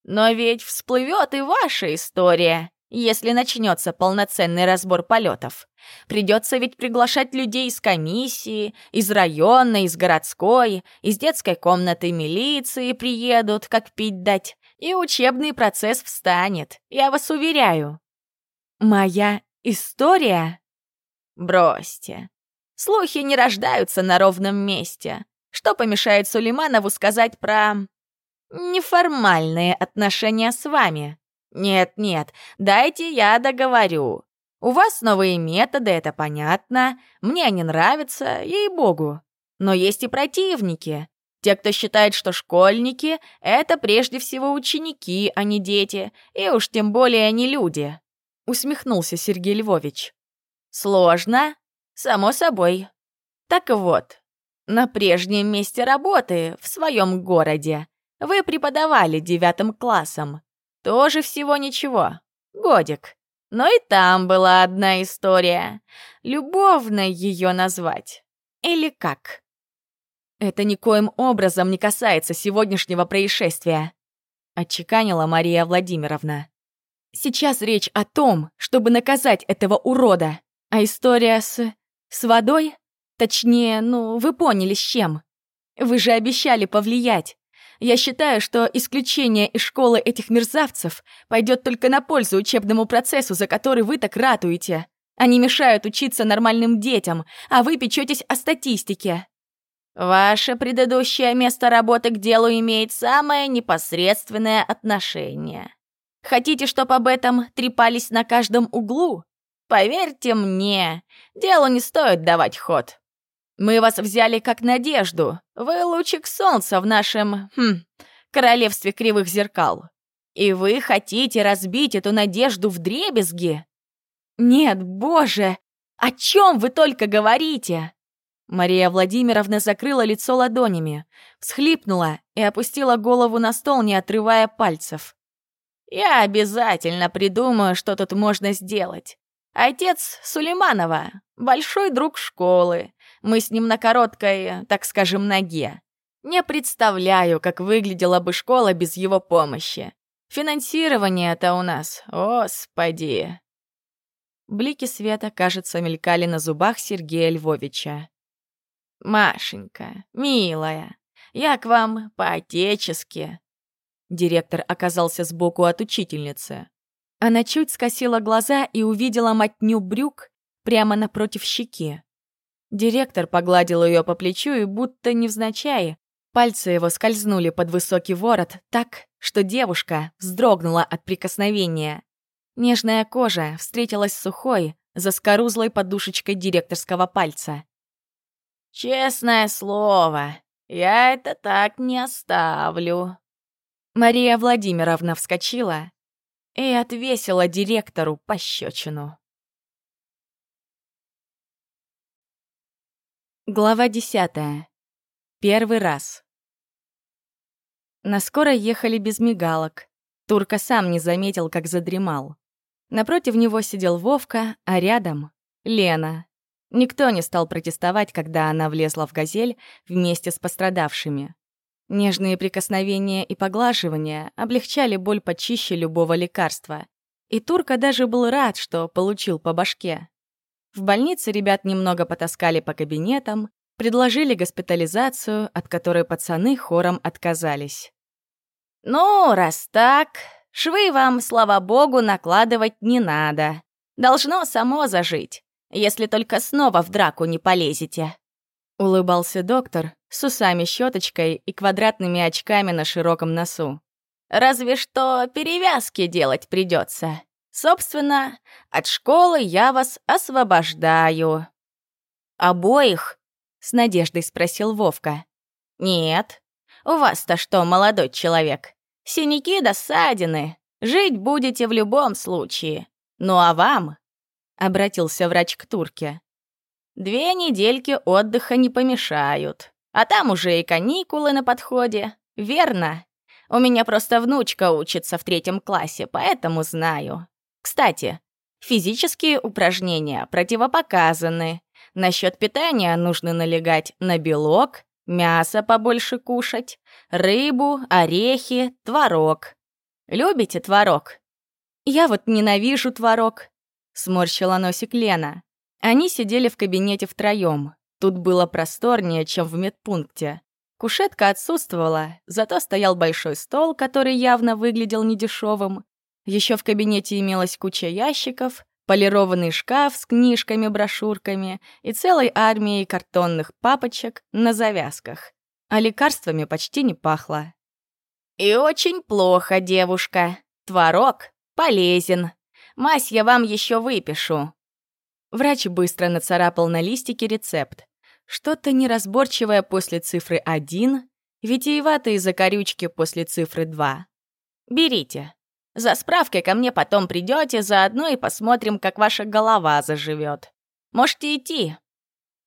Но ведь всплывет и ваша история, если начнется полноценный разбор полетов. Придется ведь приглашать людей из комиссии, из районной, из городской, из детской комнаты милиции приедут, как пить дать, и учебный процесс встанет, я вас уверяю. Моя история? Бросьте. Слухи не рождаются на ровном месте. Что помешает Сулейманову сказать про... неформальные отношения с вами? Нет-нет, дайте я договорю. У вас новые методы, это понятно. Мне они нравятся, ей-богу. Но есть и противники. Те, кто считает, что школьники — это прежде всего ученики, а не дети, и уж тем более не люди. Усмехнулся Сергей Львович. Сложно, Само собой. Так вот, на прежнем месте работы, в своем городе, вы преподавали девятым классом. Тоже всего ничего. Годик. Но и там была одна история. Любовно ее назвать. Или как? Это никоим образом не касается сегодняшнего происшествия, отчеканила Мария Владимировна. Сейчас речь о том, чтобы наказать этого урода, а история с с водой? Точнее, ну, вы поняли, с чем. Вы же обещали повлиять. Я считаю, что исключение из школы этих мерзавцев пойдет только на пользу учебному процессу, за который вы так ратуете. Они мешают учиться нормальным детям, а вы печетесь о статистике. Ваше предыдущее место работы к делу имеет самое непосредственное отношение. Хотите, чтобы об этом трепались на каждом углу? Поверьте мне, делу не стоит давать ход. Мы вас взяли как надежду. Вы лучик солнца в нашем, хм, королевстве кривых зеркал. И вы хотите разбить эту надежду в дребезги? Нет, боже, о чем вы только говорите? Мария Владимировна закрыла лицо ладонями, всхлипнула и опустила голову на стол, не отрывая пальцев. «Я обязательно придумаю, что тут можно сделать. Отец Сулейманова — большой друг школы. Мы с ним на короткой, так скажем, ноге. Не представляю, как выглядела бы школа без его помощи. Финансирование-то у нас, господи. Блики света, кажется, мелькали на зубах Сергея Львовича. «Машенька, милая, я к вам по-отечески». Директор оказался сбоку от учительницы. Она чуть скосила глаза и увидела мотню брюк прямо напротив щеки. Директор погладил ее по плечу и будто невзначай. Пальцы его скользнули под высокий ворот так, что девушка вздрогнула от прикосновения. Нежная кожа встретилась с сухой, заскорузлой подушечкой директорского пальца. «Честное слово, я это так не оставлю». Мария Владимировна вскочила, и отвесила директору пощечину. Глава десятая. Первый раз. На скорой ехали без мигалок. Турка сам не заметил, как задремал. Напротив него сидел Вовка, а рядом — Лена. Никто не стал протестовать, когда она влезла в «Газель» вместе с пострадавшими. Нежные прикосновения и поглаживания облегчали боль почище любого лекарства. И Турка даже был рад, что получил по башке. В больнице ребят немного потаскали по кабинетам, предложили госпитализацию, от которой пацаны хором отказались. «Ну, раз так, швы вам, слава богу, накладывать не надо. Должно само зажить если только снова в драку не полезете». Улыбался доктор с усами-щеточкой и квадратными очками на широком носу. «Разве что перевязки делать придется. Собственно, от школы я вас освобождаю». «Обоих?» — с надеждой спросил Вовка. «Нет. У вас-то что, молодой человек? Синяки да ссадины. Жить будете в любом случае. Ну а вам обратился врач к турке. «Две недельки отдыха не помешают. А там уже и каникулы на подходе. Верно? У меня просто внучка учится в третьем классе, поэтому знаю. Кстати, физические упражнения противопоказаны. Насчет питания нужно налегать на белок, мясо побольше кушать, рыбу, орехи, творог. Любите творог? Я вот ненавижу творог. Сморщила носик Лена. Они сидели в кабинете втроем. Тут было просторнее, чем в медпункте. Кушетка отсутствовала, зато стоял большой стол, который явно выглядел недешевым. Еще в кабинете имелась куча ящиков, полированный шкаф с книжками, брошюрками и целой армией картонных папочек на завязках. А лекарствами почти не пахло. «И очень плохо, девушка. Творог полезен», Мазь я вам еще выпишу». Врач быстро нацарапал на листике рецепт. Что-то неразборчивое после цифры 1, витиеватые закорючки после цифры 2. «Берите. За справкой ко мне потом придете, заодно и посмотрим, как ваша голова заживет. Можете идти.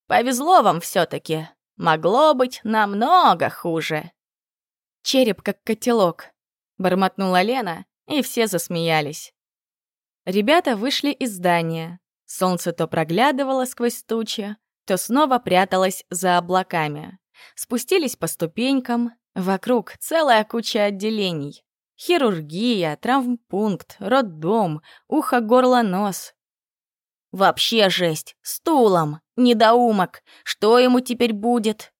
Повезло вам все таки Могло быть намного хуже». «Череп как котелок», — бормотнула Лена, и все засмеялись. Ребята вышли из здания. Солнце то проглядывало сквозь тучи, то снова пряталось за облаками. Спустились по ступенькам. Вокруг целая куча отделений. Хирургия, травмпункт, роддом, ухо, горло, нос. «Вообще жесть! Стулом! Недоумок! Что ему теперь будет?»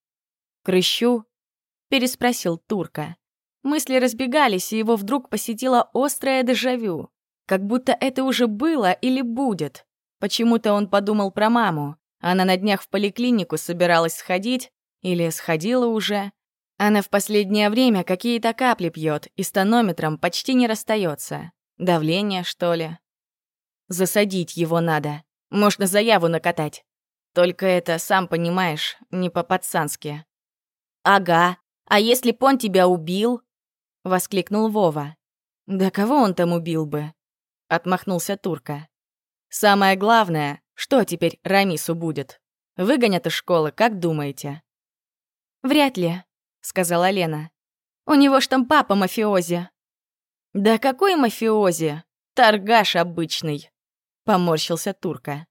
«Крыщу?» — переспросил Турка. Мысли разбегались, и его вдруг посетило острое дежавю. Как будто это уже было или будет. Почему-то он подумал про маму. Она на днях в поликлинику собиралась сходить, или сходила уже. Она в последнее время какие-то капли пьет и с тонометром почти не расстается. Давление, что ли? Засадить его надо. Можно заяву накатать. Только это, сам понимаешь, не по-пацански. «Ага, а если б он тебя убил?» — воскликнул Вова. «Да кого он там убил бы? отмахнулся Турка. Самое главное, что теперь Рамису будет? Выгонят из школы, как думаете? Вряд ли, сказала Лена. У него ж там папа мафиози. Да какой мафиози? Торгаш обычный, поморщился Турка.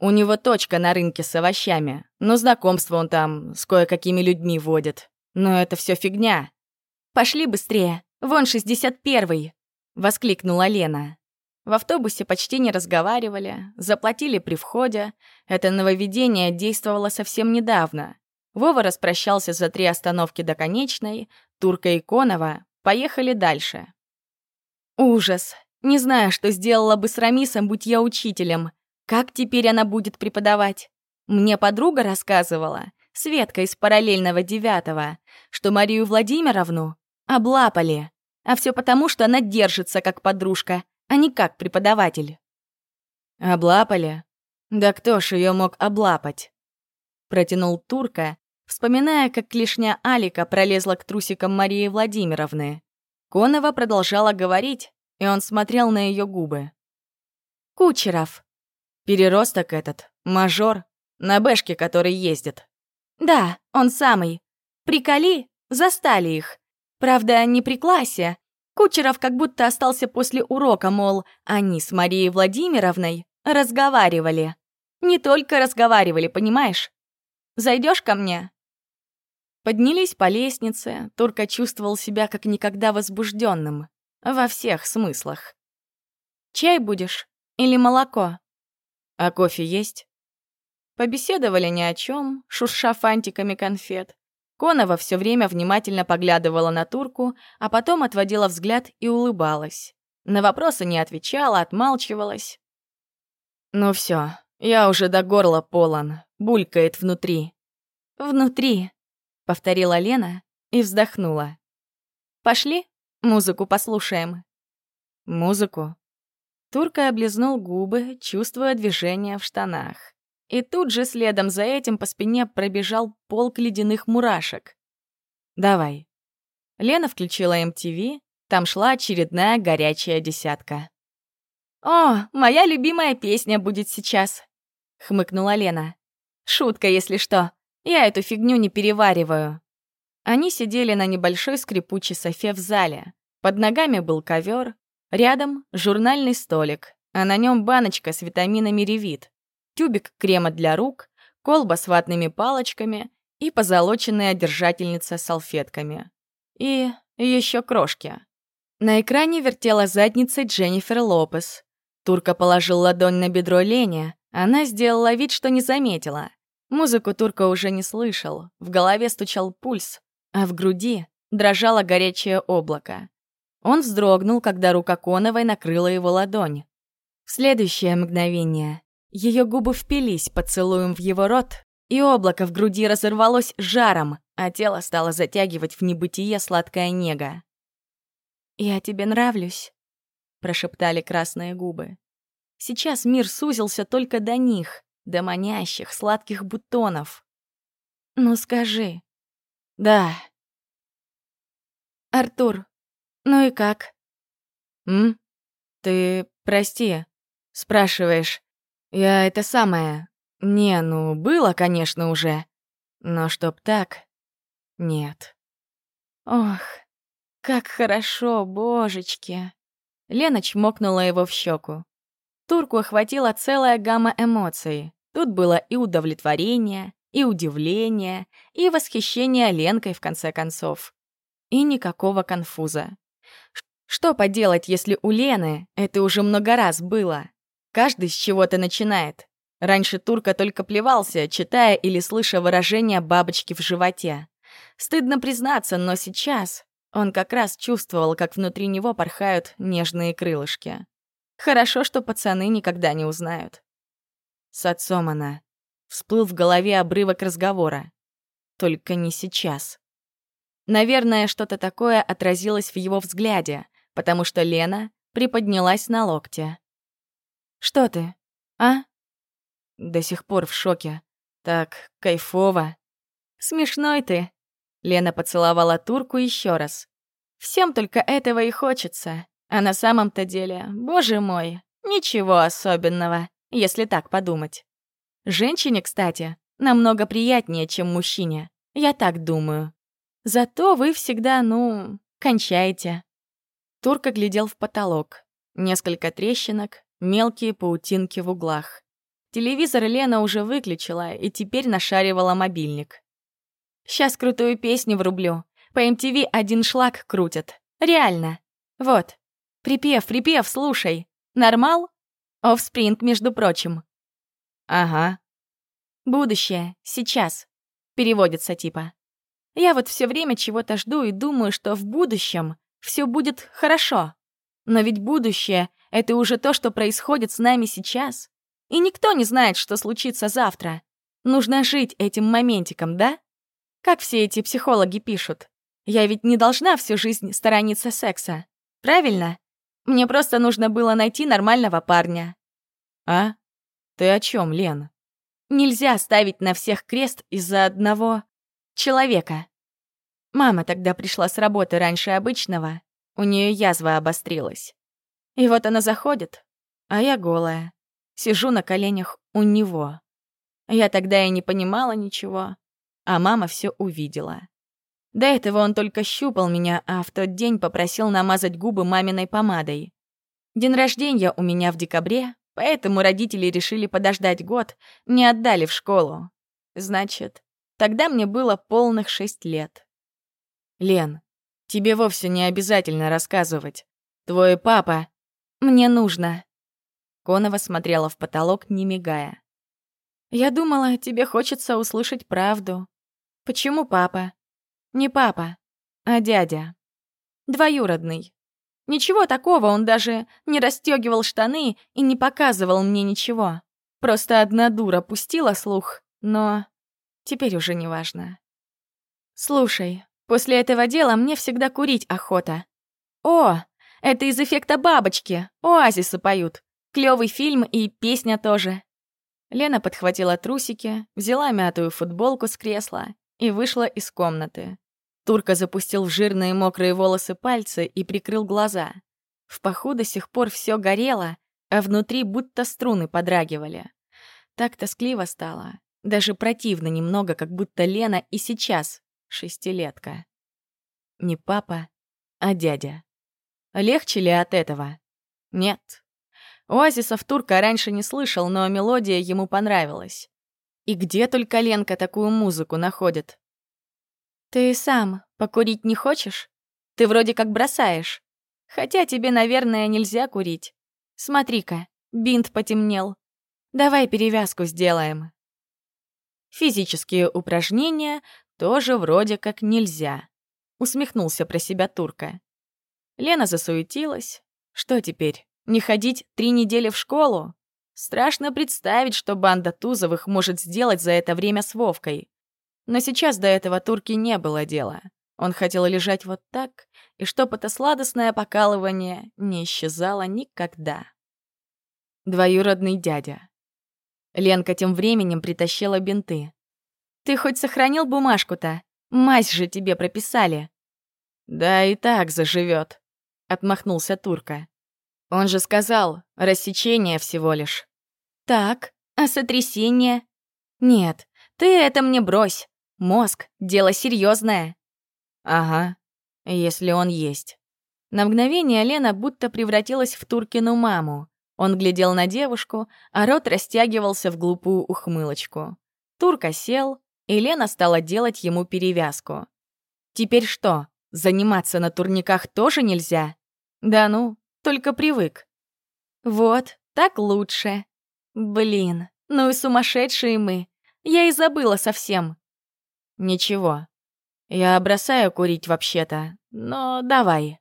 У него точка на рынке с овощами, но знакомство он там с кое-какими людьми водит. Но это все фигня. Пошли быстрее, вон 61-й, воскликнула Лена. В автобусе почти не разговаривали, заплатили при входе. Это нововведение действовало совсем недавно. Вова распрощался за три остановки до конечной, Турка и Конова поехали дальше. Ужас. Не знаю, что сделала бы с Рамисом, будь я учителем. Как теперь она будет преподавать? Мне подруга рассказывала, Светка из параллельного девятого, что Марию Владимировну облапали. А все потому, что она держится как подружка, а не как преподаватель. Облапали? Да кто ж ее мог облапать? Протянул Турка, вспоминая, как клешня Алика пролезла к трусикам Марии Владимировны. Конова продолжала говорить, и он смотрел на ее губы. Кучеров. Переросток этот, мажор, на бэшке, который ездит. Да, он самый. Приколи, застали их. Правда, не при классе, Кучеров как будто остался после урока, мол, они с Марией Владимировной разговаривали. Не только разговаривали, понимаешь? Зайдешь ко мне?» Поднялись по лестнице, Турка чувствовал себя как никогда возбужденным. Во всех смыслах. «Чай будешь? Или молоко?» «А кофе есть?» Побеседовали ни о чем, шурша фантиками конфет. Конова все время внимательно поглядывала на турку, а потом отводила взгляд и улыбалась. На вопросы не отвечала, отмалчивалась. «Ну все, я уже до горла полон, булькает внутри». «Внутри», — повторила Лена и вздохнула. «Пошли, музыку послушаем». «Музыку?» Турка облизнул губы, чувствуя движение в штанах. И тут же следом за этим по спине пробежал полк ледяных мурашек. «Давай». Лена включила MTV, там шла очередная горячая десятка. «О, моя любимая песня будет сейчас», — хмыкнула Лена. «Шутка, если что. Я эту фигню не перевариваю». Они сидели на небольшой скрипучей софе в зале. Под ногами был ковер, рядом — журнальный столик, а на нем баночка с витаминами ревит тюбик крема для рук, колба с ватными палочками и позолоченная держательница с салфетками. И еще крошки. На экране вертела задницей Дженнифер Лопес. Турка положил ладонь на бедро Лене, она сделала вид, что не заметила. Музыку Турка уже не слышал, в голове стучал пульс, а в груди дрожало горячее облако. Он вздрогнул, когда рука Коновой накрыла его ладонь. В следующее мгновение ее губы впились поцелуем в его рот, и облако в груди разорвалось жаром, а тело стало затягивать в небытие сладкая нега. «Я тебе нравлюсь», — прошептали красные губы. Сейчас мир сузился только до них, до манящих, сладких бутонов. «Ну скажи». «Да». «Артур, ну и как?» «М? Ты прости, спрашиваешь. Я это самое... Не, ну, было, конечно, уже. Но чтоб так... Нет. Ох, как хорошо, божечки. Лена чмокнула его в щеку. Турку охватила целая гамма эмоций. Тут было и удовлетворение, и удивление, и восхищение Ленкой, в конце концов. И никакого конфуза. Что поделать, если у Лены это уже много раз было? Каждый с чего-то начинает. Раньше Турка только плевался, читая или слыша выражение бабочки в животе. Стыдно признаться, но сейчас он как раз чувствовал, как внутри него порхают нежные крылышки. Хорошо, что пацаны никогда не узнают. С отцом она. Всплыл в голове обрывок разговора. Только не сейчас. Наверное, что-то такое отразилось в его взгляде, потому что Лена приподнялась на локте. Что ты, а?» До сих пор в шоке. Так кайфово. «Смешной ты!» Лена поцеловала турку еще раз. «Всем только этого и хочется. А на самом-то деле, боже мой, ничего особенного, если так подумать. Женщине, кстати, намного приятнее, чем мужчине. Я так думаю. Зато вы всегда, ну, кончаете». Турка глядел в потолок. Несколько трещинок, мелкие паутинки в углах. Телевизор Лена уже выключила и теперь нашаривала мобильник. «Сейчас крутую песню врублю. По MTV один шлак крутят. Реально. Вот. Припев, припев, слушай. Нормал? Офспринг, между прочим». «Ага». «Будущее. Сейчас». Переводится типа. Я вот все время чего-то жду и думаю, что в будущем все будет хорошо. Но ведь будущее это уже то, что происходит с нами сейчас. И никто не знает, что случится завтра. Нужно жить этим моментиком, да? Как все эти психологи пишут. Я ведь не должна всю жизнь сторониться секса. Правильно? Мне просто нужно было найти нормального парня. А? Ты о чем, Лен? Нельзя ставить на всех крест из-за одного человека. Мама тогда пришла с работы раньше обычного. У нее язва обострилась. И вот она заходит, а я голая. Сижу на коленях у него. Я тогда и не понимала ничего, а мама все увидела. До этого он только щупал меня, а в тот день попросил намазать губы маминой помадой. День рождения у меня в декабре, поэтому родители решили подождать год, не отдали в школу. Значит, тогда мне было полных шесть лет. Лен, тебе вовсе не обязательно рассказывать. Твой папа... Мне нужно. Конова смотрела в потолок, не мигая. Я думала, тебе хочется услышать правду. Почему папа? Не папа, а дядя. Двоюродный. Ничего такого, он даже не расстегивал штаны и не показывал мне ничего. Просто одна дура пустила слух, но теперь уже не важно. Слушай, после этого дела мне всегда курить охота. О, это из эффекта бабочки, оазисы поют. Клёвый фильм и песня тоже. Лена подхватила трусики, взяла мятую футболку с кресла и вышла из комнаты. Турка запустил в жирные мокрые волосы пальцы и прикрыл глаза. В паху до сих пор все горело, а внутри будто струны подрагивали. Так тоскливо стало. Даже противно немного, как будто Лена и сейчас шестилетка. Не папа, а дядя. Легче ли от этого? Нет. Оазисов Турка раньше не слышал, но мелодия ему понравилась. И где только Ленка такую музыку находит? «Ты сам покурить не хочешь? Ты вроде как бросаешь. Хотя тебе, наверное, нельзя курить. Смотри-ка, бинт потемнел. Давай перевязку сделаем». Физические упражнения тоже вроде как нельзя. Усмехнулся про себя турка. Лена засуетилась. Что теперь, не ходить три недели в школу? Страшно представить, что банда Тузовых может сделать за это время с Вовкой. Но сейчас до этого турки не было дела. Он хотел лежать вот так, и чтоб это сладостное покалывание не исчезало никогда. Двоюродный дядя. Ленка тем временем притащила бинты. «Ты хоть сохранил бумажку-то? Мазь же тебе прописали». «Да и так заживет, отмахнулся Турка. «Он же сказал, рассечение всего лишь». «Так, а сотрясение?» «Нет, ты это мне брось. Мозг — дело серьезное. Ага, если он есть. На мгновение Лена будто превратилась в Туркину маму. Он глядел на девушку, а рот растягивался в глупую ухмылочку. Турка сел, и Лена стала делать ему перевязку. Теперь что, заниматься на турниках тоже нельзя? Да ну, только привык. Вот, так лучше. Блин, ну и сумасшедшие мы. Я и забыла совсем. «Ничего. Я бросаю курить вообще-то, но давай».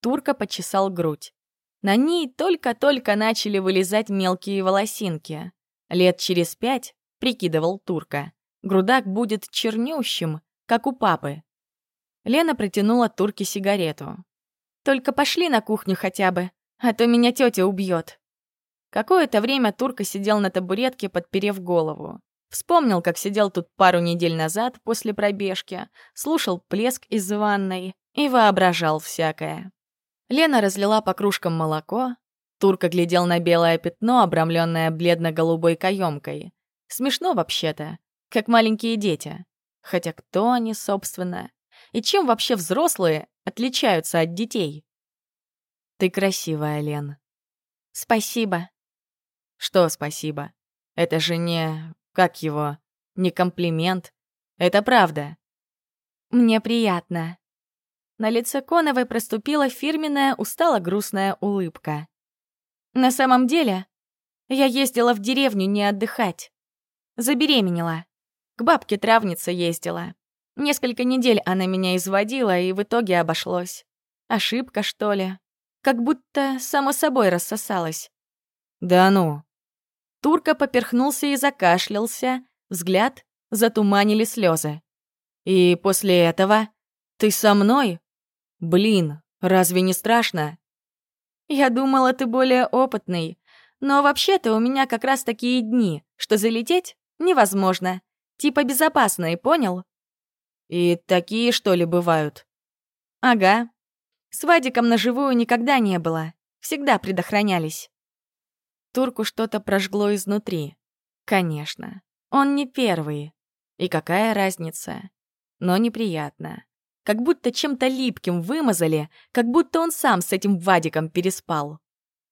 Турка почесал грудь. На ней только-только начали вылезать мелкие волосинки. Лет через пять, прикидывал Турка, грудак будет чернющим, как у папы. Лена протянула Турке сигарету. «Только пошли на кухню хотя бы, а то меня тетя убьет». Какое-то время Турка сидел на табуретке, подперев голову. Вспомнил, как сидел тут пару недель назад после пробежки, слушал плеск из ванной и воображал всякое. Лена разлила по кружкам молоко, Турка глядел на белое пятно, обрамленное бледно-голубой каемкой. Смешно вообще-то, как маленькие дети. Хотя кто они, собственно? И чем вообще взрослые отличаются от детей? Ты красивая, Лен. Спасибо. Что спасибо? Это же не как его? Не комплимент. Это правда. Мне приятно. На лице Коновой проступила фирменная, устало-грустная улыбка. На самом деле, я ездила в деревню не отдыхать. Забеременела. К бабке-травнице ездила. Несколько недель она меня изводила, и в итоге обошлось. Ошибка, что ли? Как будто само собой рассосалась. «Да ну!» Турка поперхнулся и закашлялся, взгляд затуманили слезы. «И после этого ты со мной? Блин, разве не страшно?» «Я думала, ты более опытный. Но вообще-то у меня как раз такие дни, что залететь невозможно. Типа безопасные, понял?» «И такие, что ли, бывают?» «Ага. С Вадиком на живую никогда не было. Всегда предохранялись». Турку что-то прожгло изнутри. Конечно, он не первый. И какая разница? но неприятно. Как будто чем-то липким вымазали, как будто он сам с этим Вадиком переспал.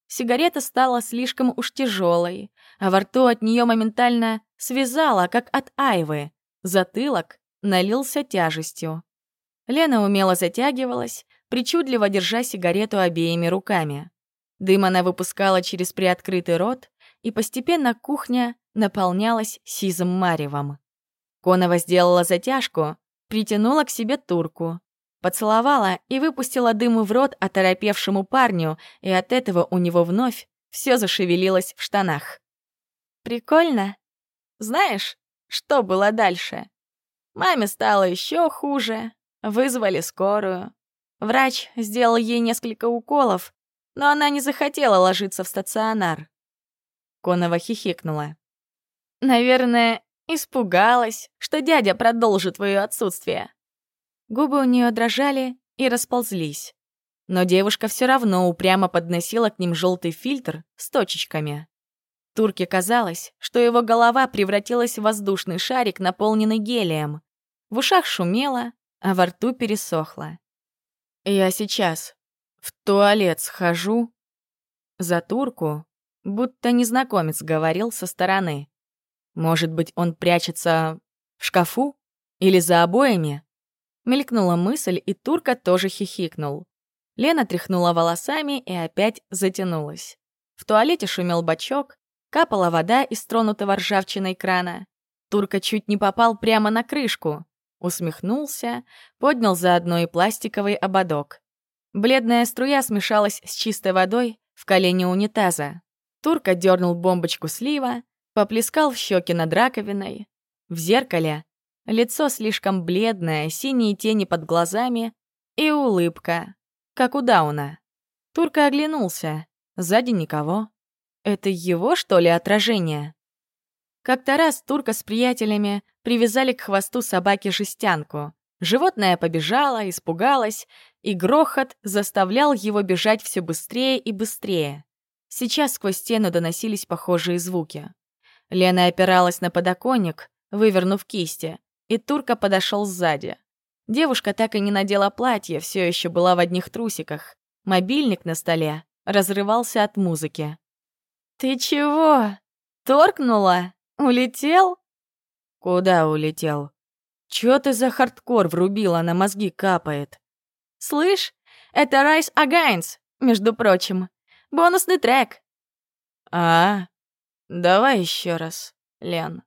Сигарета стала слишком уж тяжелой, а во рту от нее моментально связала, как от айвы. Затылок налился тяжестью. Лена умело затягивалась, причудливо держа сигарету обеими руками. Дым она выпускала через приоткрытый рот, и постепенно кухня наполнялась сизым маревом. Конова сделала затяжку, притянула к себе турку, поцеловала и выпустила дыму в рот оторопевшему парню, и от этого у него вновь все зашевелилось в штанах. «Прикольно. Знаешь, что было дальше? Маме стало еще хуже, вызвали скорую. Врач сделал ей несколько уколов, но она не захотела ложиться в стационар. Конова хихикнула. «Наверное, испугалась, что дядя продолжит твое отсутствие». Губы у нее дрожали и расползлись. Но девушка все равно упрямо подносила к ним желтый фильтр с точечками. Турке казалось, что его голова превратилась в воздушный шарик, наполненный гелием. В ушах шумело, а во рту пересохло. «Я сейчас в туалет схожу». За турку, будто незнакомец говорил со стороны. Может быть, он прячется в шкафу или за обоями? Мелькнула мысль, и турка тоже хихикнул. Лена тряхнула волосами и опять затянулась. В туалете шумел бачок, капала вода из тронутого ржавчиной крана. Турка чуть не попал прямо на крышку. Усмехнулся, поднял заодно и пластиковый ободок. Бледная струя смешалась с чистой водой в колене унитаза. Турка дернул бомбочку слива, поплескал в щеки над раковиной. В зеркале Лицо слишком бледное, синие тени под глазами и улыбка, как у Дауна. Турка оглянулся. Сзади никого. Это его, что ли, отражение? Как-то раз Турка с приятелями привязали к хвосту собаки жестянку. Животное побежало, испугалось, и грохот заставлял его бежать все быстрее и быстрее. Сейчас сквозь стену доносились похожие звуки. Лена опиралась на подоконник, вывернув кисти, и Турка подошел сзади. Девушка так и не надела платье, все еще была в одних трусиках. Мобильник на столе разрывался от музыки. «Ты чего? Торкнула? Улетел?» «Куда улетел? Чё ты за хардкор врубила, на мозги капает?» «Слышь, это Rise Against, между прочим. Бонусный трек». «А, давай еще раз, Лен».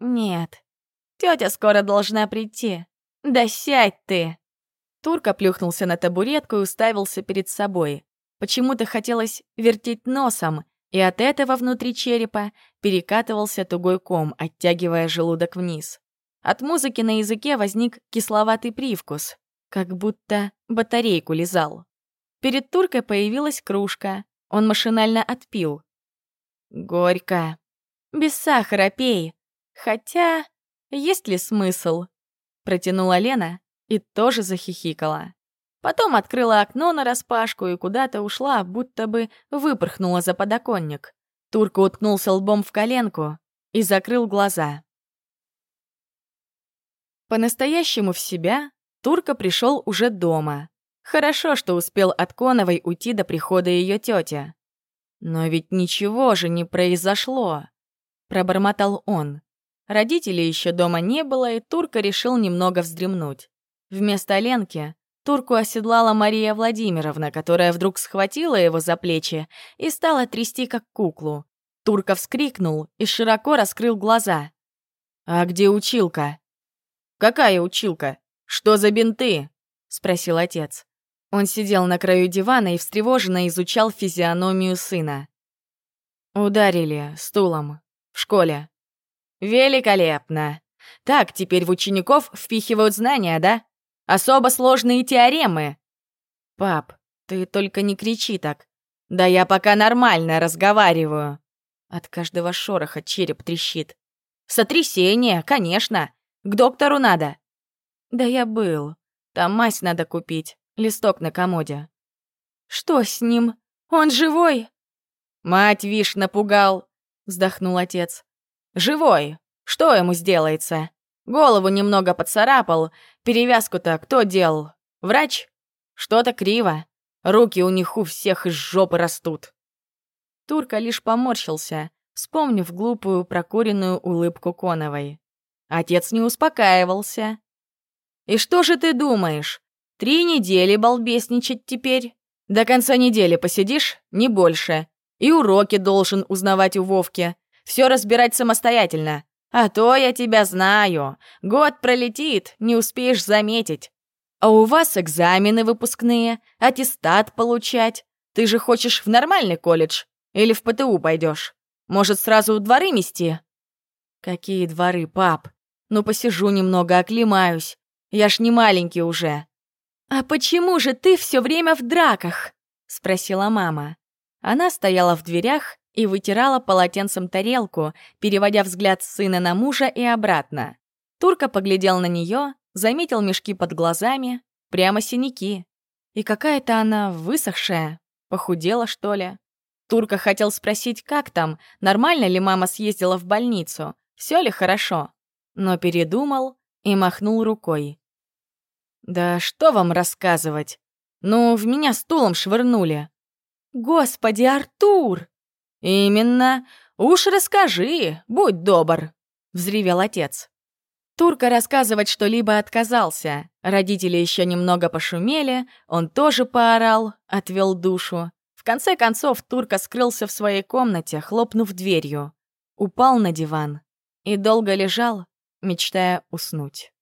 «Нет, Тетя скоро должна прийти. Да сядь ты!» Турка плюхнулся на табуретку и уставился перед собой. Почему-то хотелось вертеть носом, и от этого внутри черепа перекатывался тугой ком, оттягивая желудок вниз. От музыки на языке возник кисловатый привкус, как будто батарейку лизал. Перед туркой появилась кружка, он машинально отпил. «Горько. Без сахара пей. Хотя...» Есть ли смысл?» Протянула Лена и тоже захихикала. Потом открыла окно нараспашку и куда-то ушла, будто бы выпорхнула за подоконник. Турка уткнулся лбом в коленку и закрыл глаза. По-настоящему в себя Турка пришел уже дома. Хорошо, что успел от Коновой уйти до прихода ее тети. «Но ведь ничего же не произошло», — пробормотал он. Родителей еще дома не было, и Турка решил немного вздремнуть. Вместо Ленки Турку оседлала Мария Владимировна, которая вдруг схватила его за плечи и стала трясти как куклу. Турка вскрикнул и широко раскрыл глаза. «А где училка?» «Какая училка? Что за бинты?» — спросил отец. Он сидел на краю дивана и встревоженно изучал физиономию сына. «Ударили стулом. В школе. «Великолепно! Так, теперь в учеников впихивают знания, да? Особо сложные теоремы!» «Пап, ты только не кричи так. Да я пока нормально разговариваю!» От каждого шороха череп трещит. «Сотрясение, конечно! К доктору надо!» «Да я был. Там мазь надо купить, листок на комоде». «Что с ним? Он живой?» «Мать, вишь, напугал!» — вздохнул отец. Живой! Что ему сделается? Голову немного поцарапал. Перевязку-то кто делал? Врач? Что-то криво. Руки у них у всех из жопы растут. Турка лишь поморщился, вспомнив глупую прокуренную улыбку Коновой. Отец не успокаивался. «И что же ты думаешь? Три недели балбесничать теперь? До конца недели посидишь? Не больше. И уроки должен узнавать у Вовки. Все разбирать самостоятельно. А то я тебя знаю. Год пролетит, не успеешь заметить. А у вас экзамены выпускные, аттестат получать. Ты же хочешь в нормальный колледж? Или в ПТУ пойдешь? Может, сразу дворы мести?» «Какие дворы, пап? Ну, посижу немного, оклемаюсь. Я ж не маленький уже». «А почему же ты все время в драках?» — спросила мама. Она стояла в дверях и вытирала полотенцем тарелку, переводя взгляд сына на мужа и обратно. Турка поглядел на нее, заметил мешки под глазами, прямо синяки. И какая-то она высохшая, похудела, что ли. Турка хотел спросить, как там, нормально ли мама съездила в больницу, все ли хорошо. Но передумал и махнул рукой. «Да что вам рассказывать? Ну, в меня стулом швырнули». «Господи, Артур!» «Именно. Уж расскажи, будь добр», — взревел отец. Турка рассказывать что-либо отказался. Родители еще немного пошумели, он тоже поорал, отвел душу. В конце концов, Турка скрылся в своей комнате, хлопнув дверью. Упал на диван и долго лежал, мечтая уснуть.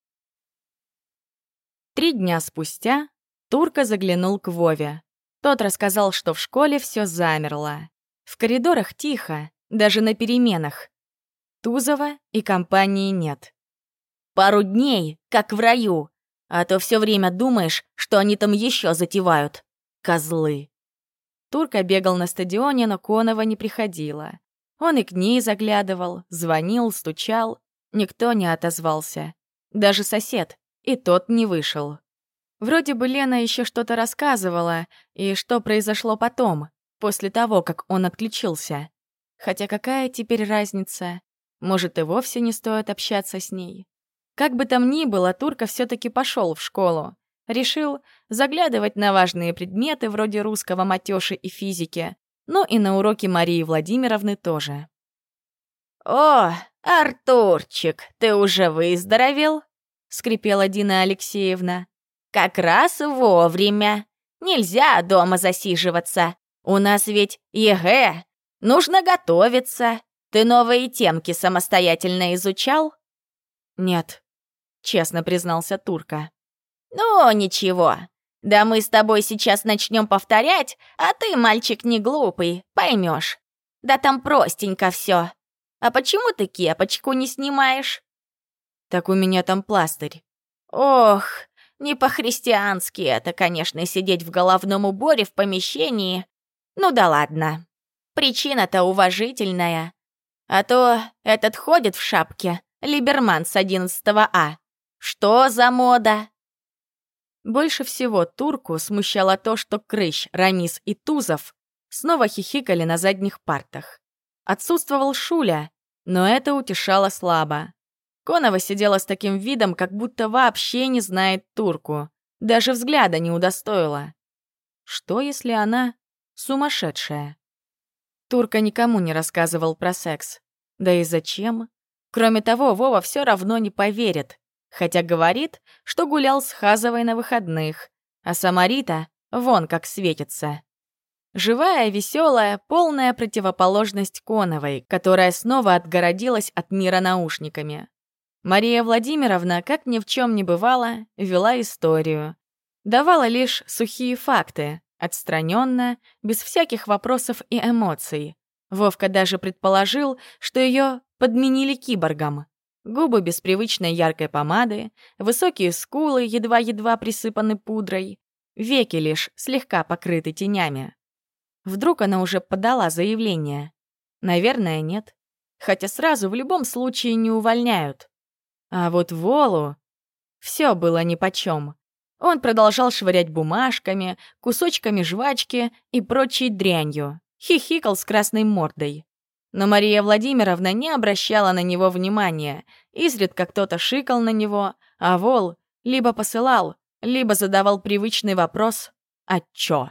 Три дня спустя Турка заглянул к Вове. Тот рассказал, что в школе все замерло. В коридорах тихо, даже на переменах. Тузова и компании нет. Пару дней, как в раю, а то все время думаешь, что они там еще затевают. Козлы. Турка бегал на стадионе, но Конова не приходила. Он и к ней заглядывал, звонил, стучал. Никто не отозвался. Даже сосед, и тот не вышел. Вроде бы Лена еще что-то рассказывала, и что произошло потом, после того, как он отключился. Хотя какая теперь разница? Может, и вовсе не стоит общаться с ней. Как бы там ни было, Турка все таки пошел в школу. Решил заглядывать на важные предметы вроде русского матеши и физики, ну и на уроки Марии Владимировны тоже. «О, Артурчик, ты уже выздоровел?» — скрипела Дина Алексеевна. «Как раз вовремя. Нельзя дома засиживаться. У нас ведь ЕГЭ. Нужно готовиться. Ты новые темки самостоятельно изучал?» «Нет», — честно признался Турка. «Ну, ничего. Да мы с тобой сейчас начнем повторять, а ты, мальчик, не глупый, поймешь. Да там простенько все. А почему ты кепочку не снимаешь?» «Так у меня там пластырь». «Ох, не по-христиански это, конечно, сидеть в головном уборе в помещении. Ну да ладно. Причина-то уважительная. А то этот ходит в шапке, Либерман с 11 А. Что за мода? Больше всего турку смущало то, что Крыщ, Рамис и Тузов снова хихикали на задних партах. Отсутствовал Шуля, но это утешало слабо. Конова сидела с таким видом, как будто вообще не знает турку, даже взгляда не удостоила. Что, если она сумасшедшая? Турка никому не рассказывал про секс. Да и зачем? Кроме того, Вова все равно не поверит, хотя говорит, что гулял с Хазовой на выходных, а Самарита вон как светится. Живая, веселая, полная противоположность Коновой, которая снова отгородилась от мира наушниками. Мария Владимировна, как ни в чем не бывало, вела историю. Давала лишь сухие факты, отстраненно, без всяких вопросов и эмоций. Вовка даже предположил, что ее подменили киборгом. Губы без привычной яркой помады, высокие скулы едва-едва присыпаны пудрой, веки лишь слегка покрыты тенями. Вдруг она уже подала заявление? Наверное, нет. Хотя сразу в любом случае не увольняют. А вот Волу все было нипочем. Он продолжал швырять бумажками, кусочками жвачки и прочей дрянью. Хихикал с красной мордой. Но Мария Владимировна не обращала на него внимания. Изредка кто-то шикал на него, а Вол либо посылал, либо задавал привычный вопрос «А чё?».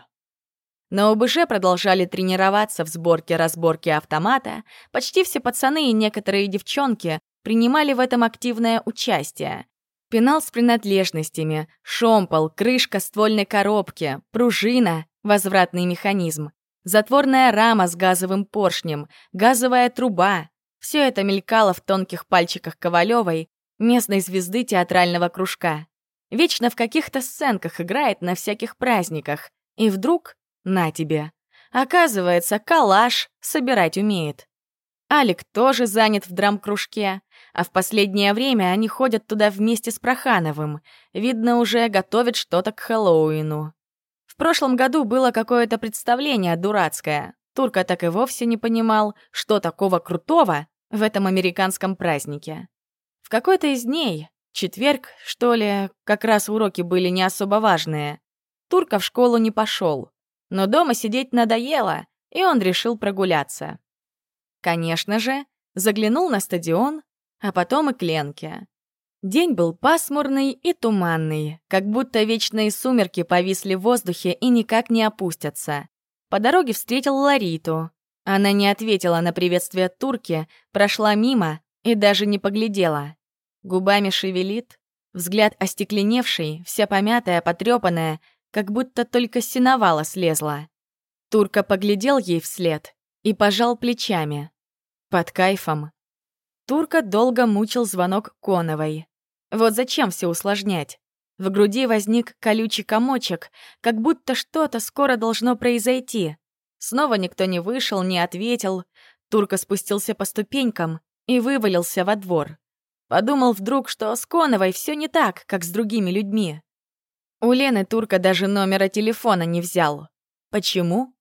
На ОБЖ продолжали тренироваться в сборке-разборке автомата. Почти все пацаны и некоторые девчонки принимали в этом активное участие. Пенал с принадлежностями, шомпол, крышка ствольной коробки, пружина, возвратный механизм, затворная рама с газовым поршнем, газовая труба. Все это мелькало в тонких пальчиках Ковалевой, местной звезды театрального кружка. Вечно в каких-то сценках играет на всяких праздниках. И вдруг на тебе. Оказывается, калаш собирать умеет. Алик тоже занят в драм-кружке, а в последнее время они ходят туда вместе с Прохановым. Видно, уже готовят что-то к Хэллоуину. В прошлом году было какое-то представление дурацкое. Турка так и вовсе не понимал, что такого крутого в этом американском празднике. В какой-то из дней, четверг, что ли, как раз уроки были не особо важные, Турка в школу не пошел. Но дома сидеть надоело, и он решил прогуляться. Конечно же, заглянул на стадион, а потом и к Ленке. День был пасмурный и туманный, как будто вечные сумерки повисли в воздухе и никак не опустятся. По дороге встретил Лариту. Она не ответила на приветствие турки, прошла мимо и даже не поглядела. Губами шевелит, взгляд остекленевший, вся помятая, потрепанная, как будто только синовала слезла. Турка поглядел ей вслед и пожал плечами. Под кайфом. Турка долго мучил звонок Коновой. Вот зачем все усложнять? В груди возник колючий комочек, как будто что-то скоро должно произойти. Снова никто не вышел, не ответил. Турка спустился по ступенькам и вывалился во двор. Подумал вдруг, что с Коновой все не так, как с другими людьми. У Лены Турка даже номера телефона не взял. Почему?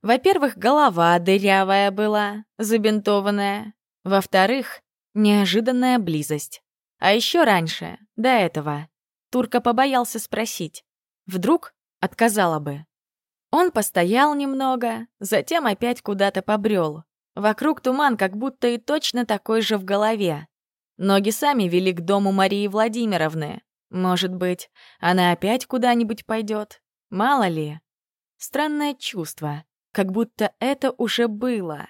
Во-первых, голова дырявая была, забинтованная. Во-вторых, неожиданная близость. А еще раньше, до этого, Турка побоялся спросить. Вдруг отказала бы. Он постоял немного, затем опять куда-то побрел. Вокруг туман, как будто и точно такой же в голове. Ноги сами вели к дому Марии Владимировны, может быть, она опять куда-нибудь пойдет? Мало ли. Странное чувство, как будто это уже было.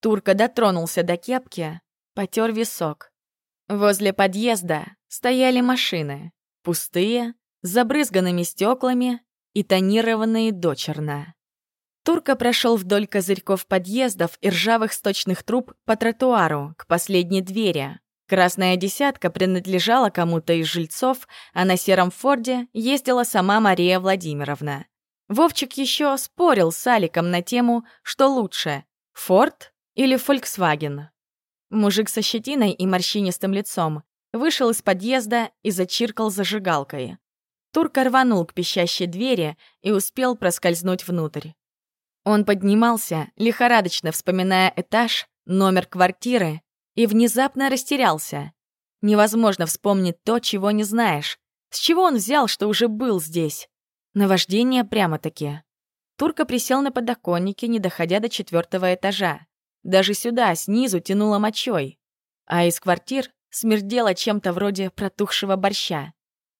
Турка дотронулся до кепки, потер висок. Возле подъезда стояли машины, пустые, с забрызганными стеклами и тонированные дочерно. Турка прошел вдоль козырьков подъездов и ржавых сточных труб по тротуару к последней двери, Красная десятка принадлежала кому-то из жильцов, а на сером Форде ездила сама Мария Владимировна. Вовчик еще спорил с Аликом на тему, что лучше — Форд или Фольксваген. Мужик со щетиной и морщинистым лицом вышел из подъезда и зачиркал зажигалкой. Турка рванул к пищащей двери и успел проскользнуть внутрь. Он поднимался, лихорадочно вспоминая этаж, номер квартиры и внезапно растерялся. Невозможно вспомнить то, чего не знаешь. С чего он взял, что уже был здесь? Наваждение прямо-таки. Турка присел на подоконнике, не доходя до четвертого этажа. Даже сюда, снизу, тянуло мочой. А из квартир смердело чем-то вроде протухшего борща.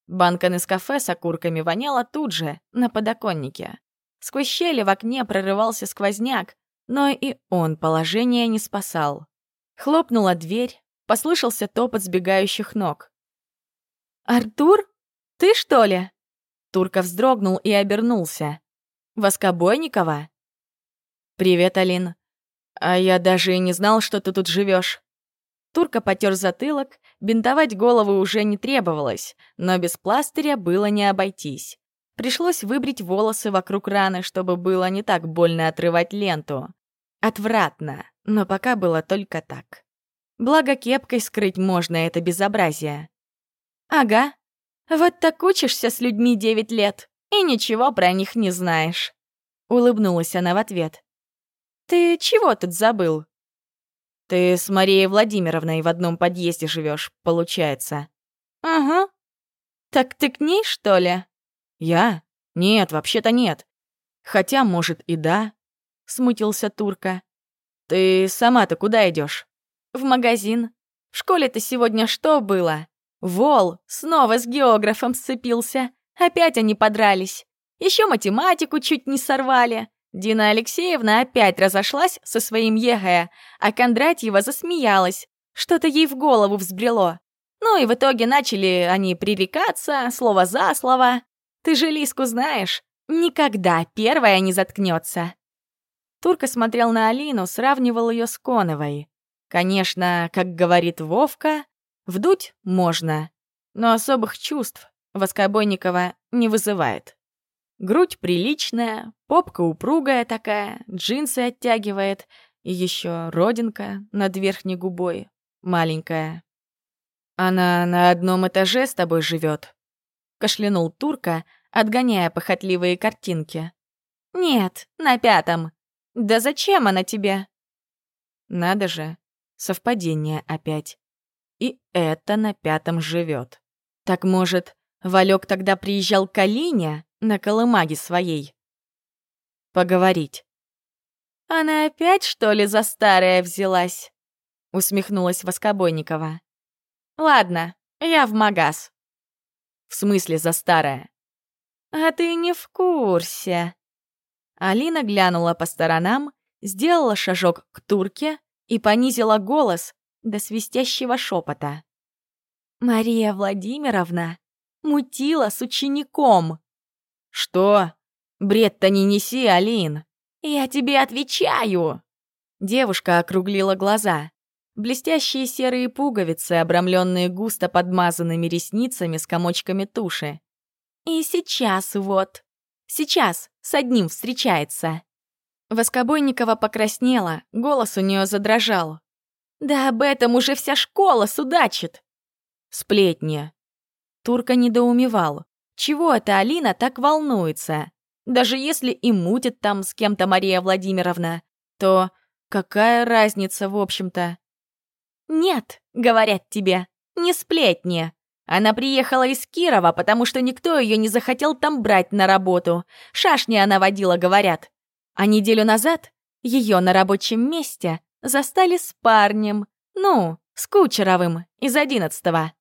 Банка кафе с окурками воняла тут же, на подоконнике. Сквозь щели в окне прорывался сквозняк, но и он положение не спасал. Хлопнула дверь, послышался топот сбегающих ног. «Артур? Ты что ли?» Турка вздрогнул и обернулся. «Воскобойникова?» «Привет, Алин. А я даже и не знал, что ты тут живешь. Турка потер затылок, бинтовать голову уже не требовалось, но без пластыря было не обойтись. Пришлось выбрить волосы вокруг раны, чтобы было не так больно отрывать ленту. Отвратно но пока было только так. Благо кепкой скрыть можно это безобразие. «Ага, вот так учишься с людьми девять лет, и ничего про них не знаешь», — улыбнулась она в ответ. «Ты чего тут забыл?» «Ты с Марией Владимировной в одном подъезде живешь, получается». «Ага. Так ты к ней, что ли?» «Я? Нет, вообще-то нет. Хотя, может, и да», — смутился Турка. «Ты сама-то куда идешь? «В магазин. В школе-то сегодня что было? Вол снова с географом сцепился. Опять они подрались. Еще математику чуть не сорвали. Дина Алексеевна опять разошлась со своим ЕГЭ, а Кондратьева засмеялась. Что-то ей в голову взбрело. Ну и в итоге начали они пререкаться, слово за слово. Ты же Лиску знаешь, никогда первая не заткнется. Турка смотрел на Алину, сравнивал ее с Коновой. Конечно, как говорит Вовка, вдуть можно, но особых чувств Воскобойникова не вызывает. Грудь приличная, попка упругая такая, джинсы оттягивает, и еще родинка над верхней губой, маленькая. «Она на одном этаже с тобой живет, кашлянул Турка, отгоняя похотливые картинки. «Нет, на пятом. Да зачем она тебе?» «Надо же, совпадение опять. И это на пятом живет. Так может, Валек тогда приезжал к Алине на колымаге своей? Поговорить. «Она опять, что ли, за старое взялась?» — усмехнулась Воскобойникова. «Ладно, я в магаз». «В смысле за старое?» «А ты не в курсе». Алина глянула по сторонам, сделала шажок к турке и понизила голос до свистящего шепота. «Мария Владимировна мутила с учеником». «Что? Бред-то не неси, Алин!» «Я тебе отвечаю!» Девушка округлила глаза. Блестящие серые пуговицы, обрамленные густо подмазанными ресницами с комочками туши. «И сейчас вот. Сейчас с одним встречается». Воскобойникова покраснела, голос у нее задрожал. «Да об этом уже вся школа судачит!» «Сплетни!» Турка недоумевал. Чего это Алина так волнуется? Даже если и мутит там с кем-то Мария Владимировна, то какая разница, в общем-то? «Нет», — говорят тебе, — «не сплетни. Она приехала из Кирова, потому что никто ее не захотел там брать на работу. Шашни она водила, говорят. А неделю назад ее на рабочем месте застали с парнем, ну, с Кучеровым, из одиннадцатого.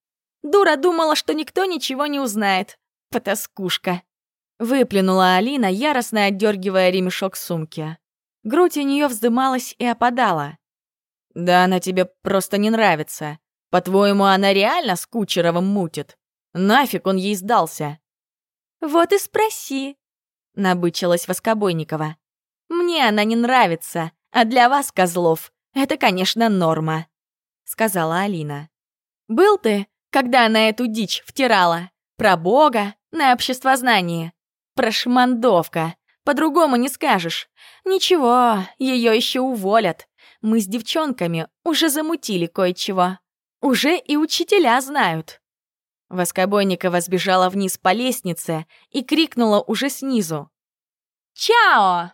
Дура думала, что никто ничего не узнает. Потаскушка. Выплюнула Алина, яростно отдергивая ремешок сумки. Грудь у нее вздымалась и опадала. «Да она тебе просто не нравится. По-твоему, она реально с Кучеровым мутит? Нафиг он ей сдался?» «Вот и спроси», — набычилась Воскобойникова. «Мне она не нравится, а для вас, козлов, это, конечно, норма», — сказала Алина. «Был ты, когда она эту дичь втирала? Про Бога, на обществознание. Про шмандовка. По-другому не скажешь. Ничего, ее еще уволят. Мы с девчонками уже замутили кое-чего. Уже и учителя знают». Воскобойникова сбежала вниз по лестнице и крикнула уже снизу. «Чао!»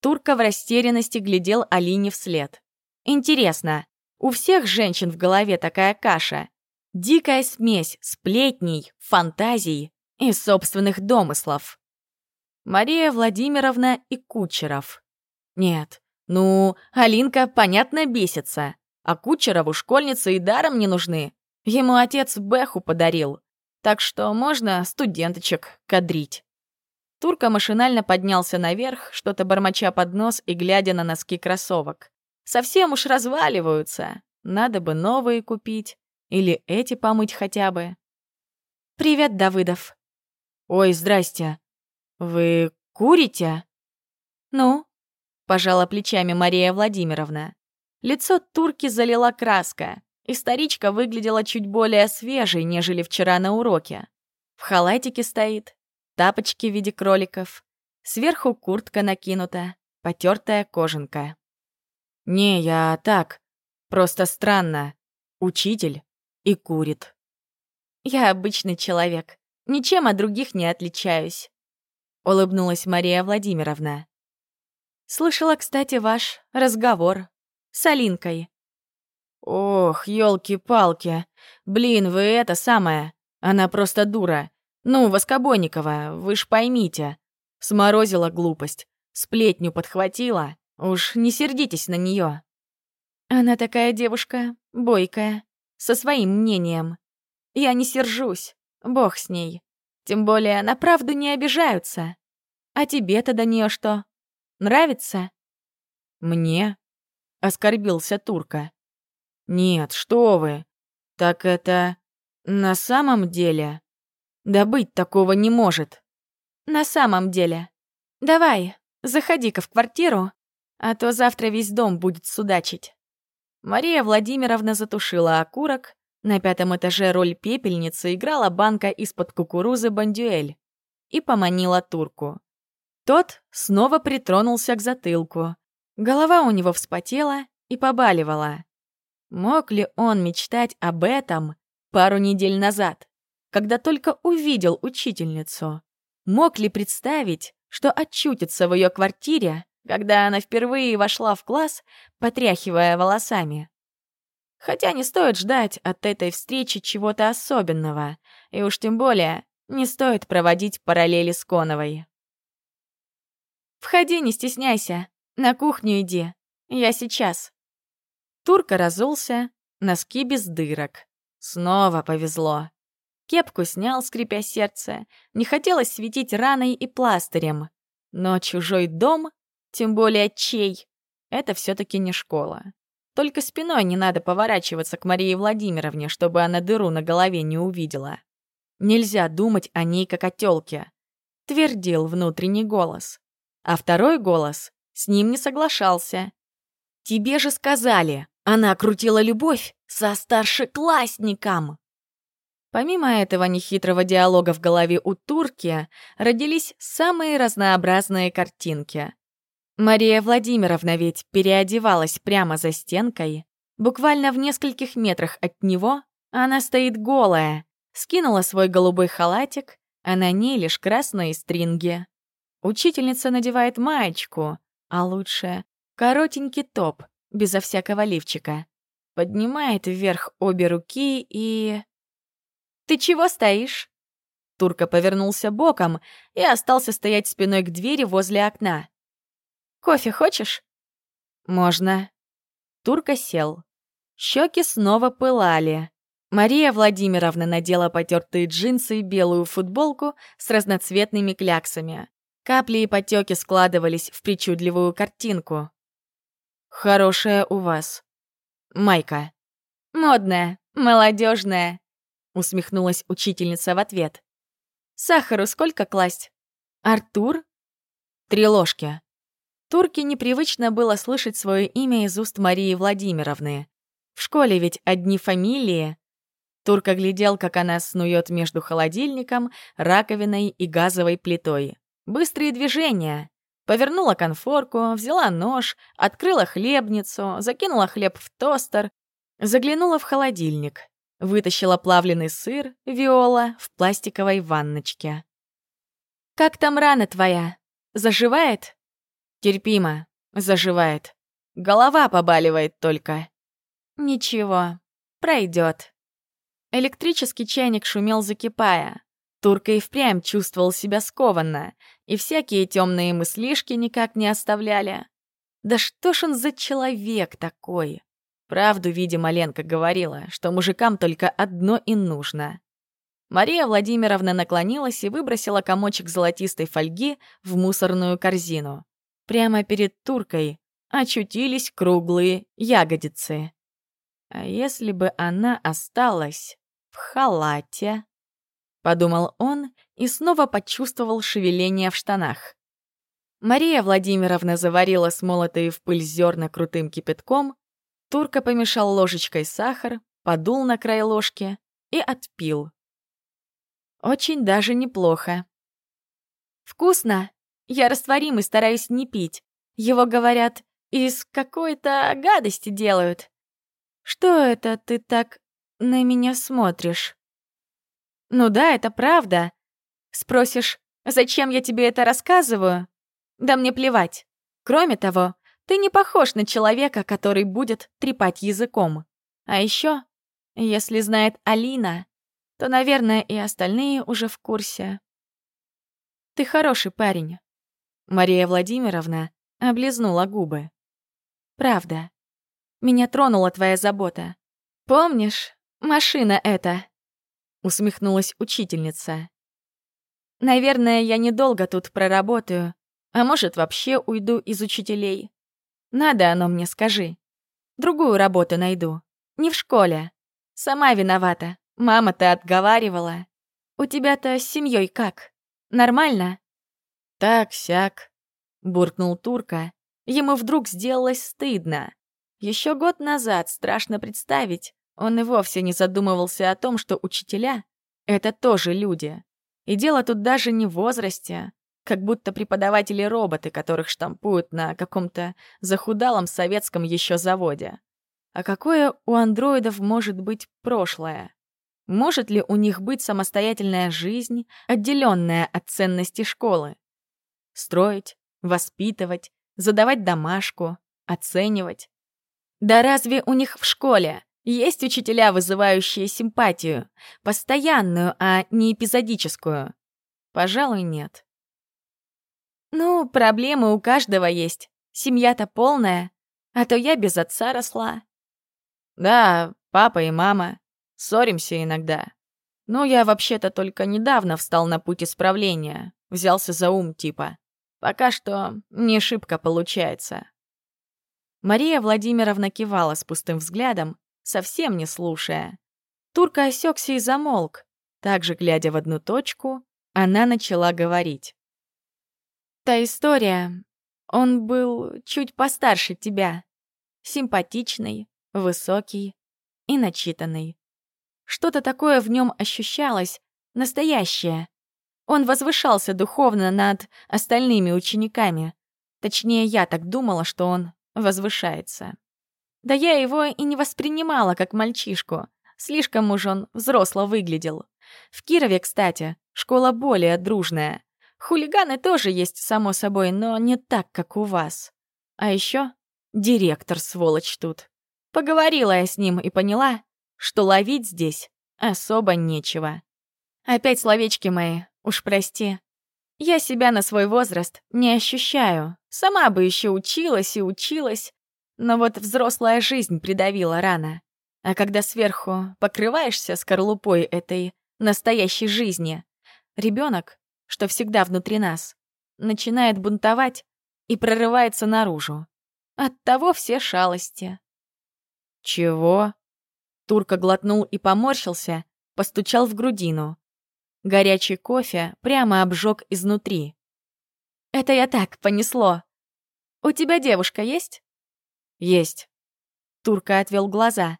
Турка в растерянности глядел Алине вслед. Интересно, у всех женщин в голове такая каша. Дикая смесь сплетней, фантазий и собственных домыслов. Мария Владимировна и Кучеров. Нет, ну, Алинка, понятно, бесится. А Кучерову школьницы и даром не нужны. Ему отец Бэху подарил. Так что можно студенточек кадрить. Турка машинально поднялся наверх, что-то бормоча под нос и глядя на носки кроссовок. Совсем уж разваливаются. Надо бы новые купить. Или эти помыть хотя бы. «Привет, Давыдов». «Ой, здрасте. Вы курите?» «Ну?» — пожала плечами Мария Владимировна. Лицо турки залила краска, и старичка выглядела чуть более свежей, нежели вчера на уроке. В халатике стоит, тапочки в виде кроликов, сверху куртка накинута, потертая кожанка. «Не, я так. Просто странно. Учитель и курит». «Я обычный человек. Ничем от других не отличаюсь», — улыбнулась Мария Владимировна. «Слышала, кстати, ваш разговор с Алинкой». «Ох, елки-палки. Блин, вы это самое. Она просто дура. «Ну, Воскобойникова, вы ж поймите. Сморозила глупость, сплетню подхватила, Уж не сердитесь на нее. Она такая девушка, бойкая, со своим мнением. Я не сержусь, бог с ней. Тем более на правду не обижаются. А тебе-то до нее что? Нравится? Мне? Оскорбился Турка. Нет, что вы. Так это на самом деле? Да быть такого не может. На самом деле. Давай, заходи-ка в квартиру, а то завтра весь дом будет судачить. Мария Владимировна затушила окурок. На пятом этаже роль пепельницы играла банка из-под кукурузы бандюэль и поманила турку. Тот снова притронулся к затылку. Голова у него вспотела и побаливала. Мог ли он мечтать об этом пару недель назад, когда только увидел учительницу? Мог ли представить, что очутится в ее квартире, когда она впервые вошла в класс, потряхивая волосами? Хотя не стоит ждать от этой встречи чего-то особенного, и уж тем более не стоит проводить параллели с Коновой. «Входи, не стесняйся. На кухню иди. Я сейчас». Турка разулся, носки без дырок. Снова повезло. Кепку снял, скрипя сердце. Не хотелось светить раной и пластырем. Но чужой дом, тем более чей, это все таки не школа. Только спиной не надо поворачиваться к Марии Владимировне, чтобы она дыру на голове не увидела. Нельзя думать о ней как о тёлке. Твердил внутренний голос. А второй голос с ним не соглашался. «Тебе же сказали, она крутила любовь со старшеклассником!» Помимо этого нехитрого диалога в голове у турки родились самые разнообразные картинки. Мария Владимировна ведь переодевалась прямо за стенкой. Буквально в нескольких метрах от него она стоит голая, скинула свой голубой халатик, а на ней лишь красные стринги. Учительница надевает маечку, а лучше коротенький топ, безо всякого лифчика. Поднимает вверх обе руки и... «Ты чего стоишь?» Турка повернулся боком и остался стоять спиной к двери возле окна. «Кофе хочешь?» «Можно». Турка сел. Щеки снова пылали. Мария Владимировна надела потертые джинсы и белую футболку с разноцветными кляксами. Капли и потеки складывались в причудливую картинку. «Хорошая у вас. Майка». «Модная, молодежная», — усмехнулась учительница в ответ. «Сахару сколько класть?» «Артур?» «Три ложки». Турке непривычно было слышать свое имя из уст Марии Владимировны. В школе ведь одни фамилии. Турка глядел, как она снует между холодильником, раковиной и газовой плитой. Быстрые движения. Повернула конфорку, взяла нож, открыла хлебницу, закинула хлеб в тостер, заглянула в холодильник, вытащила плавленый сыр, виола, в пластиковой ванночке. «Как там рана твоя? Заживает?» «Терпимо. Заживает. Голова побаливает только». «Ничего. Пройдет». Электрический чайник шумел, закипая. Турка и впрямь чувствовал себя скованно, и всякие темные мыслишки никак не оставляли. Да что ж он за человек такой? Правду, видимо, Ленка говорила, что мужикам только одно и нужно. Мария Владимировна наклонилась и выбросила комочек золотистой фольги в мусорную корзину. Прямо перед туркой очутились круглые ягодицы. А если бы она осталась в халате? подумал он и снова почувствовал шевеление в штанах. Мария Владимировна заварила смолотые в пыль зерна крутым кипятком, Турка помешал ложечкой сахар, подул на край ложки и отпил. Очень даже неплохо. «Вкусно! Я растворимый стараюсь не пить. Его, говорят, из какой-то гадости делают. Что это ты так на меня смотришь?» Ну да, это правда. Спросишь, зачем я тебе это рассказываю? Да мне плевать. Кроме того, ты не похож на человека, который будет трепать языком. А еще, если знает Алина, то, наверное, и остальные уже в курсе. Ты хороший парень. Мария Владимировна облизнула губы. «Правда. Меня тронула твоя забота. Помнишь, машина эта?» Усмехнулась учительница. «Наверное, я недолго тут проработаю, а может, вообще уйду из учителей. Надо оно мне, скажи. Другую работу найду. Не в школе. Сама виновата. Мама-то отговаривала. У тебя-то с семьей как? Нормально?» «Так-сяк», — буркнул Турка. Ему вдруг сделалось стыдно. Еще год назад, страшно представить, он и вовсе не задумывался о том, что учителя — это тоже люди. И дело тут даже не в возрасте, как будто преподаватели-роботы, которых штампуют на каком-то захудалом советском еще заводе. А какое у андроидов может быть прошлое? Может ли у них быть самостоятельная жизнь, отделенная от ценности школы? Строить, воспитывать, задавать домашку, оценивать. Да разве у них в школе есть учителя, вызывающие симпатию, постоянную, а не эпизодическую? Пожалуй, нет. Ну, проблемы у каждого есть. Семья-то полная, а то я без отца росла. Да, папа и мама. Ссоримся иногда. Но я вообще-то только недавно встал на путь исправления. Взялся за ум типа. Пока что не шибко получается. Мария Владимировна кивала с пустым взглядом, совсем не слушая. Турка осекся и замолк. Также, глядя в одну точку, она начала говорить. «Та история. Он был чуть постарше тебя. Симпатичный, высокий и начитанный. Что-то такое в нем ощущалось, настоящее. Он возвышался духовно над остальными учениками. Точнее, я так думала, что он возвышается. Да я его и не воспринимала как мальчишку. Слишком уж он взросло выглядел. В Кирове, кстати, школа более дружная. Хулиганы тоже есть, само собой, но не так, как у вас. А еще директор, сволочь, тут. Поговорила я с ним и поняла, что ловить здесь особо нечего. Опять словечки мои, Уж прости. Я себя на свой возраст не ощущаю. Сама бы еще училась и училась. Но вот взрослая жизнь придавила рано. А когда сверху покрываешься скорлупой этой настоящей жизни, ребенок, что всегда внутри нас, начинает бунтовать и прорывается наружу. Оттого все шалости. «Чего?» Турка глотнул и поморщился, постучал в грудину. Горячий кофе прямо обжег изнутри. «Это я так, понесло. У тебя девушка есть?» «Есть». Турка отвел глаза.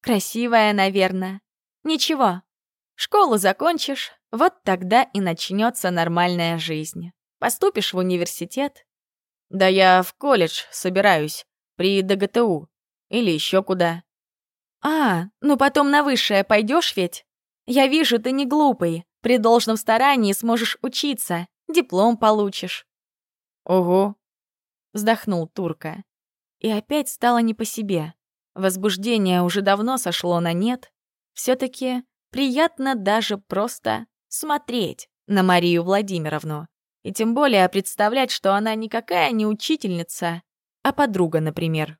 «Красивая, наверное. Ничего. Школу закончишь, вот тогда и начнется нормальная жизнь. Поступишь в университет?» «Да я в колледж собираюсь, при ДГТУ. Или еще куда». «А, ну потом на высшее пойдешь ведь?» Я вижу, ты не глупый. При должном старании сможешь учиться, диплом получишь». «Ого», — вздохнул Турка. И опять стало не по себе. Возбуждение уже давно сошло на нет. все таки приятно даже просто смотреть на Марию Владимировну. И тем более представлять, что она никакая не учительница, а подруга, например.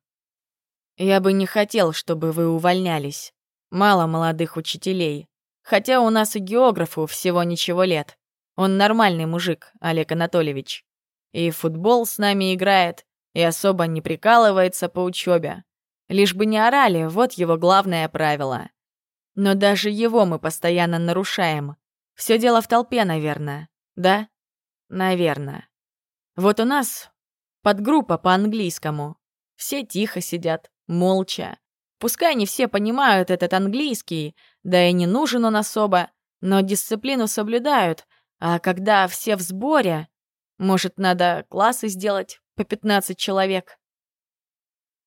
«Я бы не хотел, чтобы вы увольнялись. Мало молодых учителей. Хотя у нас и географу всего ничего лет. Он нормальный мужик, Олег Анатольевич. И в футбол с нами играет, и особо не прикалывается по учебе. Лишь бы не орали, вот его главное правило. Но даже его мы постоянно нарушаем. Все дело в толпе, наверное. Да? Наверное. Вот у нас подгруппа по английскому. Все тихо сидят, молча. Пускай не все понимают этот английский, да и не нужен он особо, но дисциплину соблюдают, а когда все в сборе, может, надо классы сделать по 15 человек.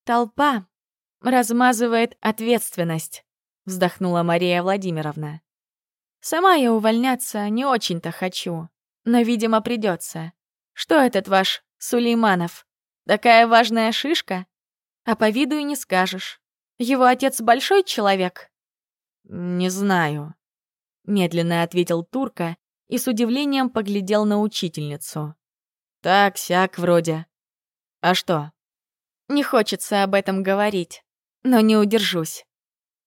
Толпа размазывает ответственность, вздохнула Мария Владимировна. Сама я увольняться не очень-то хочу, но, видимо, придется. Что этот ваш Сулейманов? Такая важная шишка? А по виду и не скажешь. Его отец большой человек?» «Не знаю», — медленно ответил Турка и с удивлением поглядел на учительницу. «Так-сяк вроде. А что? Не хочется об этом говорить, но не удержусь.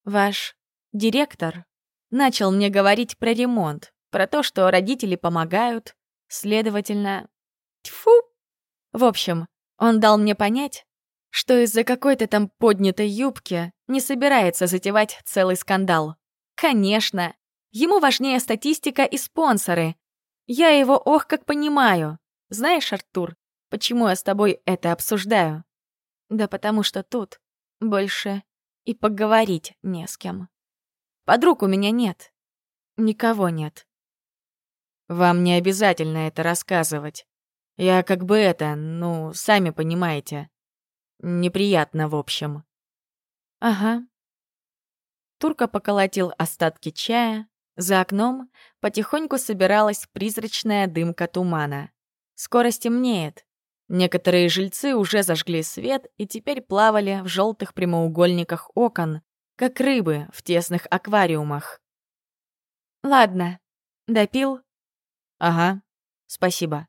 Ваш директор начал мне говорить про ремонт, про то, что родители помогают, следовательно... Тьфу! В общем, он дал мне понять, что из-за какой-то там поднятой юбки не собирается затевать целый скандал. Конечно, ему важнее статистика и спонсоры. Я его ох как понимаю. Знаешь, Артур, почему я с тобой это обсуждаю? Да потому что тут больше и поговорить не с кем. Подруг у меня нет. Никого нет. Вам не обязательно это рассказывать. Я как бы это, ну, сами понимаете. Неприятно, в общем. Ага. Турка поколотил остатки чая. За окном потихоньку собиралась призрачная дымка тумана. Скоро стемнеет. Некоторые жильцы уже зажгли свет и теперь плавали в желтых прямоугольниках окон, как рыбы в тесных аквариумах. «Ладно, допил?» «Ага, спасибо.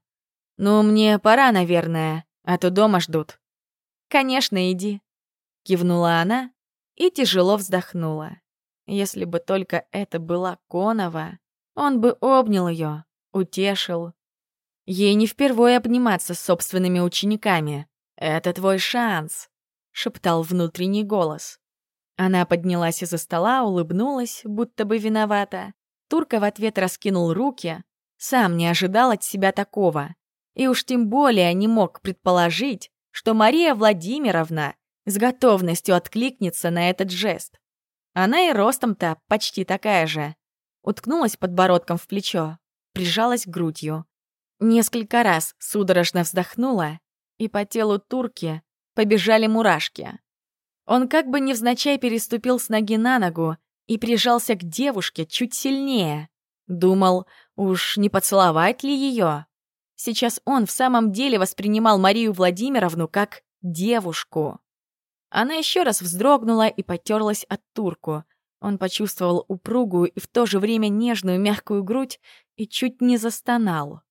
Ну, мне пора, наверное, а то дома ждут». «Конечно, иди», — кивнула она и тяжело вздохнула. Если бы только это была Конова, он бы обнял ее, утешил. Ей не впервые обниматься с собственными учениками. «Это твой шанс», — шептал внутренний голос. Она поднялась из-за стола, улыбнулась, будто бы виновата. Турка в ответ раскинул руки. Сам не ожидал от себя такого. И уж тем более не мог предположить, что Мария Владимировна с готовностью откликнется на этот жест. Она и ростом-то почти такая же. Уткнулась подбородком в плечо, прижалась грудью. Несколько раз судорожно вздохнула, и по телу турки побежали мурашки. Он как бы невзначай переступил с ноги на ногу и прижался к девушке чуть сильнее. Думал, уж не поцеловать ли ее? Сейчас он в самом деле воспринимал Марию Владимировну как девушку. Она еще раз вздрогнула и потерлась от турку. Он почувствовал упругую и в то же время нежную мягкую грудь и чуть не застонал.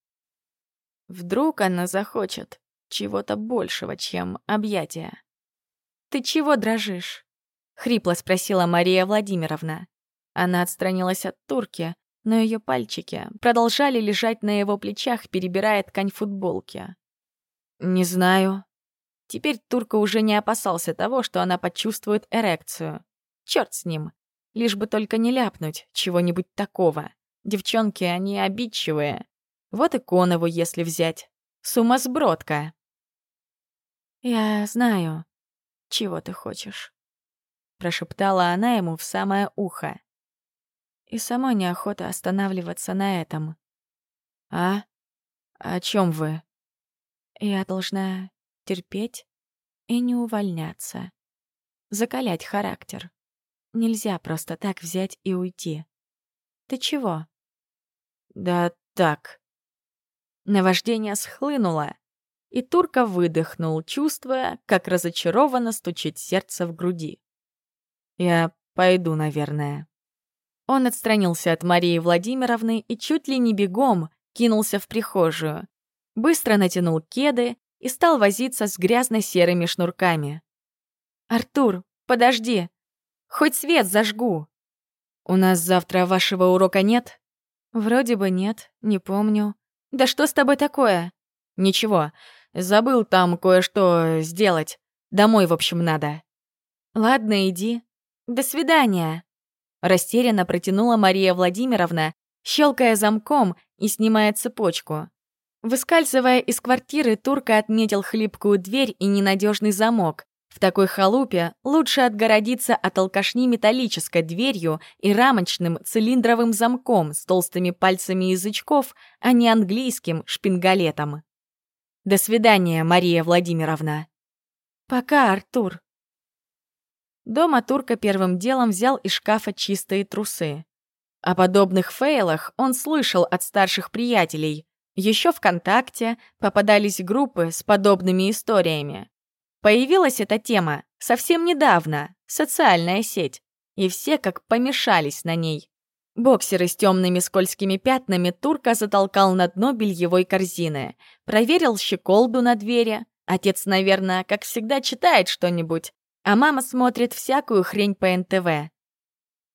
Вдруг она захочет чего-то большего, чем объятия. «Ты чего дрожишь?» — хрипло спросила Мария Владимировна. Она отстранилась от турки, но ее пальчики продолжали лежать на его плечах, перебирая ткань футболки. «Не знаю». Теперь Турка уже не опасался того, что она почувствует эрекцию. Черт с ним. Лишь бы только не ляпнуть чего-нибудь такого. Девчонки, они обидчивые. Вот и Конову, если взять. Сумасбродка. «Я знаю, чего ты хочешь», — прошептала она ему в самое ухо. И самой неохота останавливаться на этом. «А? О чем вы?» «Я должна терпеть и не увольняться. Закалять характер. Нельзя просто так взять и уйти. Ты чего?» «Да так». Наваждение схлынуло, и Турка выдохнул, чувствуя, как разочарованно стучит сердце в груди. «Я пойду, наверное». Он отстранился от Марии Владимировны и чуть ли не бегом кинулся в прихожую. Быстро натянул кеды и стал возиться с грязно-серыми шнурками. «Артур, подожди! Хоть свет зажгу!» «У нас завтра вашего урока нет?» «Вроде бы нет, не помню. Да что с тобой такое?» «Ничего, забыл там кое-что сделать. Домой, в общем, надо». «Ладно, иди. До свидания!» Растерянно протянула Мария Владимировна, щелкая замком и снимая цепочку. Выскальзывая из квартиры, Турка отметил хлипкую дверь и ненадежный замок. В такой халупе лучше отгородиться от алкашни металлической дверью и рамочным цилиндровым замком с толстыми пальцами язычков, а не английским шпингалетом. До свидания, Мария Владимировна. Пока, Артур. Дома Турка первым делом взял из шкафа чистые трусы. О подобных фейлах он слышал от старших приятелей. Еще ВКонтакте попадались группы с подобными историями. Появилась эта тема совсем недавно, социальная сеть, и все как помешались на ней. Боксеры с темными скользкими пятнами Турка затолкал на дно бельевой корзины, проверил щеколду на двери, Отец, наверное, как всегда читает что-нибудь, а мама смотрит всякую хрень по НТВ.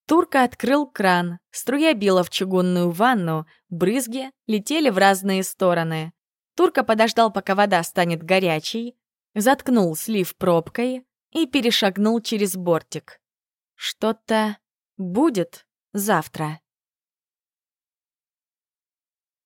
Турка открыл кран, струя била в чугунную ванну, брызги летели в разные стороны. Турка подождал, пока вода станет горячей, заткнул слив пробкой и перешагнул через бортик. Что-то будет завтра.